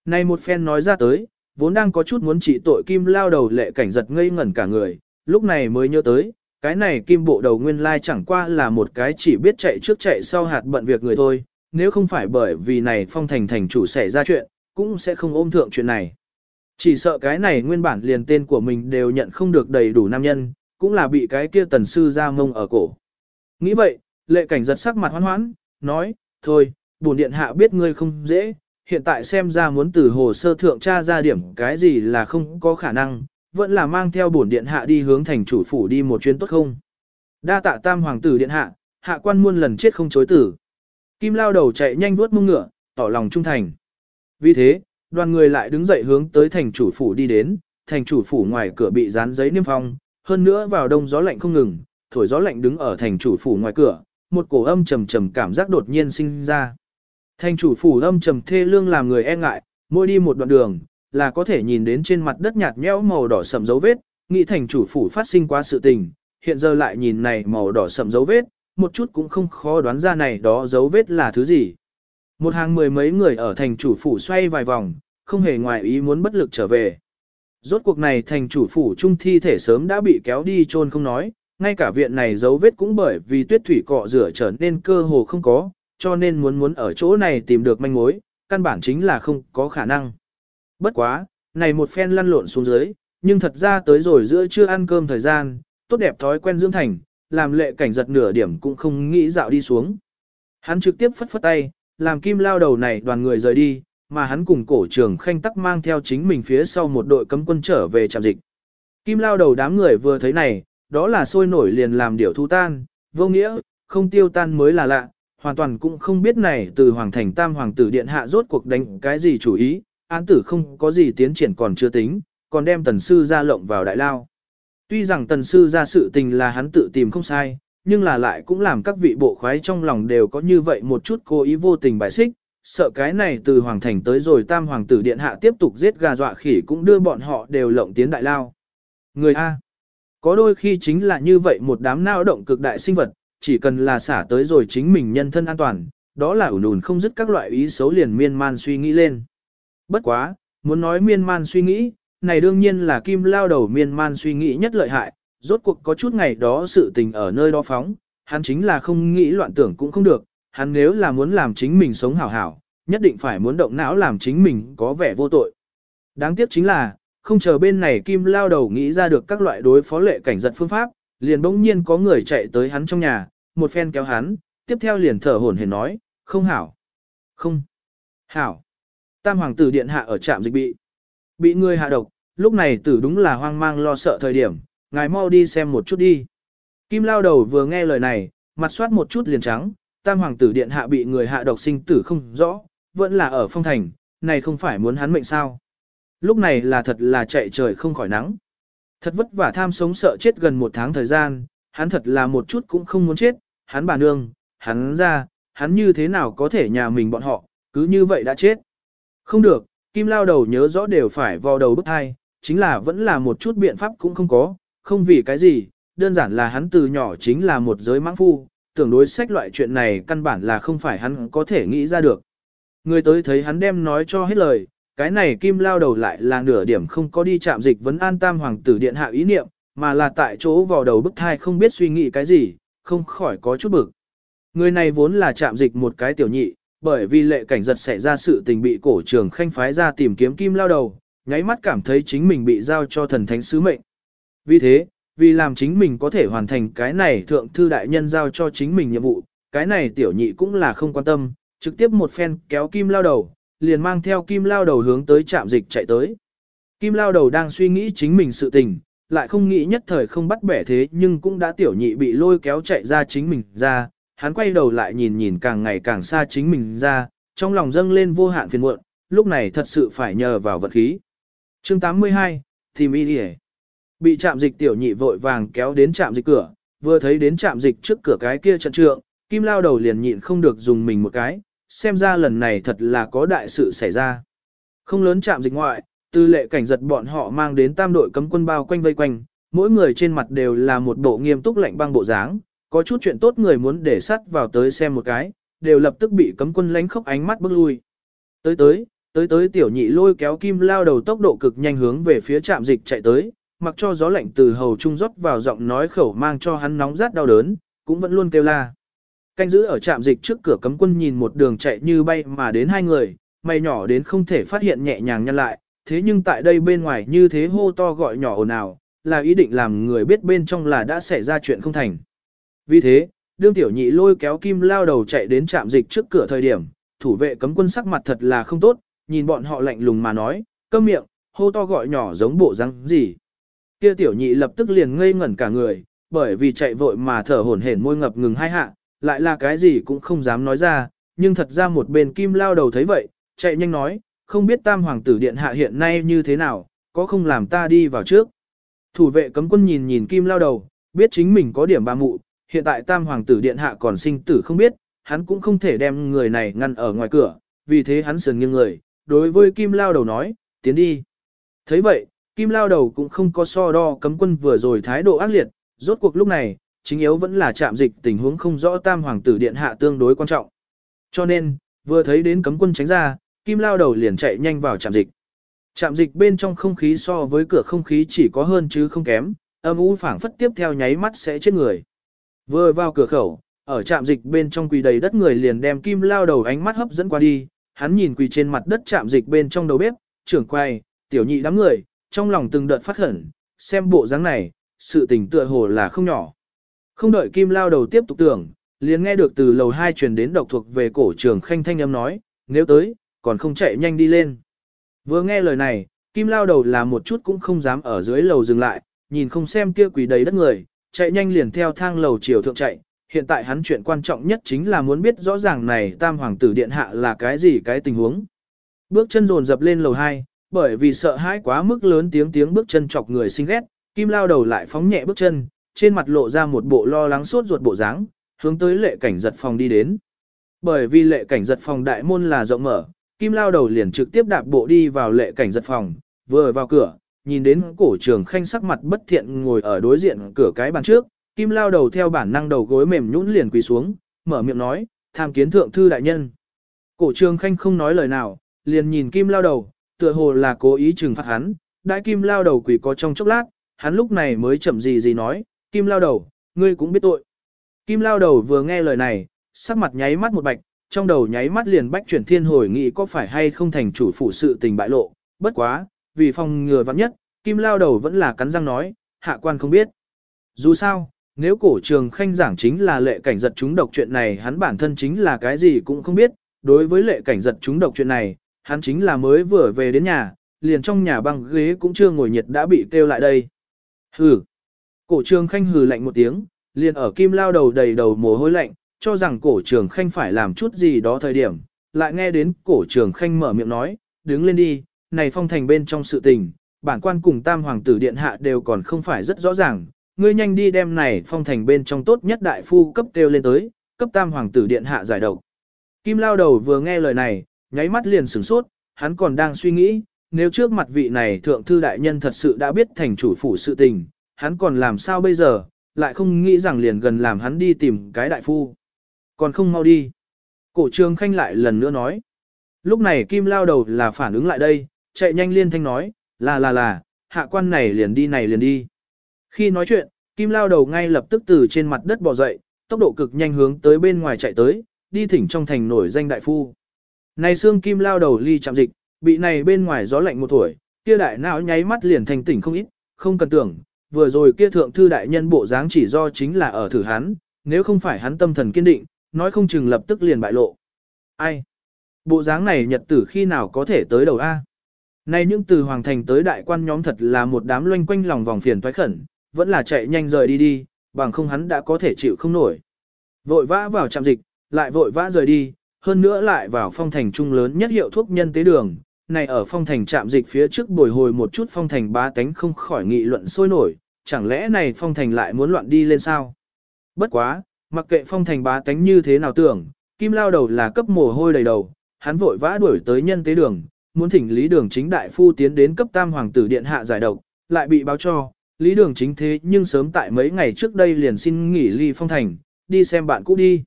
Này một phen nói ra tới, vốn đang có chút muốn trị tội kim lao đầu lệ cảnh giật ngây ngẩn cả người, lúc này mới nhớ tới, cái này kim bộ đầu nguyên lai chẳng qua là một cái chỉ biết chạy trước chạy sau hạt bận việc người thôi, nếu không phải bởi vì này phong thành thành chủ xảy ra chuyện, cũng sẽ không ôm thượng chuyện này. Chỉ sợ cái này nguyên bản liền tên của mình đều nhận không được đầy đủ nam nhân, cũng là bị cái kia tần sư ra mông ở cổ. Nghĩ vậy, lệ cảnh giật sắc mặt hoan hoãn, nói, thôi, bổn điện hạ biết ngươi không dễ, hiện tại xem ra muốn từ hồ sơ thượng tra ra điểm cái gì là không có khả năng, vẫn là mang theo bổn điện hạ đi hướng thành chủ phủ đi một chuyến tốt không. Đa tạ tam hoàng tử điện hạ, hạ quan muôn lần chết không chối tử. Kim lao đầu chạy nhanh vuốt mông ngựa, tỏ lòng trung thành. Vì thế, đoàn người lại đứng dậy hướng tới thành chủ phủ đi đến, thành chủ phủ ngoài cửa bị dán giấy niêm phong, hơn nữa vào đông gió lạnh không ngừng, thổi gió lạnh đứng ở thành chủ phủ ngoài cửa, một cổ âm trầm trầm cảm giác đột nhiên sinh ra. Thành chủ phủ âm trầm thê lương làm người e ngại, mỗi đi một đoạn đường, là có thể nhìn đến trên mặt đất nhạt nhẽo màu đỏ sậm dấu vết, nghĩ thành chủ phủ phát sinh quá sự tình, hiện giờ lại nhìn này màu đỏ sậm dấu vết, một chút cũng không khó đoán ra này đó dấu vết là thứ gì. Một hàng mười mấy người ở thành chủ phủ xoay vài vòng, không hề ngoài ý muốn bất lực trở về. Rốt cuộc này thành chủ phủ trung thi thể sớm đã bị kéo đi chôn không nói, ngay cả viện này dấu vết cũng bởi vì tuyết thủy cọ rửa trở nên cơ hồ không có, cho nên muốn muốn ở chỗ này tìm được manh mối, căn bản chính là không có khả năng. Bất quá, này một phen lăn lộn xuống dưới, nhưng thật ra tới rồi giữa chưa ăn cơm thời gian, tốt đẹp thói quen dưỡng thành, làm lệ cảnh giật nửa điểm cũng không nghĩ dạo đi xuống. Hắn trực tiếp phất phất tay, làm kim lao đầu này đoàn người rời đi, mà hắn cùng cổ trường khanh tắc mang theo chính mình phía sau một đội cấm quân trở về trạm dịch. Kim lao đầu đám người vừa thấy này, đó là sôi nổi liền làm điều thu tan, vô nghĩa, không tiêu tan mới là lạ, hoàn toàn cũng không biết này từ Hoàng Thành Tam Hoàng tử Điện Hạ rốt cuộc đánh cái gì chủ ý, án tử không có gì tiến triển còn chưa tính, còn đem tần sư ra lộng vào đại lao. Tuy rằng tần sư ra sự tình là hắn tự tìm không sai, nhưng là lại cũng làm các vị bộ khoái trong lòng đều có như vậy một chút cố ý vô tình bài xích, sợ cái này từ Hoàng Thành tới rồi Tam Hoàng tử Điện Hạ tiếp tục giết gà dọa khỉ cũng đưa bọn họ đều lộng tiến đại lao. Người A. Có đôi khi chính là như vậy một đám nao động cực đại sinh vật, chỉ cần là xả tới rồi chính mình nhân thân an toàn, đó là ủn ủn không dứt các loại ý xấu liền miên man suy nghĩ lên. Bất quá, muốn nói miên man suy nghĩ, này đương nhiên là kim lao đầu miên man suy nghĩ nhất lợi hại, rốt cuộc có chút ngày đó sự tình ở nơi đó phóng, hắn chính là không nghĩ loạn tưởng cũng không được, hắn nếu là muốn làm chính mình sống hảo hảo, nhất định phải muốn động não làm chính mình có vẻ vô tội. Đáng tiếc chính là, không chờ bên này kim lao đầu nghĩ ra được các loại đối phó lệ cảnh giật phương pháp, liền bỗng nhiên có người chạy tới hắn trong nhà, một phen kéo hắn, tiếp theo liền thở hổn hển nói, không hảo. Không. Hảo. Tam hoàng tử điện hạ ở trạm dịch bị. Bị người hạ độc, lúc này tử đúng là hoang mang lo sợ thời điểm, ngài mau đi xem một chút đi. Kim lao đầu vừa nghe lời này, mặt soát một chút liền trắng, tam hoàng tử điện hạ bị người hạ độc sinh tử không rõ, vẫn là ở phong thành, này không phải muốn hắn mệnh sao. Lúc này là thật là chạy trời không khỏi nắng. Thật vất vả tham sống sợ chết gần một tháng thời gian, hắn thật là một chút cũng không muốn chết, hắn bà nương, hắn ra, hắn như thế nào có thể nhà mình bọn họ, cứ như vậy đã chết. Không được, kim lao đầu nhớ rõ đều phải vào đầu bức hai, chính là vẫn là một chút biện pháp cũng không có, không vì cái gì, đơn giản là hắn từ nhỏ chính là một giới mãng phu, tưởng đối sách loại chuyện này căn bản là không phải hắn có thể nghĩ ra được. Người tới thấy hắn đem nói cho hết lời, cái này kim lao đầu lại là nửa điểm không có đi chạm dịch vấn an tam hoàng tử điện hạ ý niệm, mà là tại chỗ vào đầu bức thai không biết suy nghĩ cái gì, không khỏi có chút bực. Người này vốn là chạm dịch một cái tiểu nhị, bởi vì lệ cảnh giật xảy ra sự tình bị cổ trường khanh phái ra tìm kiếm kim lao đầu, nháy mắt cảm thấy chính mình bị giao cho thần thánh sứ mệnh. Vì thế, vì làm chính mình có thể hoàn thành cái này thượng thư đại nhân giao cho chính mình nhiệm vụ, cái này tiểu nhị cũng là không quan tâm, trực tiếp một phen kéo kim lao đầu, liền mang theo kim lao đầu hướng tới trạm dịch chạy tới. Kim lao đầu đang suy nghĩ chính mình sự tình, lại không nghĩ nhất thời không bắt bẻ thế nhưng cũng đã tiểu nhị bị lôi kéo chạy ra chính mình ra, hắn quay đầu lại nhìn nhìn càng ngày càng xa chính mình ra, trong lòng dâng lên vô hạn phiền muộn, lúc này thật sự phải nhờ vào vật khí. Chương 82, tìm y đi Bị trạm dịch tiểu nhị vội vàng kéo đến trạm dịch cửa, vừa thấy đến trạm dịch trước cửa cái kia trận trượng, kim lao đầu liền nhịn không được dùng mình một cái, xem ra lần này thật là có đại sự xảy ra. Không lớn chạm dịch ngoại, tư lệ cảnh giật bọn họ mang đến tam đội cấm quân bao quanh vây quanh, mỗi người trên mặt đều là một bộ nghiêm túc lạnh băng bộ dáng, có chút chuyện tốt người muốn để sắt vào tới xem một cái, đều lập tức bị cấm quân lánh khóc ánh mắt bước lui. Tới tới, tới tới tiểu nhị lôi kéo kim lao đầu tốc độ cực nhanh hướng về phía trạm dịch chạy tới, mặc cho gió lạnh từ hầu trung rót vào giọng nói khẩu mang cho hắn nóng rát đau đớn, cũng vẫn luôn kêu la. Canh giữ ở trạm dịch trước cửa cấm quân nhìn một đường chạy như bay mà đến hai người, mày nhỏ đến không thể phát hiện nhẹ nhàng nhăn lại, thế nhưng tại đây bên ngoài như thế hô to gọi nhỏ ồn ào, là ý định làm người biết bên trong là đã xảy ra chuyện không thành. Vì thế, đương tiểu nhị lôi kéo kim lao đầu chạy đến trạm dịch trước cửa thời điểm, thủ vệ cấm quân sắc mặt thật là không tốt, nhìn bọn họ lạnh lùng mà nói, câm miệng, hô to gọi nhỏ giống bộ răng gì. Kia tiểu nhị lập tức liền ngây ngẩn cả người, bởi vì chạy vội mà thở hổn hển môi ngập ngừng hai hạ, lại là cái gì cũng không dám nói ra, nhưng thật ra một bên kim lao đầu thấy vậy, chạy nhanh nói, không biết tam hoàng tử điện hạ hiện nay như thế nào, có không làm ta đi vào trước. Thủ vệ cấm quân nhìn nhìn kim lao đầu, biết chính mình có điểm ba mụ, hiện tại tam hoàng tử điện hạ còn sinh tử không biết, hắn cũng không thể đem người này ngăn ở ngoài cửa, vì thế hắn sườn nghiêng người, đối với kim lao đầu nói, tiến đi. thấy vậy, kim lao đầu cũng không có so đo cấm quân vừa rồi thái độ ác liệt, rốt cuộc lúc này, chính yếu vẫn là chạm dịch tình huống không rõ tam hoàng tử điện hạ tương đối quan trọng. Cho nên, vừa thấy đến cấm quân tránh ra, kim lao đầu liền chạy nhanh vào chạm dịch. Chạm dịch bên trong không khí so với cửa không khí chỉ có hơn chứ không kém, âm u phảng phất tiếp theo nháy mắt sẽ chết người. Vừa vào cửa khẩu, ở trạm dịch bên trong quỳ đầy đất người liền đem kim lao đầu ánh mắt hấp dẫn qua đi, hắn nhìn quỳ trên mặt đất trạm dịch bên trong đầu bếp, trưởng quay, tiểu nhị đám người, trong lòng từng đợt phát khẩn, xem bộ dáng này, sự tình tựa hồ là không nhỏ. Không đợi kim lao đầu tiếp tục tưởng, liền nghe được từ lầu 2 truyền đến độc thuộc về cổ trường khanh thanh âm nói, nếu tới, còn không chạy nhanh đi lên. Vừa nghe lời này, kim lao đầu là một chút cũng không dám ở dưới lầu dừng lại, nhìn không xem kia quỷ đầy đất người, chạy nhanh liền theo thang lầu chiều thượng chạy. Hiện tại hắn chuyện quan trọng nhất chính là muốn biết rõ ràng này tam hoàng tử điện hạ là cái gì cái tình huống. Bước chân dồn dập lên lầu 2, bởi vì sợ hãi quá mức lớn tiếng tiếng bước chân chọc người sinh ghét, kim lao đầu lại phóng nhẹ bước chân, trên mặt lộ ra một bộ lo lắng suốt ruột bộ dáng, hướng tới lệ cảnh giật phòng đi đến. Bởi vì lệ cảnh giật phòng đại môn là rộng mở, kim lao đầu liền trực tiếp đạp bộ đi vào lệ cảnh giật phòng, vừa vào cửa, nhìn đến cổ trường khanh sắc mặt bất thiện ngồi ở đối diện cửa cái bàn trước, kim lao đầu theo bản năng đầu gối mềm nhũn liền quỳ xuống, mở miệng nói, tham kiến thượng thư đại nhân. Cổ trường khanh không nói lời nào, liền nhìn kim lao đầu, tựa hồ là cố ý trừng phạt hắn, đại kim lao đầu quỳ có trong chốc lát, hắn lúc này mới chậm gì gì nói, kim lao đầu, ngươi cũng biết tội. Kim lao đầu vừa nghe lời này, sắc mặt nháy mắt một bạch, trong đầu nháy mắt liền bách chuyển thiên hồi nghĩ có phải hay không thành chủ phụ sự tình bại lộ, bất quá, vì phòng ngừa vắng nhất, Kim Lao đầu vẫn là cắn răng nói, hạ quan không biết. Dù sao, nếu cổ trường khanh giảng chính là lệ cảnh giật chúng độc chuyện này hắn bản thân chính là cái gì cũng không biết, đối với lệ cảnh giật chúng độc chuyện này, hắn chính là mới vừa về đến nhà, liền trong nhà băng ghế cũng chưa ngồi nhiệt đã bị kêu lại đây. Hừ. Cổ trường khanh hừ lạnh một tiếng, liền ở kim lao đầu đầy đầu mồ hôi lạnh, cho rằng cổ trường khanh phải làm chút gì đó thời điểm, lại nghe đến cổ trường khanh mở miệng nói, đứng lên đi, này phong thành bên trong sự tình, bản quan cùng tam hoàng tử điện hạ đều còn không phải rất rõ ràng, ngươi nhanh đi đem này phong thành bên trong tốt nhất đại phu cấp kêu lên tới, cấp tam hoàng tử điện hạ giải độc. Kim lao đầu vừa nghe lời này, nháy mắt liền sửng sốt, hắn còn đang suy nghĩ, nếu trước mặt vị này thượng thư đại nhân thật sự đã biết thành chủ phủ sự tình, hắn còn làm sao bây giờ, lại không nghĩ rằng liền gần làm hắn đi tìm cái đại phu. Còn không mau đi. Cổ trường khanh lại lần nữa nói. Lúc này Kim lao đầu là phản ứng lại đây, chạy nhanh liên thanh nói, là là là, hạ quan này liền đi này liền đi. Khi nói chuyện, Kim lao đầu ngay lập tức từ trên mặt đất bò dậy, tốc độ cực nhanh hướng tới bên ngoài chạy tới, đi thỉnh trong thành nổi danh đại phu. Này xương Kim lao đầu ly chạm dịch, bị này bên ngoài gió lạnh một tuổi, kia đại não nháy mắt liền thành tỉnh không ít, không cần tưởng, vừa rồi kia thượng thư đại nhân bộ dáng chỉ do chính là ở thử hắn, nếu không phải hắn tâm thần kiên định, nói không chừng lập tức liền bại lộ. Ai? Bộ dáng này nhật tử khi nào có thể tới đầu A? Nay những từ hoàng thành tới đại quan nhóm thật là một đám loanh quanh lòng vòng phiền thoái khẩn, vẫn là chạy nhanh rời đi đi, bằng không hắn đã có thể chịu không nổi. Vội vã vào trạm dịch, lại vội vã rời đi, hơn nữa lại vào phong thành trung lớn nhất hiệu thuốc nhân tế đường. Này ở phong thành trạm dịch phía trước bồi hồi một chút phong thành bá tánh không khỏi nghị luận sôi nổi, chẳng lẽ này phong thành lại muốn loạn đi lên sao? Bất quá, mặc kệ phong thành bá tánh như thế nào tưởng, kim lao đầu là cấp mồ hôi đầy đầu, hắn vội vã đuổi tới nhân tế đường, muốn thỉnh Lý Đường Chính đại phu tiến đến cấp tam hoàng tử điện hạ giải độc, lại bị báo cho, Lý Đường Chính thế nhưng sớm tại mấy ngày trước đây liền xin nghỉ ly phong thành, đi xem bạn cũ đi.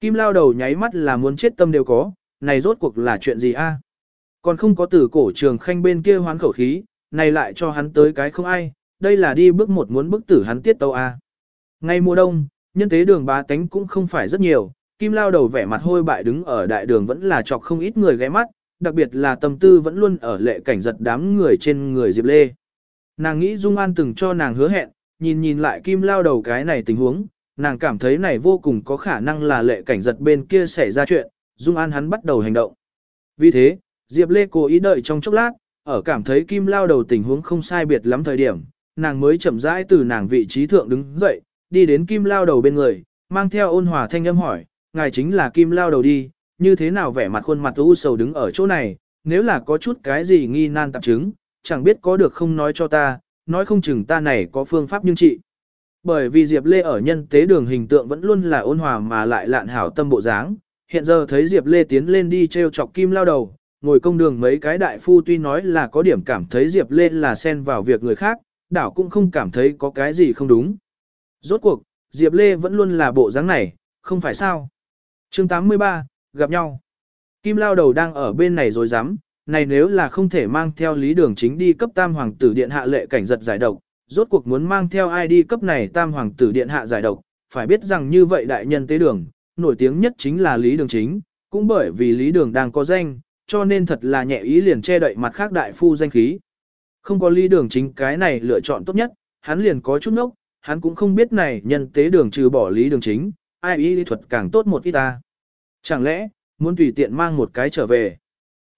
Kim lao đầu nháy mắt là muốn chết tâm đều có, này rốt cuộc là chuyện gì a? Còn không có từ cổ trường khanh bên kia hoán khẩu khí, này lại cho hắn tới cái không ai, đây là đi bước một muốn bức tử hắn tiết tâu a. Ngay mùa đông, nhân tế đường bá tánh cũng không phải rất nhiều, kim lao đầu vẻ mặt hôi bại đứng ở đại đường vẫn là chọc không ít người ghé mắt, đặc biệt là tâm tư vẫn luôn ở lệ cảnh giật đám người trên người Diệp Lê. Nàng nghĩ Dung An từng cho nàng hứa hẹn, nhìn nhìn lại kim lao đầu cái này tình huống, nàng cảm thấy này vô cùng có khả năng là lệ cảnh giật bên kia xảy ra chuyện, Dung An hắn bắt đầu hành động. Vì thế, Diệp Lê cố ý đợi trong chốc lát, ở cảm thấy kim lao đầu tình huống không sai biệt lắm thời điểm, nàng mới chậm rãi từ nàng vị trí thượng đứng dậy, đi đến kim lao đầu bên người, mang theo ôn hòa thanh âm hỏi, ngài chính là kim lao đầu đi, như thế nào vẻ mặt khuôn mặt u sầu đứng ở chỗ này, nếu là có chút cái gì nghi nan tạp chứng, chẳng biết có được không nói cho ta, nói không chừng ta này có phương pháp nhưng trị. Bởi vì Diệp Lê ở nhân tế đường hình tượng vẫn luôn là ôn hòa mà lại lạn hảo tâm bộ dáng, hiện giờ thấy Diệp Lê tiến lên đi treo chọc kim lao đầu, ngồi công đường mấy cái đại phu tuy nói là có điểm cảm thấy Diệp Lê là xen vào việc người khác, đảo cũng không cảm thấy có cái gì không đúng. Rốt cuộc, Diệp Lê vẫn luôn là bộ dáng này, không phải sao. chương 83, gặp nhau. Kim lao đầu đang ở bên này rồi dám, này nếu là không thể mang theo lý đường chính đi cấp tam hoàng tử điện hạ lệ cảnh giật giải độc, rốt cuộc muốn mang theo ai đi cấp này tam hoàng tử điện hạ giải độc, phải biết rằng như vậy đại nhân tế đường, nổi tiếng nhất chính là lý đường chính, cũng bởi vì lý đường đang có danh, cho nên thật là nhẹ ý liền che đậy mặt khác đại phu danh khí. Không có lý đường chính cái này lựa chọn tốt nhất, hắn liền có chút nốc, hắn cũng không biết này nhân tế đường trừ bỏ lý đường chính, ai ý lý thuật càng tốt một ít ta. Chẳng lẽ, muốn tùy tiện mang một cái trở về.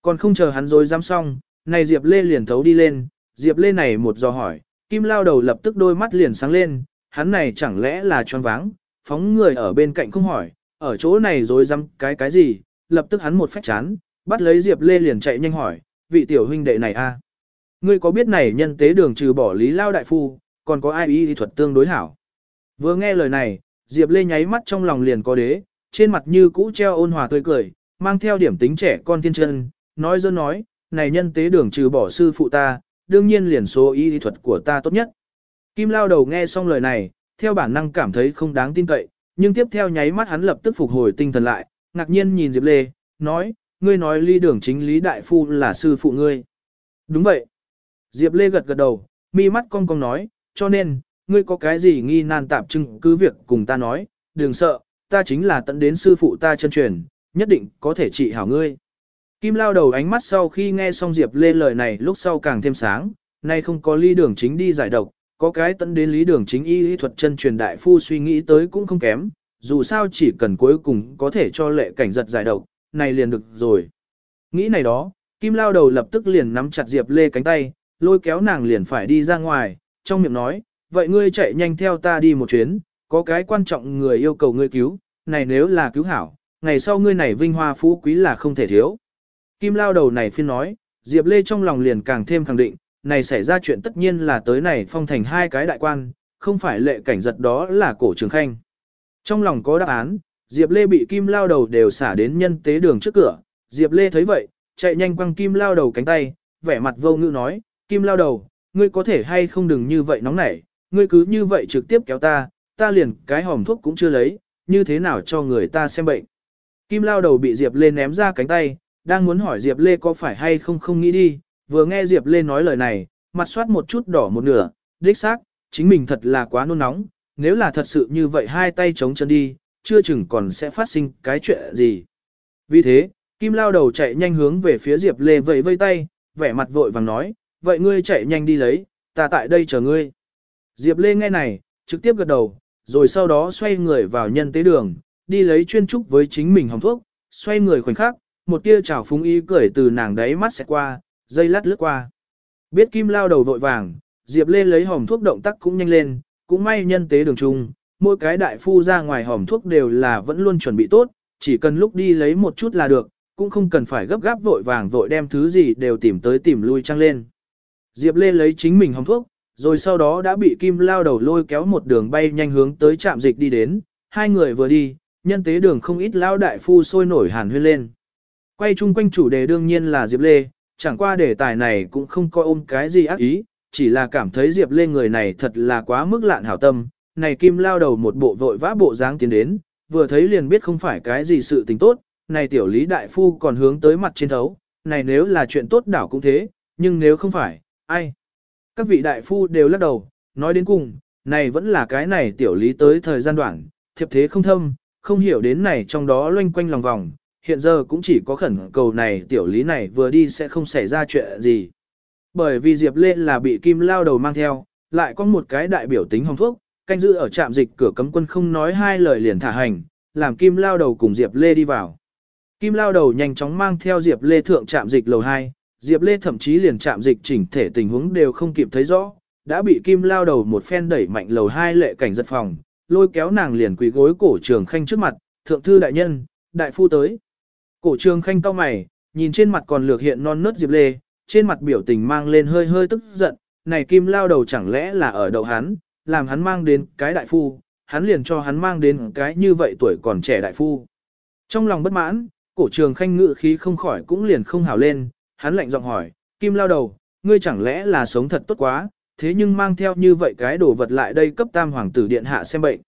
Còn không chờ hắn rồi dám xong, này Diệp Lê liền thấu đi lên, Diệp Lê này một dò hỏi, Kim lao đầu lập tức đôi mắt liền sáng lên, hắn này chẳng lẽ là choáng váng, phóng người ở bên cạnh không hỏi, ở chỗ này rồi dám cái cái gì, lập tức hắn một phách chán, bắt lấy Diệp Lê liền chạy nhanh hỏi, vị tiểu huynh đệ này a, Ngươi có biết này nhân tế đường trừ bỏ lý lao đại phu, còn có ai y thuật tương đối hảo. Vừa nghe lời này, Diệp Lê nháy mắt trong lòng liền có đế, trên mặt như cũ treo ôn hòa tươi cười, mang theo điểm tính trẻ con thiên chân, nói dân nói, này nhân tế đường trừ bỏ sư phụ ta, đương nhiên liền số y thuật của ta tốt nhất. Kim lao đầu nghe xong lời này, theo bản năng cảm thấy không đáng tin cậy, nhưng tiếp theo nháy mắt hắn lập tức phục hồi tinh thần lại, ngạc nhiên nhìn Diệp Lê, nói, ngươi nói ly đường chính lý đại phu là sư phụ ngươi. Đúng vậy. Diệp Lê gật gật đầu, mi mắt cong cong nói, cho nên, ngươi có cái gì nghi nan tạp chứng cứ việc cùng ta nói, đừng sợ, ta chính là tận đến sư phụ ta chân truyền, nhất định có thể trị hảo ngươi. Kim lao đầu ánh mắt sau khi nghe xong Diệp Lê lời này lúc sau càng thêm sáng, nay không có ly đường chính đi giải độc, có cái tận đến lý đường chính y y thuật chân truyền đại phu suy nghĩ tới cũng không kém, dù sao chỉ cần cuối cùng có thể cho lệ cảnh giật giải độc, này liền được rồi. Nghĩ này đó, Kim lao đầu lập tức liền nắm chặt Diệp Lê cánh tay, lôi kéo nàng liền phải đi ra ngoài, trong miệng nói, vậy ngươi chạy nhanh theo ta đi một chuyến, có cái quan trọng người yêu cầu ngươi cứu, này nếu là cứu hảo, ngày sau ngươi này vinh hoa phú quý là không thể thiếu. Kim lao đầu này phiên nói, Diệp Lê trong lòng liền càng thêm khẳng định, này xảy ra chuyện tất nhiên là tới này phong thành hai cái đại quan, không phải lệ cảnh giật đó là cổ trường khanh. Trong lòng có đáp án, Diệp Lê bị Kim lao đầu đều xả đến nhân tế đường trước cửa, Diệp Lê thấy vậy, chạy nhanh quăng Kim lao đầu cánh tay, vẻ mặt vô ngữ nói, Kim lao đầu, ngươi có thể hay không đừng như vậy nóng nảy, ngươi cứ như vậy trực tiếp kéo ta, ta liền cái hòm thuốc cũng chưa lấy, như thế nào cho người ta xem bệnh. Kim lao đầu bị Diệp Lê ném ra cánh tay, đang muốn hỏi Diệp Lê có phải hay không không nghĩ đi, vừa nghe Diệp Lê nói lời này, mặt soát một chút đỏ một nửa, đích xác, chính mình thật là quá nôn nóng, nếu là thật sự như vậy hai tay chống chân đi, chưa chừng còn sẽ phát sinh cái chuyện gì. Vì thế, Kim lao đầu chạy nhanh hướng về phía Diệp Lê vẫy vây tay, vẻ mặt vội vàng nói, vậy ngươi chạy nhanh đi lấy, ta tại đây chờ ngươi. Diệp Lê nghe này, trực tiếp gật đầu, rồi sau đó xoay người vào nhân tế đường, đi lấy chuyên trúc với chính mình hồng thuốc, xoay người khoảnh khắc, một tia trào phúng y cười từ nàng đáy mắt sẽ qua, dây lát lướt qua. Biết kim lao đầu vội vàng, Diệp Lê lấy hồng thuốc động tác cũng nhanh lên, cũng may nhân tế đường chung, mỗi cái đại phu ra ngoài hòm thuốc đều là vẫn luôn chuẩn bị tốt, chỉ cần lúc đi lấy một chút là được, cũng không cần phải gấp gáp vội vàng vội đem thứ gì đều tìm tới tìm lui trăng lên. Diệp Lê lấy chính mình hòm thuốc, rồi sau đó đã bị kim lao đầu lôi kéo một đường bay nhanh hướng tới trạm dịch đi đến, hai người vừa đi, nhân tế đường không ít lao đại phu sôi nổi hàn huyên lên. Quay chung quanh chủ đề đương nhiên là Diệp Lê, chẳng qua đề tài này cũng không coi ôm cái gì ác ý, chỉ là cảm thấy Diệp Lê người này thật là quá mức lạn hảo tâm, này kim lao đầu một bộ vội vã bộ dáng tiến đến, vừa thấy liền biết không phải cái gì sự tình tốt, này tiểu lý đại phu còn hướng tới mặt trên thấu, này nếu là chuyện tốt đảo cũng thế, nhưng nếu không phải, ai? Các vị đại phu đều lắc đầu, nói đến cùng, này vẫn là cái này tiểu lý tới thời gian đoạn, thiệp thế không thâm, không hiểu đến này trong đó loanh quanh lòng vòng, hiện giờ cũng chỉ có khẩn cầu này tiểu lý này vừa đi sẽ không xảy ra chuyện gì. Bởi vì Diệp Lê là bị kim lao đầu mang theo, lại có một cái đại biểu tính hồng thuốc, canh giữ ở trạm dịch cửa cấm quân không nói hai lời liền thả hành, làm kim lao đầu cùng Diệp Lê đi vào. Kim lao đầu nhanh chóng mang theo Diệp Lê thượng trạm dịch lầu 2, Diệp Lê thậm chí liền chạm dịch chỉnh thể tình huống đều không kịp thấy rõ, đã bị Kim lao đầu một phen đẩy mạnh lầu hai lệ cảnh giật phòng, lôi kéo nàng liền quỳ gối cổ trường khanh trước mặt, thượng thư đại nhân, đại phu tới. Cổ trường khanh cau mày, nhìn trên mặt còn lược hiện non nớt Diệp Lê, trên mặt biểu tình mang lên hơi hơi tức giận, này Kim lao đầu chẳng lẽ là ở đầu hắn, làm hắn mang đến cái đại phu, hắn liền cho hắn mang đến cái như vậy tuổi còn trẻ đại phu. Trong lòng bất mãn, cổ trường khanh ngự khí không khỏi cũng liền không hào lên, hắn lạnh giọng hỏi, Kim lao đầu, ngươi chẳng lẽ là sống thật tốt quá, thế nhưng mang theo như vậy cái đồ vật lại đây cấp tam hoàng tử điện hạ xem bệnh.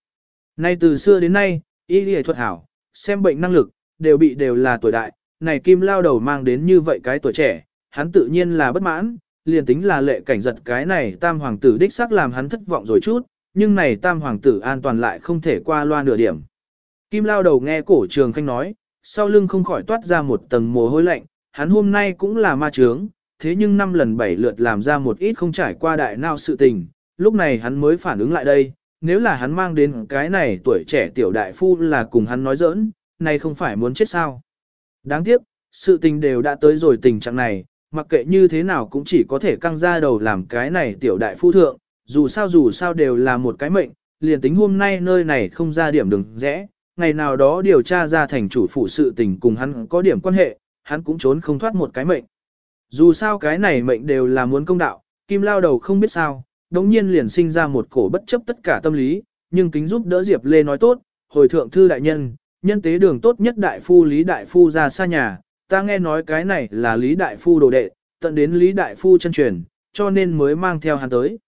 Nay từ xưa đến nay, y lý thuật hảo, xem bệnh năng lực, đều bị đều là tuổi đại, này kim lao đầu mang đến như vậy cái tuổi trẻ, hắn tự nhiên là bất mãn, liền tính là lệ cảnh giật cái này tam hoàng tử đích xác làm hắn thất vọng rồi chút, nhưng này tam hoàng tử an toàn lại không thể qua loa nửa điểm. Kim lao đầu nghe cổ trường khanh nói, sau lưng không khỏi toát ra một tầng mồ hôi lạnh, hắn hôm nay cũng là ma trướng, thế nhưng năm lần bảy lượt làm ra một ít không trải qua đại nào sự tình, lúc này hắn mới phản ứng lại đây, nếu là hắn mang đến cái này tuổi trẻ tiểu đại phu là cùng hắn nói giỡn, này không phải muốn chết sao. Đáng tiếc, sự tình đều đã tới rồi tình trạng này, mặc kệ như thế nào cũng chỉ có thể căng ra đầu làm cái này tiểu đại phu thượng, dù sao dù sao đều là một cái mệnh, liền tính hôm nay nơi này không ra điểm đừng rẽ, ngày nào đó điều tra ra thành chủ phụ sự tình cùng hắn có điểm quan hệ, hắn cũng trốn không thoát một cái mệnh. Dù sao cái này mệnh đều là muốn công đạo, kim lao đầu không biết sao, đống nhiên liền sinh ra một cổ bất chấp tất cả tâm lý, nhưng kính giúp đỡ Diệp Lê nói tốt, hồi thượng thư đại nhân, nhân tế đường tốt nhất đại phu Lý Đại Phu ra xa nhà, ta nghe nói cái này là Lý Đại Phu đồ đệ, tận đến Lý Đại Phu chân truyền, cho nên mới mang theo hắn tới.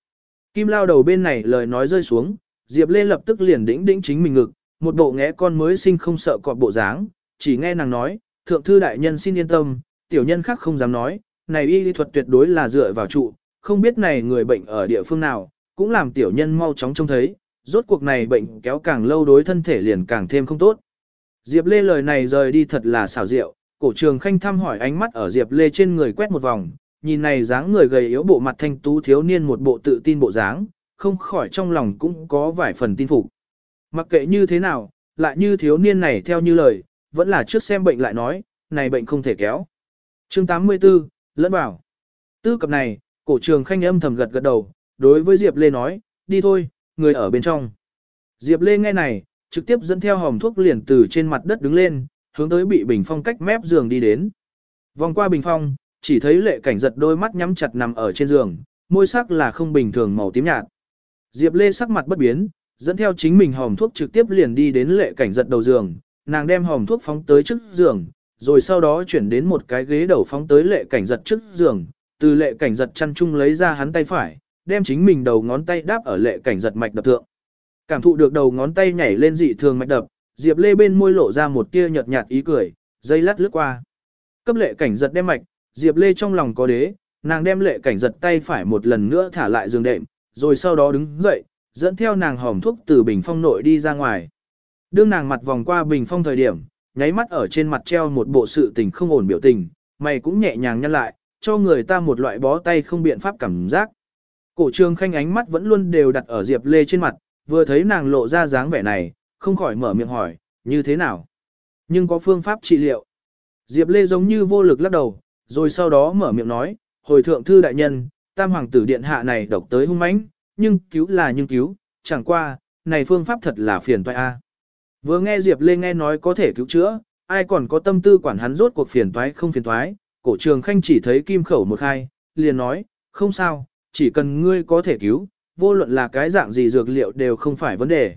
Kim lao đầu bên này lời nói rơi xuống, Diệp Lê lập tức liền đĩnh đĩnh chính mình ngực, một bộ ngẽ con mới sinh không sợ cọp bộ dáng, chỉ nghe nàng nói, thượng thư đại nhân xin yên tâm, tiểu nhân khác không dám nói, này y lý thuật tuyệt đối là dựa vào trụ, không biết này người bệnh ở địa phương nào, cũng làm tiểu nhân mau chóng trông thấy, rốt cuộc này bệnh kéo càng lâu đối thân thể liền càng thêm không tốt. Diệp Lê lời này rời đi thật là xảo diệu, cổ trường khanh thăm hỏi ánh mắt ở Diệp Lê trên người quét một vòng, nhìn này dáng người gầy yếu bộ mặt thanh tú thiếu niên một bộ tự tin bộ dáng, không khỏi trong lòng cũng có vài phần tin phục. Mặc kệ như thế nào, lại như thiếu niên này theo như lời, vẫn là trước xem bệnh lại nói, này bệnh không thể kéo. Chương 84, lẫn bảo. Tư cập này, cổ trường khanh âm thầm gật gật đầu, đối với Diệp Lê nói, đi thôi, người ở bên trong. Diệp Lê nghe này, trực tiếp dẫn theo hòm thuốc liền từ trên mặt đất đứng lên, hướng tới bị bình phong cách mép giường đi đến. Vòng qua bình phong, chỉ thấy lệ cảnh giật đôi mắt nhắm chặt nằm ở trên giường, môi sắc là không bình thường màu tím nhạt. Diệp Lê sắc mặt bất biến, dẫn theo chính mình hòm thuốc trực tiếp liền đi đến lệ cảnh giật đầu giường, nàng đem hòm thuốc phóng tới trước giường, rồi sau đó chuyển đến một cái ghế đầu phóng tới lệ cảnh giật trước giường, từ lệ cảnh giật chăn chung lấy ra hắn tay phải, đem chính mình đầu ngón tay đáp ở lệ cảnh giật mạch đập thượng. Cảm thụ được đầu ngón tay nhảy lên dị thường mạch đập, Diệp Lê bên môi lộ ra một tia nhợt nhạt ý cười, dây lát lướt qua. Cấp lệ cảnh giật đem mạch, Diệp Lê trong lòng có đế, nàng đem lệ cảnh giật tay phải một lần nữa thả lại giường đệm, rồi sau đó đứng dậy, dẫn theo nàng hòm thuốc từ bình phong nội đi ra ngoài. Đương nàng mặt vòng qua bình phong thời điểm, nháy mắt ở trên mặt treo một bộ sự tình không ổn biểu tình, mày cũng nhẹ nhàng nhăn lại, cho người ta một loại bó tay không biện pháp cảm giác. Cổ trường khanh ánh mắt vẫn luôn đều đặt ở Diệp Lê trên mặt, vừa thấy nàng lộ ra dáng vẻ này, không khỏi mở miệng hỏi, như thế nào? Nhưng có phương pháp trị liệu. Diệp Lê giống như vô lực lắc đầu, rồi sau đó mở miệng nói, hồi thượng thư đại nhân, tam hoàng tử điện hạ này độc tới hung mãnh, nhưng cứu là nhưng cứu, chẳng qua, này phương pháp thật là phiền toái a. Vừa nghe Diệp Lê nghe nói có thể cứu chữa, ai còn có tâm tư quản hắn rốt cuộc phiền toái không phiền toái, cổ trường khanh chỉ thấy kim khẩu một hai, liền nói, không sao, chỉ cần ngươi có thể cứu, vô luận là cái dạng gì dược liệu đều không phải vấn đề.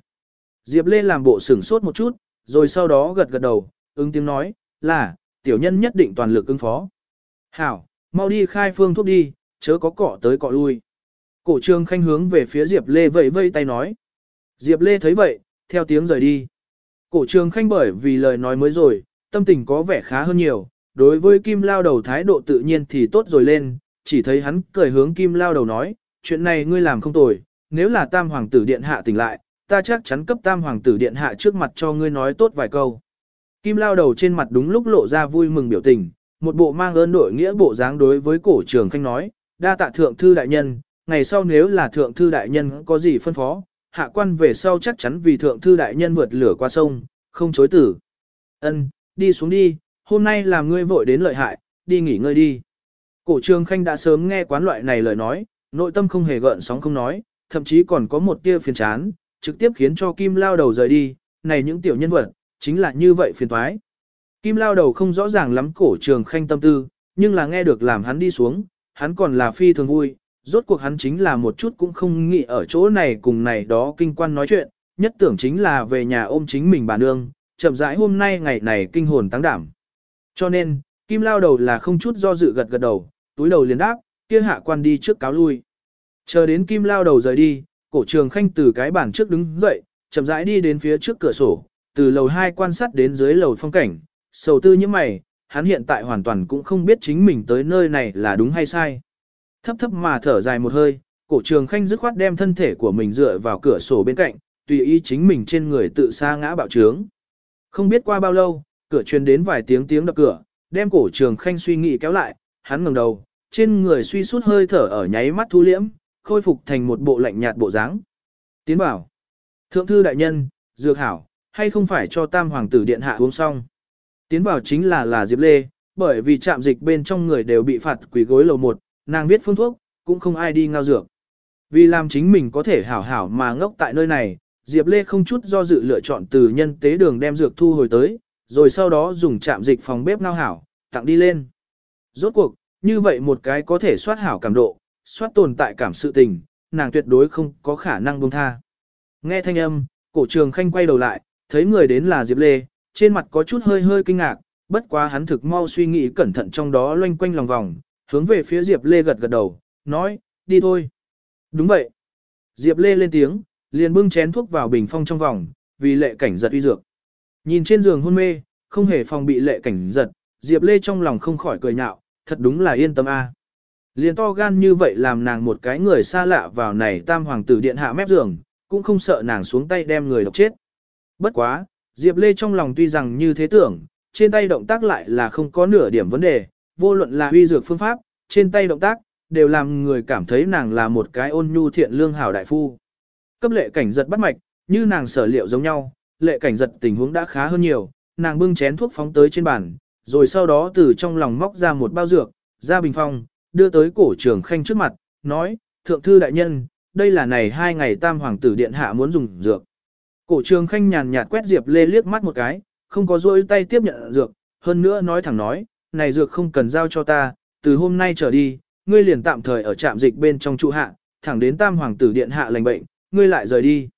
Diệp Lê làm bộ sửng sốt một chút, rồi sau đó gật gật đầu, ứng tiếng nói, là, tiểu nhân nhất định toàn lực ứng phó. Hảo, mau đi khai phương thuốc đi, chớ có cọ tới cọ lui. Cổ trường khanh hướng về phía Diệp Lê vẫy vẫy tay nói. Diệp Lê thấy vậy, theo tiếng rời đi. Cổ trường khanh bởi vì lời nói mới rồi, tâm tình có vẻ khá hơn nhiều, đối với Kim Lao Đầu thái độ tự nhiên thì tốt rồi lên, chỉ thấy hắn cười hướng Kim Lao Đầu nói, chuyện này ngươi làm không tồi, nếu là Tam Hoàng tử Điện Hạ tỉnh lại, ta chắc chắn cấp Tam Hoàng tử Điện Hạ trước mặt cho ngươi nói tốt vài câu. Kim Lao Đầu trên mặt đúng lúc lộ ra vui mừng biểu tình, một bộ mang ơn đội nghĩa bộ dáng đối với cổ trường khanh nói, đa tạ thượng thư đại nhân, ngày sau nếu là thượng thư đại nhân có gì phân phó, hạ quan về sau chắc chắn vì thượng thư đại nhân vượt lửa qua sông, không chối tử. Ân, đi xuống đi, hôm nay làm ngươi vội đến lợi hại, đi nghỉ ngơi đi. Cổ trường khanh đã sớm nghe quán loại này lời nói, nội tâm không hề gợn sóng không nói, thậm chí còn có một tia phiền chán, trực tiếp khiến cho Kim lao đầu rời đi, này những tiểu nhân vật, chính là như vậy phiền toái. Kim lao đầu không rõ ràng lắm cổ trường khanh tâm tư, nhưng là nghe được làm hắn đi xuống, hắn còn là phi thường vui, rốt cuộc hắn chính là một chút cũng không nghĩ ở chỗ này cùng này đó kinh quan nói chuyện, nhất tưởng chính là về nhà ôm chính mình bà nương, chậm rãi hôm nay ngày này kinh hồn tăng đảm. Cho nên, Kim lao đầu là không chút do dự gật gật đầu, túi đầu liền đáp, kia hạ quan đi trước cáo lui. Chờ đến Kim lao đầu rời đi, cổ trường khanh từ cái bàn trước đứng dậy, chậm rãi đi đến phía trước cửa sổ, từ lầu 2 quan sát đến dưới lầu phong cảnh, sầu tư như mày, hắn hiện tại hoàn toàn cũng không biết chính mình tới nơi này là đúng hay sai. Thấp thấp mà thở dài một hơi, cổ trường khanh dứt khoát đem thân thể của mình dựa vào cửa sổ bên cạnh, tùy ý chính mình trên người tự sa ngã bạo trướng. Không biết qua bao lâu, cửa truyền đến vài tiếng tiếng đập cửa, đem cổ trường khanh suy nghĩ kéo lại, hắn ngẩng đầu, trên người suy sút hơi thở ở nháy mắt thu liễm, khôi phục thành một bộ lạnh nhạt bộ dáng. Tiến bảo, thượng thư đại nhân, dược hảo, hay không phải cho tam hoàng tử điện hạ uống xong. Tiến bảo chính là là Diệp Lê, bởi vì trạm dịch bên trong người đều bị phạt quỷ gối lầu một, nàng viết phương thuốc, cũng không ai đi ngao dược. Vì làm chính mình có thể hảo hảo mà ngốc tại nơi này, Diệp Lê không chút do dự lựa chọn từ nhân tế đường đem dược thu hồi tới, rồi sau đó dùng chạm dịch phòng bếp ngao hảo, tặng đi lên. Rốt cuộc, như vậy một cái có thể soát hảo cảm độ, soát tồn tại cảm sự tình, nàng tuyệt đối không có khả năng buông tha. Nghe thanh âm, cổ trường khanh quay đầu lại, thấy người đến là Diệp Lê, trên mặt có chút hơi hơi kinh ngạc, bất quá hắn thực mau suy nghĩ cẩn thận trong đó loanh quanh lòng vòng, hướng về phía Diệp Lê gật gật đầu, nói, đi thôi. Đúng vậy. Diệp Lê lên tiếng, liền bưng chén thuốc vào bình phong trong vòng, vì lệ cảnh giật uy dược. Nhìn trên giường hôn mê, không hề phòng bị lệ cảnh giật, Diệp Lê trong lòng không khỏi cười nhạo, thật đúng là yên tâm a. Liền to gan như vậy làm nàng một cái người xa lạ vào này tam hoàng tử điện hạ mép giường, cũng không sợ nàng xuống tay đem người độc chết. Bất quá, Diệp Lê trong lòng tuy rằng như thế tưởng, trên tay động tác lại là không có nửa điểm vấn đề, vô luận là huy dược phương pháp, trên tay động tác, đều làm người cảm thấy nàng là một cái ôn nhu thiện lương hảo đại phu. Cấp lệ cảnh giật bắt mạch, như nàng sở liệu giống nhau, lệ cảnh giật tình huống đã khá hơn nhiều, nàng bưng chén thuốc phóng tới trên bàn, rồi sau đó từ trong lòng móc ra một bao dược, ra bình phong, đưa tới cổ trường khanh trước mặt, nói, thượng thư đại nhân, đây là này hai ngày tam hoàng tử điện hạ muốn dùng dược. Cổ trường khanh nhàn nhạt quét Diệp Lê liếc mắt một cái, không có rôi tay tiếp nhận dược, hơn nữa nói thẳng nói, này dược không cần giao cho ta, từ hôm nay trở đi, ngươi liền tạm thời ở trạm dịch bên trong trụ hạ, thẳng đến tam hoàng tử điện hạ lành bệnh, ngươi lại rời đi.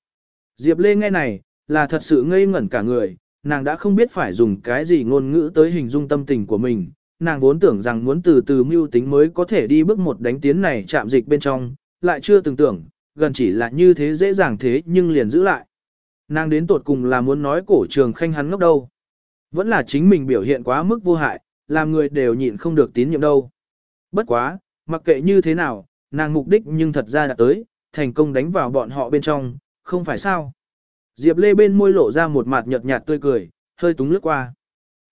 Diệp Lê nghe này, là thật sự ngây ngẩn cả người, nàng đã không biết phải dùng cái gì ngôn ngữ tới hình dung tâm tình của mình, nàng vốn tưởng rằng muốn từ từ mưu tính mới có thể đi bước một đánh tiến này chạm dịch bên trong, lại chưa từng tưởng, gần chỉ là như thế dễ dàng thế nhưng liền giữ lại. Nàng đến tột cùng là muốn nói cổ trường khanh hắn ngốc đâu. Vẫn là chính mình biểu hiện quá mức vô hại, làm người đều nhịn không được tín nhiệm đâu. Bất quá, mặc kệ như thế nào, nàng mục đích nhưng thật ra đã tới, thành công đánh vào bọn họ bên trong, không phải sao. Diệp Lê bên môi lộ ra một mặt nhợt nhạt tươi cười, hơi túng lướt qua.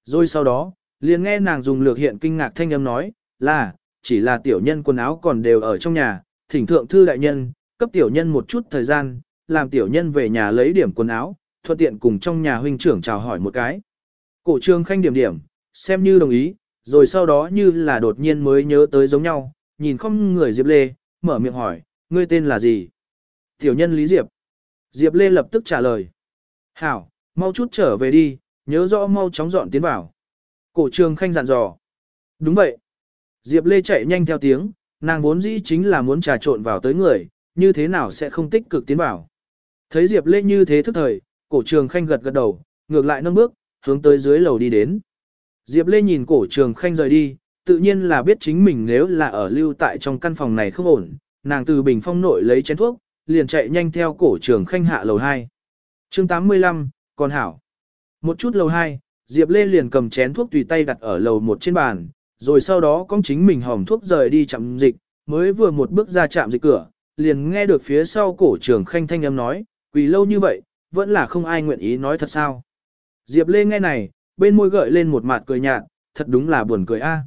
Rồi sau đó, liền nghe nàng dùng lược hiện kinh ngạc thanh âm nói, là, chỉ là tiểu nhân quần áo còn đều ở trong nhà, thỉnh thượng thư đại nhân, cấp tiểu nhân một chút thời gian, làm tiểu nhân về nhà lấy điểm quần áo, thuận tiện cùng trong nhà huynh trưởng chào hỏi một cái. Cổ trương khanh điểm điểm, xem như đồng ý, rồi sau đó như là đột nhiên mới nhớ tới giống nhau, nhìn không người Diệp Lê, mở miệng hỏi, ngươi tên là gì? Tiểu nhân Lý Diệp. Diệp Lê lập tức trả lời. Hảo, mau chút trở về đi, nhớ rõ mau chóng dọn tiến vào. Cổ trường khanh dặn dò. Đúng vậy. Diệp Lê chạy nhanh theo tiếng, nàng vốn dĩ chính là muốn trà trộn vào tới người, như thế nào sẽ không tích cực tiến vào. Thấy Diệp Lê như thế thức thời, cổ trường khanh gật gật đầu, ngược lại nâng bước, hướng tới dưới lầu đi đến. Diệp Lê nhìn cổ trường khanh rời đi, tự nhiên là biết chính mình nếu là ở lưu tại trong căn phòng này không ổn, nàng từ bình phong nội lấy chén thuốc, liền chạy nhanh theo cổ trường khanh hạ lầu 2. chương 85, còn hảo. Một chút lầu 2, Diệp Lê liền cầm chén thuốc tùy tay đặt ở lầu một trên bàn, rồi sau đó con chính mình hòm thuốc rời đi chạm dịch, mới vừa một bước ra chạm dịch cửa, liền nghe được phía sau cổ trưởng khanh thanh âm nói, quỳ lâu như vậy, vẫn là không ai nguyện ý nói thật sao. Diệp Lê nghe này, bên môi gợi lên một mặt cười nhạt, thật đúng là buồn cười a.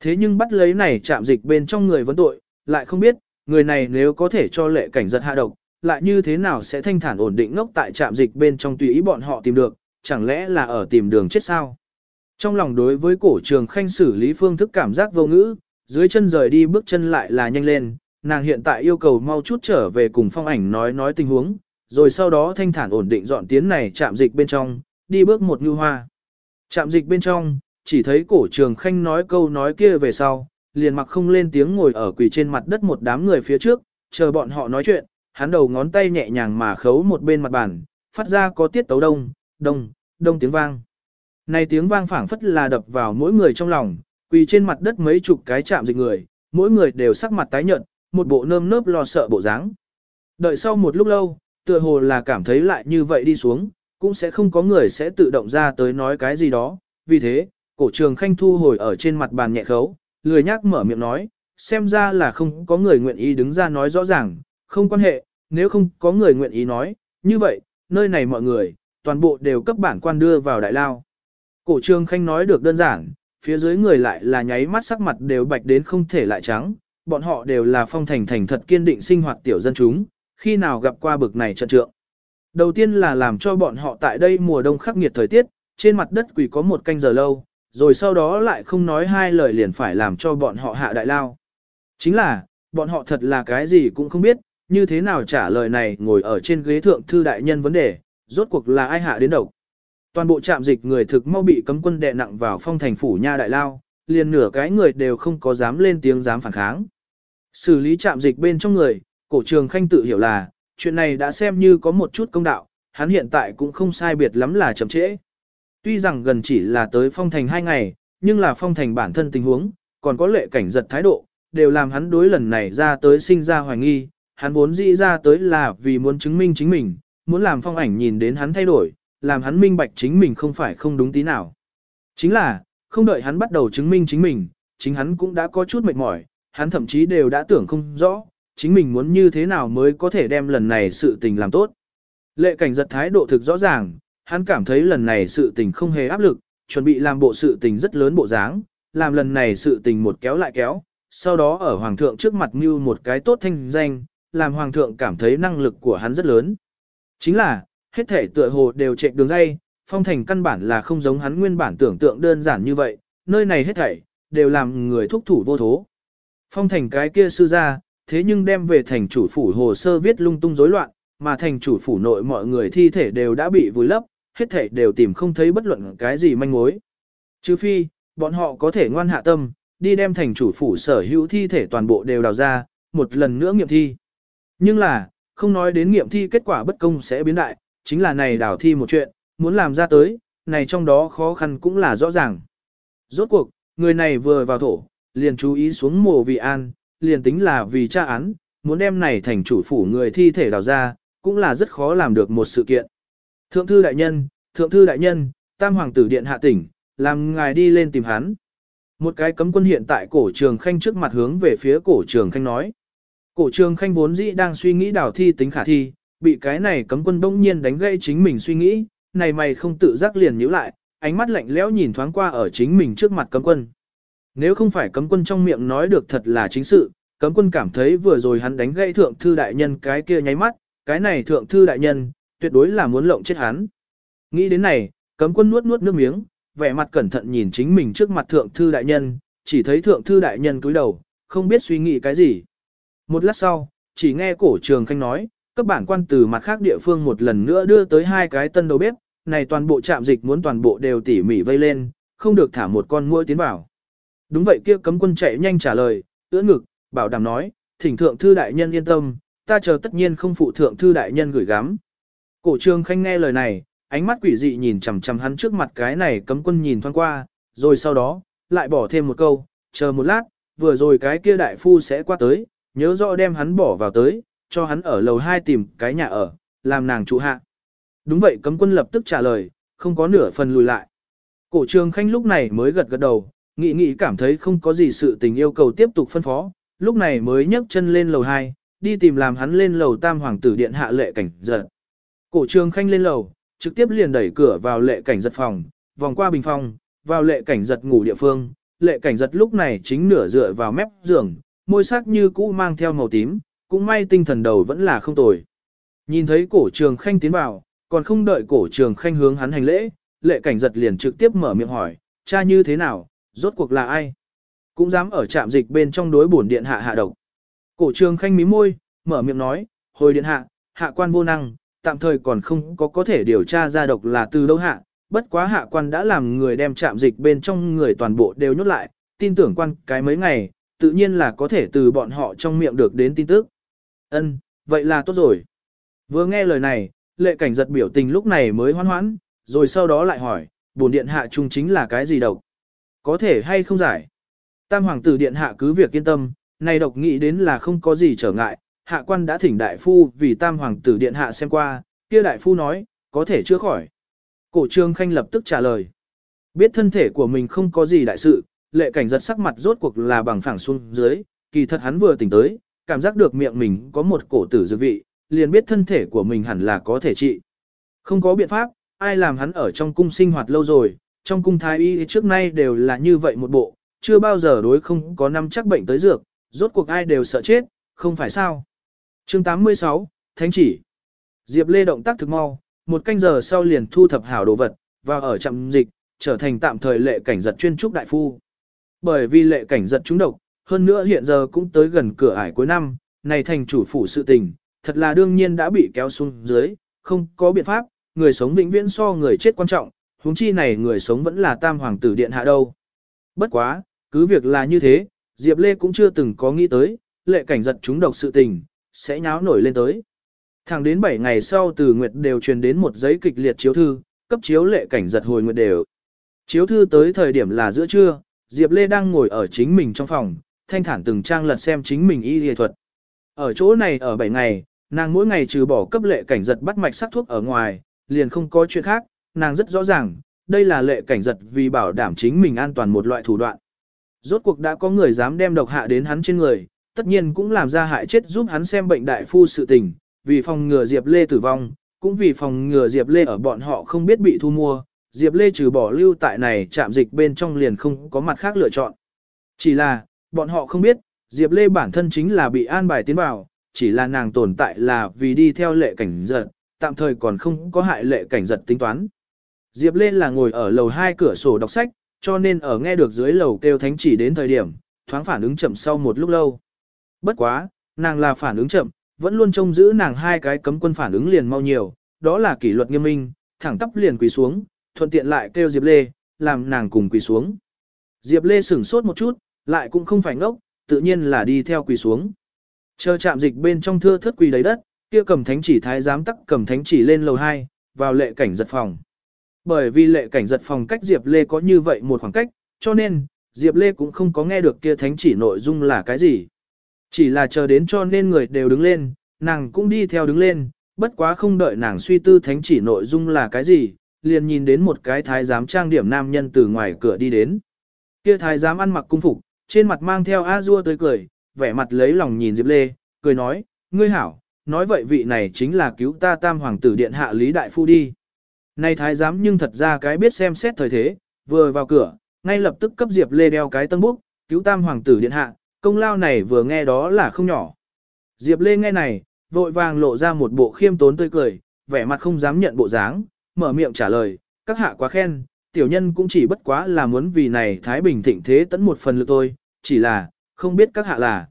Thế nhưng bắt lấy này chạm dịch bên trong người vấn tội, lại không biết, người này nếu có thể cho lệ cảnh giật hạ độc, lại như thế nào sẽ thanh thản ổn định ngốc tại trạm dịch bên trong tùy ý bọn họ tìm được, chẳng lẽ là ở tìm đường chết sao? Trong lòng đối với cổ trường khanh xử lý phương thức cảm giác vô ngữ, dưới chân rời đi bước chân lại là nhanh lên, nàng hiện tại yêu cầu mau chút trở về cùng phong ảnh nói nói tình huống, rồi sau đó thanh thản ổn định dọn tiến này chạm dịch bên trong, đi bước một như hoa. Chạm dịch bên trong, chỉ thấy cổ trường khanh nói câu nói kia về sau, liền mặc không lên tiếng ngồi ở quỳ trên mặt đất một đám người phía trước, chờ bọn họ nói chuyện, hắn đầu ngón tay nhẹ nhàng mà khấu một bên mặt bàn, phát ra có tiết tấu đông, đông, đông tiếng vang. Này tiếng vang phảng phất là đập vào mỗi người trong lòng, quỳ trên mặt đất mấy chục cái chạm dịch người, mỗi người đều sắc mặt tái nhợt, một bộ nơm nớp lo sợ bộ dáng. Đợi sau một lúc lâu, tựa hồ là cảm thấy lại như vậy đi xuống, cũng sẽ không có người sẽ tự động ra tới nói cái gì đó. Vì thế, cổ trường khanh thu hồi ở trên mặt bàn nhẹ khấu, lười nhác mở miệng nói, xem ra là không có người nguyện ý đứng ra nói rõ ràng, không quan hệ, nếu không có người nguyện ý nói, như vậy, nơi này mọi người, toàn bộ đều cấp bản quan đưa vào đại lao. Cổ trương khanh nói được đơn giản, phía dưới người lại là nháy mắt sắc mặt đều bạch đến không thể lại trắng, bọn họ đều là phong thành thành thật kiên định sinh hoạt tiểu dân chúng, khi nào gặp qua bực này trận trượng. Đầu tiên là làm cho bọn họ tại đây mùa đông khắc nghiệt thời tiết, trên mặt đất quỷ có một canh giờ lâu, rồi sau đó lại không nói hai lời liền phải làm cho bọn họ hạ đại lao. Chính là, bọn họ thật là cái gì cũng không biết, như thế nào trả lời này ngồi ở trên ghế thượng thư đại nhân vấn đề, rốt cuộc là ai hạ đến độc. Toàn bộ trạm dịch người thực mau bị cấm quân đè nặng vào phong thành phủ nha đại lao, liền nửa cái người đều không có dám lên tiếng dám phản kháng. Xử lý trạm dịch bên trong người, cổ trường khanh tự hiểu là, chuyện này đã xem như có một chút công đạo, hắn hiện tại cũng không sai biệt lắm là chậm trễ. Tuy rằng gần chỉ là tới phong thành hai ngày, nhưng là phong thành bản thân tình huống, còn có lệ cảnh giật thái độ, đều làm hắn đối lần này ra tới sinh ra hoài nghi, hắn vốn dĩ ra tới là vì muốn chứng minh chính mình, muốn làm phong ảnh nhìn đến hắn thay đổi, làm hắn minh bạch chính mình không phải không đúng tí nào. Chính là, không đợi hắn bắt đầu chứng minh chính mình, chính hắn cũng đã có chút mệt mỏi, hắn thậm chí đều đã tưởng không rõ, chính mình muốn như thế nào mới có thể đem lần này sự tình làm tốt. Lệ cảnh giật thái độ thực rõ ràng, hắn cảm thấy lần này sự tình không hề áp lực, chuẩn bị làm bộ sự tình rất lớn bộ dáng, làm lần này sự tình một kéo lại kéo, sau đó ở hoàng thượng trước mặt mưu một cái tốt thanh danh, làm hoàng thượng cảm thấy năng lực của hắn rất lớn. Chính là, hết thể tựa hồ đều chạy đường dây, phong thành căn bản là không giống hắn nguyên bản tưởng tượng đơn giản như vậy, nơi này hết thảy đều làm người thúc thủ vô thố. Phong thành cái kia sư ra, thế nhưng đem về thành chủ phủ hồ sơ viết lung tung rối loạn, mà thành chủ phủ nội mọi người thi thể đều đã bị vùi lấp, hết thảy đều tìm không thấy bất luận cái gì manh mối. Chứ phi, bọn họ có thể ngoan hạ tâm, đi đem thành chủ phủ sở hữu thi thể toàn bộ đều đào ra, một lần nữa nghiệm thi. Nhưng là, không nói đến nghiệm thi kết quả bất công sẽ biến đại, chính là này đảo thi một chuyện, muốn làm ra tới, này trong đó khó khăn cũng là rõ ràng. Rốt cuộc, người này vừa vào thổ, liền chú ý xuống mồ vì an, liền tính là vì tra án, muốn đem này thành chủ phủ người thi thể đào ra, cũng là rất khó làm được một sự kiện. Thượng thư đại nhân, thượng thư đại nhân, tam hoàng tử điện hạ tỉnh, làm ngài đi lên tìm hắn. Một cái cấm quân hiện tại cổ trường khanh trước mặt hướng về phía cổ trường khanh nói. Cổ trường khanh vốn dĩ đang suy nghĩ đảo thi tính khả thi, bị cái này cấm quân đông nhiên đánh gây chính mình suy nghĩ, này mày không tự giác liền nhíu lại, ánh mắt lạnh lẽo nhìn thoáng qua ở chính mình trước mặt cấm quân. Nếu không phải cấm quân trong miệng nói được thật là chính sự, cấm quân cảm thấy vừa rồi hắn đánh gãy thượng thư đại nhân cái kia nháy mắt, cái này thượng thư đại nhân, tuyệt đối là muốn lộng chết hắn. Nghĩ đến này, cấm quân nuốt nuốt nước miếng, vẻ mặt cẩn thận nhìn chính mình trước mặt thượng thư đại nhân, chỉ thấy thượng thư đại nhân cúi đầu, không biết suy nghĩ cái gì. Một lát sau, chỉ nghe cổ trường khanh nói, các bản quan từ mặt khác địa phương một lần nữa đưa tới hai cái tân đầu bếp, này toàn bộ trạm dịch muốn toàn bộ đều tỉ mỉ vây lên, không được thả một con muỗi tiến vào. Đúng vậy kia cấm quân chạy nhanh trả lời, ưỡn ngực, bảo đảm nói, thỉnh thượng thư đại nhân yên tâm, ta chờ tất nhiên không phụ thượng thư đại nhân gửi gắm. Cổ trường khanh nghe lời này, ánh mắt quỷ dị nhìn chằm chằm hắn trước mặt cái này cấm quân nhìn thoáng qua, rồi sau đó, lại bỏ thêm một câu, chờ một lát, vừa rồi cái kia đại phu sẽ qua tới, nhớ rõ đem hắn bỏ vào tới, cho hắn ở lầu 2 tìm cái nhà ở, làm nàng trụ hạ. Đúng vậy cấm quân lập tức trả lời, không có nửa phần lùi lại. Cổ trường khanh lúc này mới gật gật đầu, nghĩ nghĩ cảm thấy không có gì sự tình yêu cầu tiếp tục phân phó, lúc này mới nhấc chân lên lầu 2, đi tìm làm hắn lên lầu tam hoàng tử điện hạ lệ cảnh giật. Cổ trường khanh lên lầu, trực tiếp liền đẩy cửa vào lệ cảnh giật phòng, vòng qua bình phòng, vào lệ cảnh giật ngủ địa phương, lệ cảnh giật lúc này chính nửa dựa vào mép giường, môi sắc như cũ mang theo màu tím, cũng may tinh thần đầu vẫn là không tồi. Nhìn thấy cổ trường khanh tiến vào, còn không đợi cổ trường khanh hướng hắn hành lễ, lệ cảnh giật liền trực tiếp mở miệng hỏi, cha như thế nào, rốt cuộc là ai? Cũng dám ở trạm dịch bên trong đối bổn điện hạ hạ độc. Cổ trường khanh mí môi, mở miệng nói, hồi điện hạ, hạ quan vô năng, tạm thời còn không có có thể điều tra ra độc là từ đâu hạ, bất quá hạ quan đã làm người đem trạm dịch bên trong người toàn bộ đều nhốt lại, tin tưởng quan cái mấy ngày, tự nhiên là có thể từ bọn họ trong miệng được đến tin tức. Ân, vậy là tốt rồi. Vừa nghe lời này, lệ cảnh giật biểu tình lúc này mới hoan hoãn, rồi sau đó lại hỏi, bổn điện hạ trung chính là cái gì độc? Có thể hay không giải? Tam hoàng tử điện hạ cứ việc yên tâm, này độc nghĩ đến là không có gì trở ngại, hạ quan đã thỉnh đại phu vì tam hoàng tử điện hạ xem qua, kia đại phu nói, có thể chữa khỏi. Cổ trương khanh lập tức trả lời. Biết thân thể của mình không có gì đại sự, lệ cảnh giật sắc mặt rốt cuộc là bằng phẳng xuống dưới, kỳ thật hắn vừa tỉnh tới, cảm giác được miệng mình có một cổ tử dược vị, liền biết thân thể của mình hẳn là có thể trị. Không có biện pháp, ai làm hắn ở trong cung sinh hoạt lâu rồi, trong cung thái y trước nay đều là như vậy một bộ, chưa bao giờ đối không có năm chắc bệnh tới dược, rốt cuộc ai đều sợ chết, không phải sao. chương 86, Thánh chỉ. Diệp Lê động tác thực mau, một canh giờ sau liền thu thập hảo đồ vật, và ở trạm dịch, trở thành tạm thời lệ cảnh giật chuyên trúc đại phu. Bởi vì lệ cảnh giật trúng độc, hơn nữa hiện giờ cũng tới gần cửa ải cuối năm, này thành chủ phủ sự tình, thật là đương nhiên đã bị kéo xuống dưới, không có biện pháp, người sống vĩnh viễn so người chết quan trọng, huống chi này người sống vẫn là tam hoàng tử điện hạ đâu. Bất quá, cứ việc là như thế, Diệp Lê cũng chưa từng có nghĩ tới, lệ cảnh giật chúng độc sự tình, sẽ nháo nổi lên tới. Thẳng đến 7 ngày sau từ Nguyệt đều truyền đến một giấy kịch liệt chiếu thư, cấp chiếu lệ cảnh giật hồi Nguyệt đều. Chiếu thư tới thời điểm là giữa trưa, Diệp Lê đang ngồi ở chính mình trong phòng, thanh thản từng trang lật xem chính mình y y thuật. Ở chỗ này ở 7 ngày, nàng mỗi ngày trừ bỏ cấp lệ cảnh giật bắt mạch sắc thuốc ở ngoài, liền không có chuyện khác, nàng rất rõ ràng, đây là lệ cảnh giật vì bảo đảm chính mình an toàn một loại thủ đoạn. Rốt cuộc đã có người dám đem độc hạ đến hắn trên người, tất nhiên cũng làm ra hại chết giúp hắn xem bệnh đại phu sự tình, vì phòng ngừa Diệp Lê tử vong, cũng vì phòng ngừa Diệp Lê ở bọn họ không biết bị thu mua, Diệp Lê trừ bỏ lưu tại này chạm dịch bên trong liền không có mặt khác lựa chọn. Chỉ là, bọn họ không biết, Diệp Lê bản thân chính là bị an bài tiến vào, chỉ là nàng tồn tại là vì đi theo lệ cảnh giật, tạm thời còn không có hại lệ cảnh giật tính toán. Diệp Lê là ngồi ở lầu hai cửa sổ đọc sách, cho nên ở nghe được dưới lầu kêu thánh chỉ đến thời điểm, thoáng phản ứng chậm sau một lúc lâu. Bất quá, nàng là phản ứng chậm, vẫn luôn trông giữ nàng hai cái cấm quân phản ứng liền mau nhiều, đó là kỷ luật nghiêm minh, thẳng tắp liền quỳ xuống, thuận tiện lại kêu Diệp Lê, làm nàng cùng quỳ xuống. Diệp Lê sửng sốt một chút, lại cũng không phải ngốc, tự nhiên là đi theo quỳ xuống. Chờ chạm dịch bên trong thưa thất quỳ đầy đất, kia cầm thánh chỉ thái giám tắc cầm thánh chỉ lên lầu 2, vào lệ cảnh giật phòng. Bởi vì lệ cảnh giật phòng cách Diệp Lê có như vậy một khoảng cách, cho nên, Diệp Lê cũng không có nghe được kia thánh chỉ nội dung là cái gì. Chỉ là chờ đến cho nên người đều đứng lên, nàng cũng đi theo đứng lên, bất quá không đợi nàng suy tư thánh chỉ nội dung là cái gì, liền nhìn đến một cái thái giám trang điểm nam nhân từ ngoài cửa đi đến. Kia thái giám ăn mặc cung phục, trên mặt mang theo a dua tươi cười, vẻ mặt lấy lòng nhìn Diệp Lê, cười nói, ngươi hảo, nói vậy vị này chính là cứu ta tam hoàng tử điện hạ Lý Đại Phu đi. Này thái giám nhưng thật ra cái biết xem xét thời thế, vừa vào cửa, ngay lập tức cấp Diệp Lê đeo cái tân búc, cứu tam hoàng tử điện hạ, công lao này vừa nghe đó là không nhỏ. Diệp Lê nghe này, vội vàng lộ ra một bộ khiêm tốn tươi cười, vẻ mặt không dám nhận bộ dáng, mở miệng trả lời, các hạ quá khen, tiểu nhân cũng chỉ bất quá là muốn vì này Thái Bình thịnh thế tấn một phần lực tôi, chỉ là, không biết các hạ là.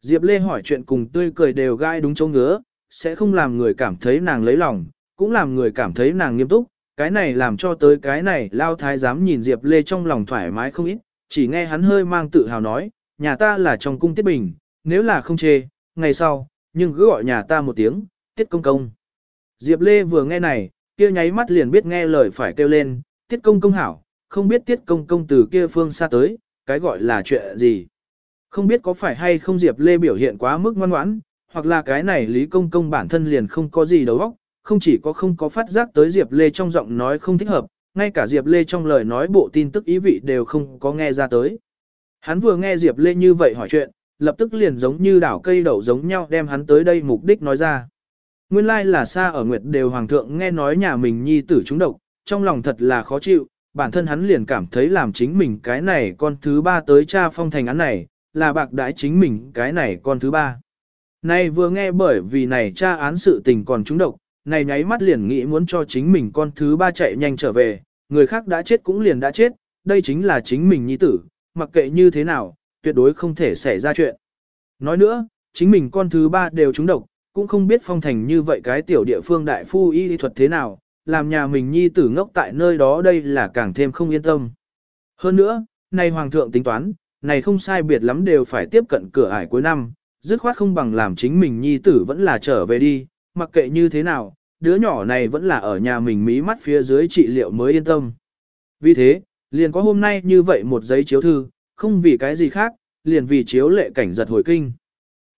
Diệp Lê hỏi chuyện cùng tươi cười đều gai đúng chỗ ngứa, sẽ không làm người cảm thấy nàng lấy lòng, cũng làm người cảm thấy nàng nghiêm túc, cái này làm cho tới cái này lao thái dám nhìn Diệp Lê trong lòng thoải mái không ít, chỉ nghe hắn hơi mang tự hào nói, nhà ta là trong cung tiết bình, nếu là không chê, ngày sau, nhưng cứ gọi nhà ta một tiếng, tiết công công. Diệp Lê vừa nghe này, kia nháy mắt liền biết nghe lời phải kêu lên, tiết công công hảo, không biết tiết công công từ kia phương xa tới, cái gọi là chuyện gì. Không biết có phải hay không Diệp Lê biểu hiện quá mức ngoan ngoãn, hoặc là cái này Lý Công Công bản thân liền không có gì đầu óc, không chỉ có không có phát giác tới Diệp Lê trong giọng nói không thích hợp, ngay cả Diệp Lê trong lời nói bộ tin tức ý vị đều không có nghe ra tới. Hắn vừa nghe Diệp Lê như vậy hỏi chuyện, lập tức liền giống như đảo cây đậu giống nhau đem hắn tới đây mục đích nói ra. Nguyên lai là xa ở Nguyệt đều Hoàng thượng nghe nói nhà mình nhi tử trúng độc, trong lòng thật là khó chịu, bản thân hắn liền cảm thấy làm chính mình cái này con thứ ba tới cha phong thành án này, là bạc đãi chính mình cái này con thứ ba. Này vừa nghe bởi vì này cha án sự tình còn trúng độc, này nháy mắt liền nghĩ muốn cho chính mình con thứ ba chạy nhanh trở về, người khác đã chết cũng liền đã chết, đây chính là chính mình nhi tử, mặc kệ như thế nào, tuyệt đối không thể xảy ra chuyện. Nói nữa, chính mình con thứ ba đều trúng độc, cũng không biết phong thành như vậy cái tiểu địa phương đại phu y thuật thế nào, làm nhà mình nhi tử ngốc tại nơi đó đây là càng thêm không yên tâm. Hơn nữa, này hoàng thượng tính toán, này không sai biệt lắm đều phải tiếp cận cửa ải cuối năm, dứt khoát không bằng làm chính mình nhi tử vẫn là trở về đi, mặc kệ như thế nào, đứa nhỏ này vẫn là ở nhà mình mí mắt phía dưới trị liệu mới yên tâm. Vì thế, liền có hôm nay như vậy một giấy chiếu thư, không vì cái gì khác, liền vì chiếu lệ cảnh giật hồi kinh.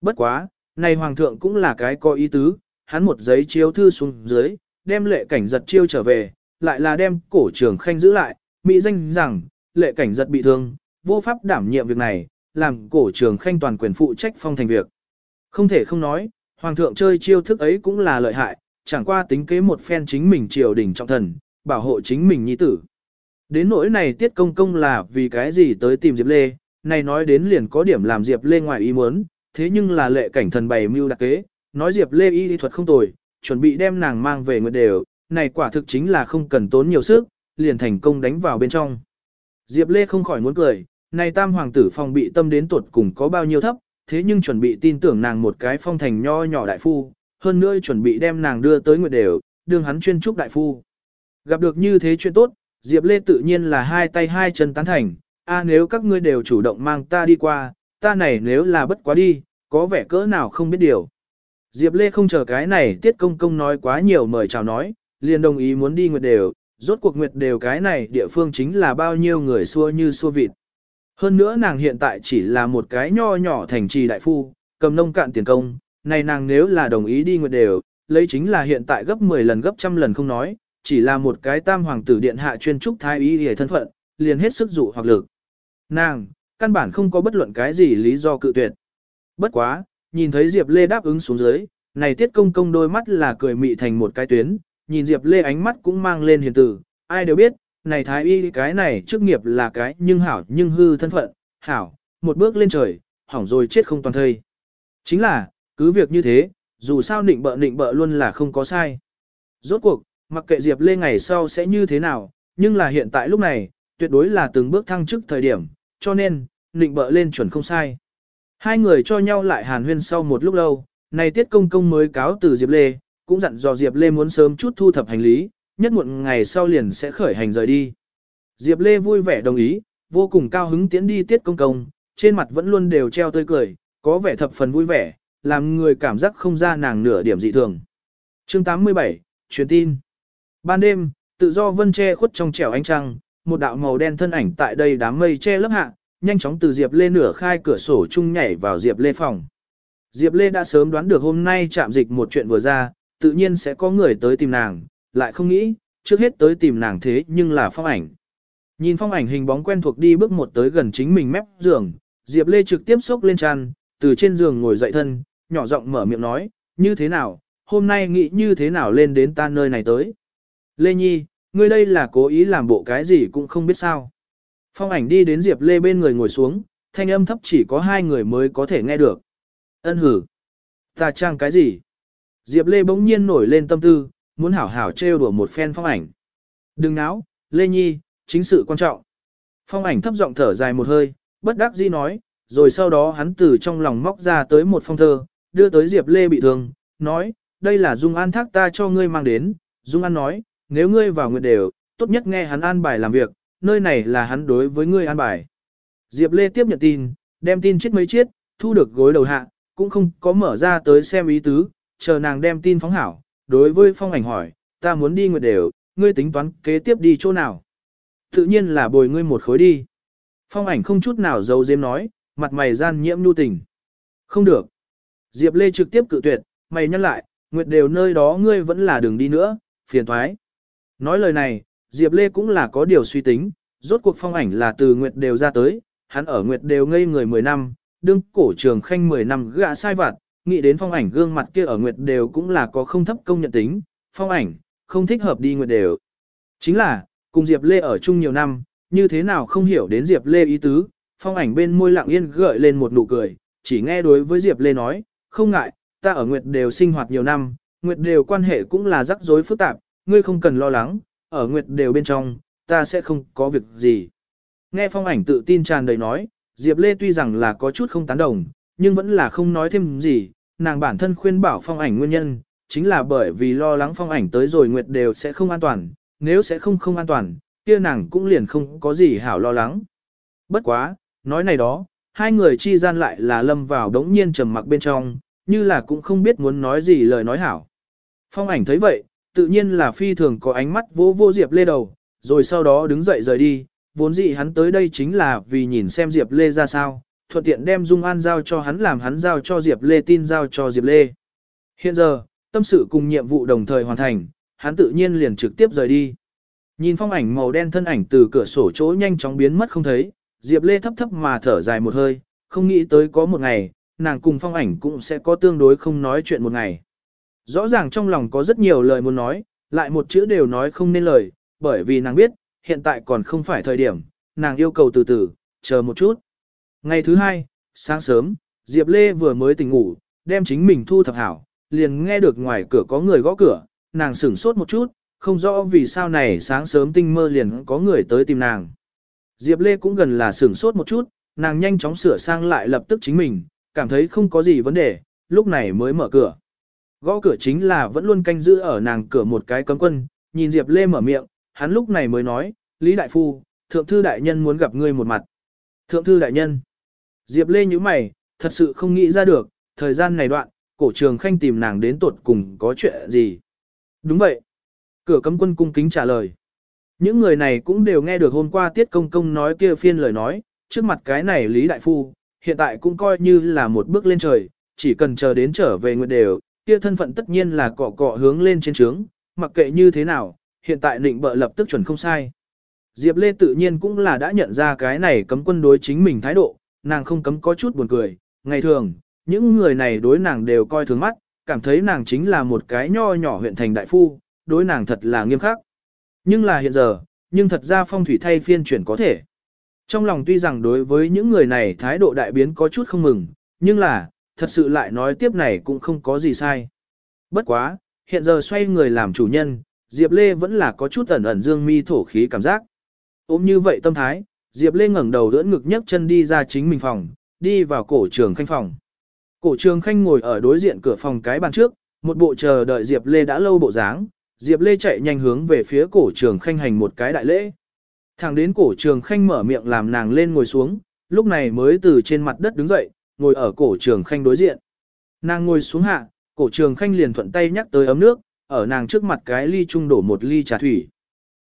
Bất quá, này hoàng thượng cũng là cái có ý tứ, hắn một giấy chiếu thư xuống dưới, đem lệ cảnh giật chiêu trở về, lại là đem cổ trường khanh giữ lại, mỹ danh rằng, lệ cảnh giật bị thương, vô pháp đảm nhiệm việc này, làm cổ trường khanh toàn quyền phụ trách phong thành việc. Không thể không nói, hoàng thượng chơi chiêu thức ấy cũng là lợi hại, chẳng qua tính kế một phen chính mình triều đình trọng thần, bảo hộ chính mình nhi tử. Đến nỗi này tiết công công là vì cái gì tới tìm Diệp Lê, này nói đến liền có điểm làm Diệp Lê ngoài ý muốn, thế nhưng là lệ cảnh thần bày mưu đặc kế, nói Diệp Lê y lý thuật không tồi, chuẩn bị đem nàng mang về nguyệt đều, này quả thực chính là không cần tốn nhiều sức, liền thành công đánh vào bên trong. Diệp Lê không khỏi muốn cười, này tam hoàng tử phòng bị tâm đến tuột cùng có bao nhiêu thấp, thế nhưng chuẩn bị tin tưởng nàng một cái phong thành nho nhỏ đại phu, hơn nữa chuẩn bị đem nàng đưa tới nguyệt đều, đương hắn chuyên trúc đại phu. Gặp được như thế chuyện tốt, Diệp Lê tự nhiên là hai tay hai chân tán thành, a nếu các ngươi đều chủ động mang ta đi qua, ta này nếu là bất quá đi, có vẻ cỡ nào không biết điều. Diệp Lê không chờ cái này tiết công công nói quá nhiều mời chào nói, liền đồng ý muốn đi nguyệt đều, rốt cuộc nguyệt đều cái này địa phương chính là bao nhiêu người xua như xua vịt. Hơn nữa nàng hiện tại chỉ là một cái nho nhỏ thành trì đại phu, cầm nông cạn tiền công, này nàng nếu là đồng ý đi nguyệt đều, lấy chính là hiện tại gấp 10 lần gấp trăm lần không nói, chỉ là một cái tam hoàng tử điện hạ chuyên trúc thái ý hề thân phận, liền hết sức dụ hoặc lực. Nàng, căn bản không có bất luận cái gì lý do cự tuyệt. Bất quá, nhìn thấy Diệp Lê đáp ứng xuống dưới, này tiết công công đôi mắt là cười mị thành một cái tuyến, nhìn Diệp Lê ánh mắt cũng mang lên hiền tử, ai đều biết, này thái y cái này chức nghiệp là cái nhưng hảo nhưng hư thân phận, hảo, một bước lên trời, hỏng rồi chết không toàn thây. Chính là, cứ việc như thế, dù sao nịnh bợ nịnh bợ luôn là không có sai. Rốt cuộc, mặc kệ Diệp Lê ngày sau sẽ như thế nào, nhưng là hiện tại lúc này, tuyệt đối là từng bước thăng chức thời điểm, cho nên, nịnh bợ lên chuẩn không sai. Hai người cho nhau lại hàn huyên sau một lúc lâu, này tiết công công mới cáo từ Diệp Lê, cũng dặn dò Diệp Lê muốn sớm chút thu thập hành lý, nhất muộn ngày sau liền sẽ khởi hành rời đi. Diệp Lê vui vẻ đồng ý, vô cùng cao hứng tiến đi tiết công công, trên mặt vẫn luôn đều treo tươi cười, có vẻ thập phần vui vẻ, làm người cảm giác không ra nàng nửa điểm dị thường. Chương 87, truyền tin. Ban đêm, tự do vân che khuất trong trẻo ánh trăng, một đạo màu đen thân ảnh tại đây đám mây che lớp hạ, nhanh chóng từ Diệp Lê nửa khai cửa sổ chung nhảy vào Diệp Lê phòng. Diệp Lê đã sớm đoán được hôm nay chạm dịch một chuyện vừa ra, tự nhiên sẽ có người tới tìm nàng, lại không nghĩ, trước hết tới tìm nàng thế nhưng là phong ảnh. Nhìn phong ảnh hình bóng quen thuộc đi bước một tới gần chính mình mép giường, Diệp Lê trực tiếp xốc lên tràn, từ trên giường ngồi dậy thân, nhỏ giọng mở miệng nói, như thế nào, hôm nay nghĩ như thế nào lên đến ta nơi này tới. Lê Nhi, ngươi đây là cố ý làm bộ cái gì cũng không biết sao. Phong ảnh đi đến Diệp Lê bên người ngồi xuống, thanh âm thấp chỉ có hai người mới có thể nghe được. Ân hử. Ta trang cái gì? Diệp Lê bỗng nhiên nổi lên tâm tư, muốn hảo hảo trêu đùa một phen phong ảnh. Đừng náo, Lê Nhi, chính sự quan trọng. Phong ảnh thấp giọng thở dài một hơi, bất đắc dĩ nói, rồi sau đó hắn từ trong lòng móc ra tới một phong thơ, đưa tới Diệp Lê bị thương, nói, đây là Dung An thác ta cho ngươi mang đến. Dung An nói, nếu ngươi vào nguyện đều, tốt nhất nghe hắn an bài làm việc, nơi này là hắn đối với ngươi an bài. Diệp Lê tiếp nhận tin, đem tin chết mấy chiết, thu được gối đầu hạ, cũng không có mở ra tới xem ý tứ, chờ nàng đem tin phóng hảo, đối với phong ảnh hỏi, ta muốn đi nguyệt đều, ngươi tính toán kế tiếp đi chỗ nào. Tự nhiên là bồi ngươi một khối đi. Phong ảnh không chút nào giấu giếm nói, mặt mày gian nhiễm nhu tình. Không được. Diệp Lê trực tiếp cự tuyệt, mày nhắc lại, nguyệt đều nơi đó ngươi vẫn là đường đi nữa, phiền thoái. Nói lời này, Diệp Lê cũng là có điều suy tính, rốt cuộc phong ảnh là từ nguyệt đều ra tới, hắn ở nguyệt đều ngây người 10 năm, đương cổ trường khanh 10 năm gã sai vặt, nghĩ đến phong ảnh gương mặt kia ở nguyệt đều cũng là có không thấp công nhận tính, phong ảnh, không thích hợp đi nguyệt đều. Chính là, cùng Diệp Lê ở chung nhiều năm, như thế nào không hiểu đến Diệp Lê ý tứ, phong ảnh bên môi lặng yên gợi lên một nụ cười, chỉ nghe đối với Diệp Lê nói, không ngại, ta ở nguyệt đều sinh hoạt nhiều năm, nguyệt đều quan hệ cũng là rắc rối phức tạp, ngươi không cần lo lắng, ở nguyệt đều bên trong, ta sẽ không có việc gì. Nghe phong ảnh tự tin tràn đầy nói, Diệp Lê tuy rằng là có chút không tán đồng, nhưng vẫn là không nói thêm gì, nàng bản thân khuyên bảo phong ảnh nguyên nhân, chính là bởi vì lo lắng phong ảnh tới rồi nguyệt đều sẽ không an toàn, nếu sẽ không không an toàn, kia nàng cũng liền không có gì hảo lo lắng. Bất quá, nói này đó, hai người chi gian lại là lâm vào đống nhiên trầm mặc bên trong, như là cũng không biết muốn nói gì lời nói hảo. Phong ảnh thấy vậy, tự nhiên là phi thường có ánh mắt vô vô Diệp Lê đầu, rồi sau đó đứng dậy rời đi, vốn dĩ hắn tới đây chính là vì nhìn xem Diệp Lê ra sao, thuận tiện đem Dung An giao cho hắn làm hắn giao cho Diệp Lê tin giao cho Diệp Lê. Hiện giờ, tâm sự cùng nhiệm vụ đồng thời hoàn thành, hắn tự nhiên liền trực tiếp rời đi. Nhìn phong ảnh màu đen thân ảnh từ cửa sổ chỗ nhanh chóng biến mất không thấy, Diệp Lê thấp thấp mà thở dài một hơi, không nghĩ tới có một ngày, nàng cùng phong ảnh cũng sẽ có tương đối không nói chuyện một ngày. Rõ ràng trong lòng có rất nhiều lời muốn nói, lại một chữ đều nói không nên lời, bởi vì nàng biết, hiện tại còn không phải thời điểm, nàng yêu cầu từ từ, chờ một chút. Ngày thứ hai, sáng sớm, Diệp Lê vừa mới tỉnh ngủ, đem chính mình thu thập hảo, liền nghe được ngoài cửa có người gõ cửa, nàng sửng sốt một chút, không rõ vì sao này sáng sớm tinh mơ liền có người tới tìm nàng. Diệp Lê cũng gần là sửng sốt một chút, nàng nhanh chóng sửa sang lại lập tức chính mình, cảm thấy không có gì vấn đề, lúc này mới mở cửa. Gõ cửa chính là vẫn luôn canh giữ ở nàng cửa một cái cấm quân, nhìn Diệp Lê mở miệng, hắn lúc này mới nói, Lý Đại Phu, Thượng Thư Đại Nhân muốn gặp ngươi một mặt. Thượng Thư Đại Nhân. Diệp Lê như mày, thật sự không nghĩ ra được, thời gian này đoạn, cổ trường khanh tìm nàng đến tuột cùng có chuyện gì. Đúng vậy. Cửa cấm quân cung kính trả lời. Những người này cũng đều nghe được hôm qua Tiết Công Công nói kia phiên lời nói, trước mặt cái này Lý Đại Phu, hiện tại cũng coi như là một bước lên trời, chỉ cần chờ đến trở về nguyện đều, kia thân phận tất nhiên là cọ cọ hướng lên trên trướng, mặc kệ như thế nào, hiện tại định bợ lập tức chuẩn không sai. Diệp Lê tự nhiên cũng là đã nhận ra cái này cấm quân đối chính mình thái độ, nàng không cấm có chút buồn cười, ngày thường, những người này đối nàng đều coi thường mắt, cảm thấy nàng chính là một cái nho nhỏ huyện thành đại phu, đối nàng thật là nghiêm khắc. Nhưng là hiện giờ, nhưng thật ra phong thủy thay phiên chuyển có thể. Trong lòng tuy rằng đối với những người này thái độ đại biến có chút không mừng, nhưng là, thật sự lại nói tiếp này cũng không có gì sai. Bất quá, hiện giờ xoay người làm chủ nhân, Diệp Lê vẫn là có chút ẩn ẩn dương mi thổ khí cảm giác. Ôm như vậy tâm thái, Diệp Lê ngẩng đầu đỡ ngực nhấc chân đi ra chính mình phòng, đi vào cổ trường khanh phòng. Cổ trường khanh ngồi ở đối diện cửa phòng cái bàn trước, một bộ chờ đợi Diệp Lê đã lâu bộ dáng, Diệp Lê chạy nhanh hướng về phía cổ trường khanh hành một cái đại lễ. Thẳng đến cổ trường khanh mở miệng làm nàng lên ngồi xuống, lúc này mới từ trên mặt đất đứng dậy, ngồi ở cổ trường khanh đối diện. Nàng ngồi xuống hạ, cổ trường khanh liền thuận tay nhắc tới ấm nước, ở nàng trước mặt cái ly trung đổ một ly trà thủy.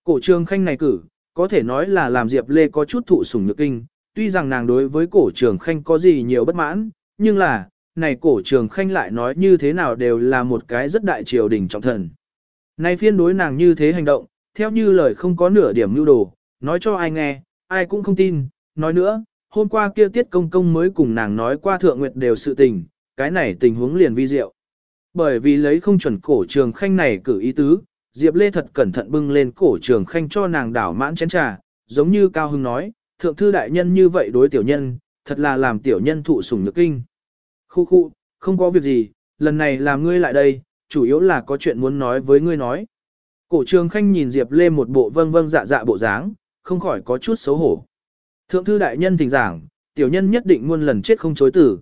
Cổ trường khanh này cử, có thể nói là làm Diệp Lê có chút thụ sủng nhược kinh, tuy rằng nàng đối với cổ trường khanh có gì nhiều bất mãn, nhưng là, này cổ trường khanh lại nói như thế nào đều là một cái rất đại triều đình trọng thần. Này phiên đối nàng như thế hành động, theo như lời không có nửa điểm lưu đồ, nói cho ai nghe, ai cũng không tin, nói nữa, hôm qua kia tiết công công mới cùng nàng nói qua thượng nguyệt đều sự tình, cái này tình huống liền vi diệu. Bởi vì lấy không chuẩn cổ trường khanh này cử ý tứ, Diệp Lê thật cẩn thận bưng lên cổ trường khanh cho nàng đảo mãn chén trà, giống như Cao Hưng nói, thượng thư đại nhân như vậy đối tiểu nhân, thật là làm tiểu nhân thụ sủng nhược kinh. Khu khu, không có việc gì, lần này làm ngươi lại đây, chủ yếu là có chuyện muốn nói với ngươi nói. Cổ trường khanh nhìn Diệp Lê một bộ vâng vâng dạ dạ bộ dáng, không khỏi có chút xấu hổ. Thượng thư đại nhân thỉnh giảng, tiểu nhân nhất định muôn lần chết không chối tử.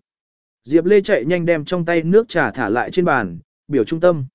Diệp Lê chạy nhanh đem trong tay nước trà thả lại trên bàn, biểu trung tâm.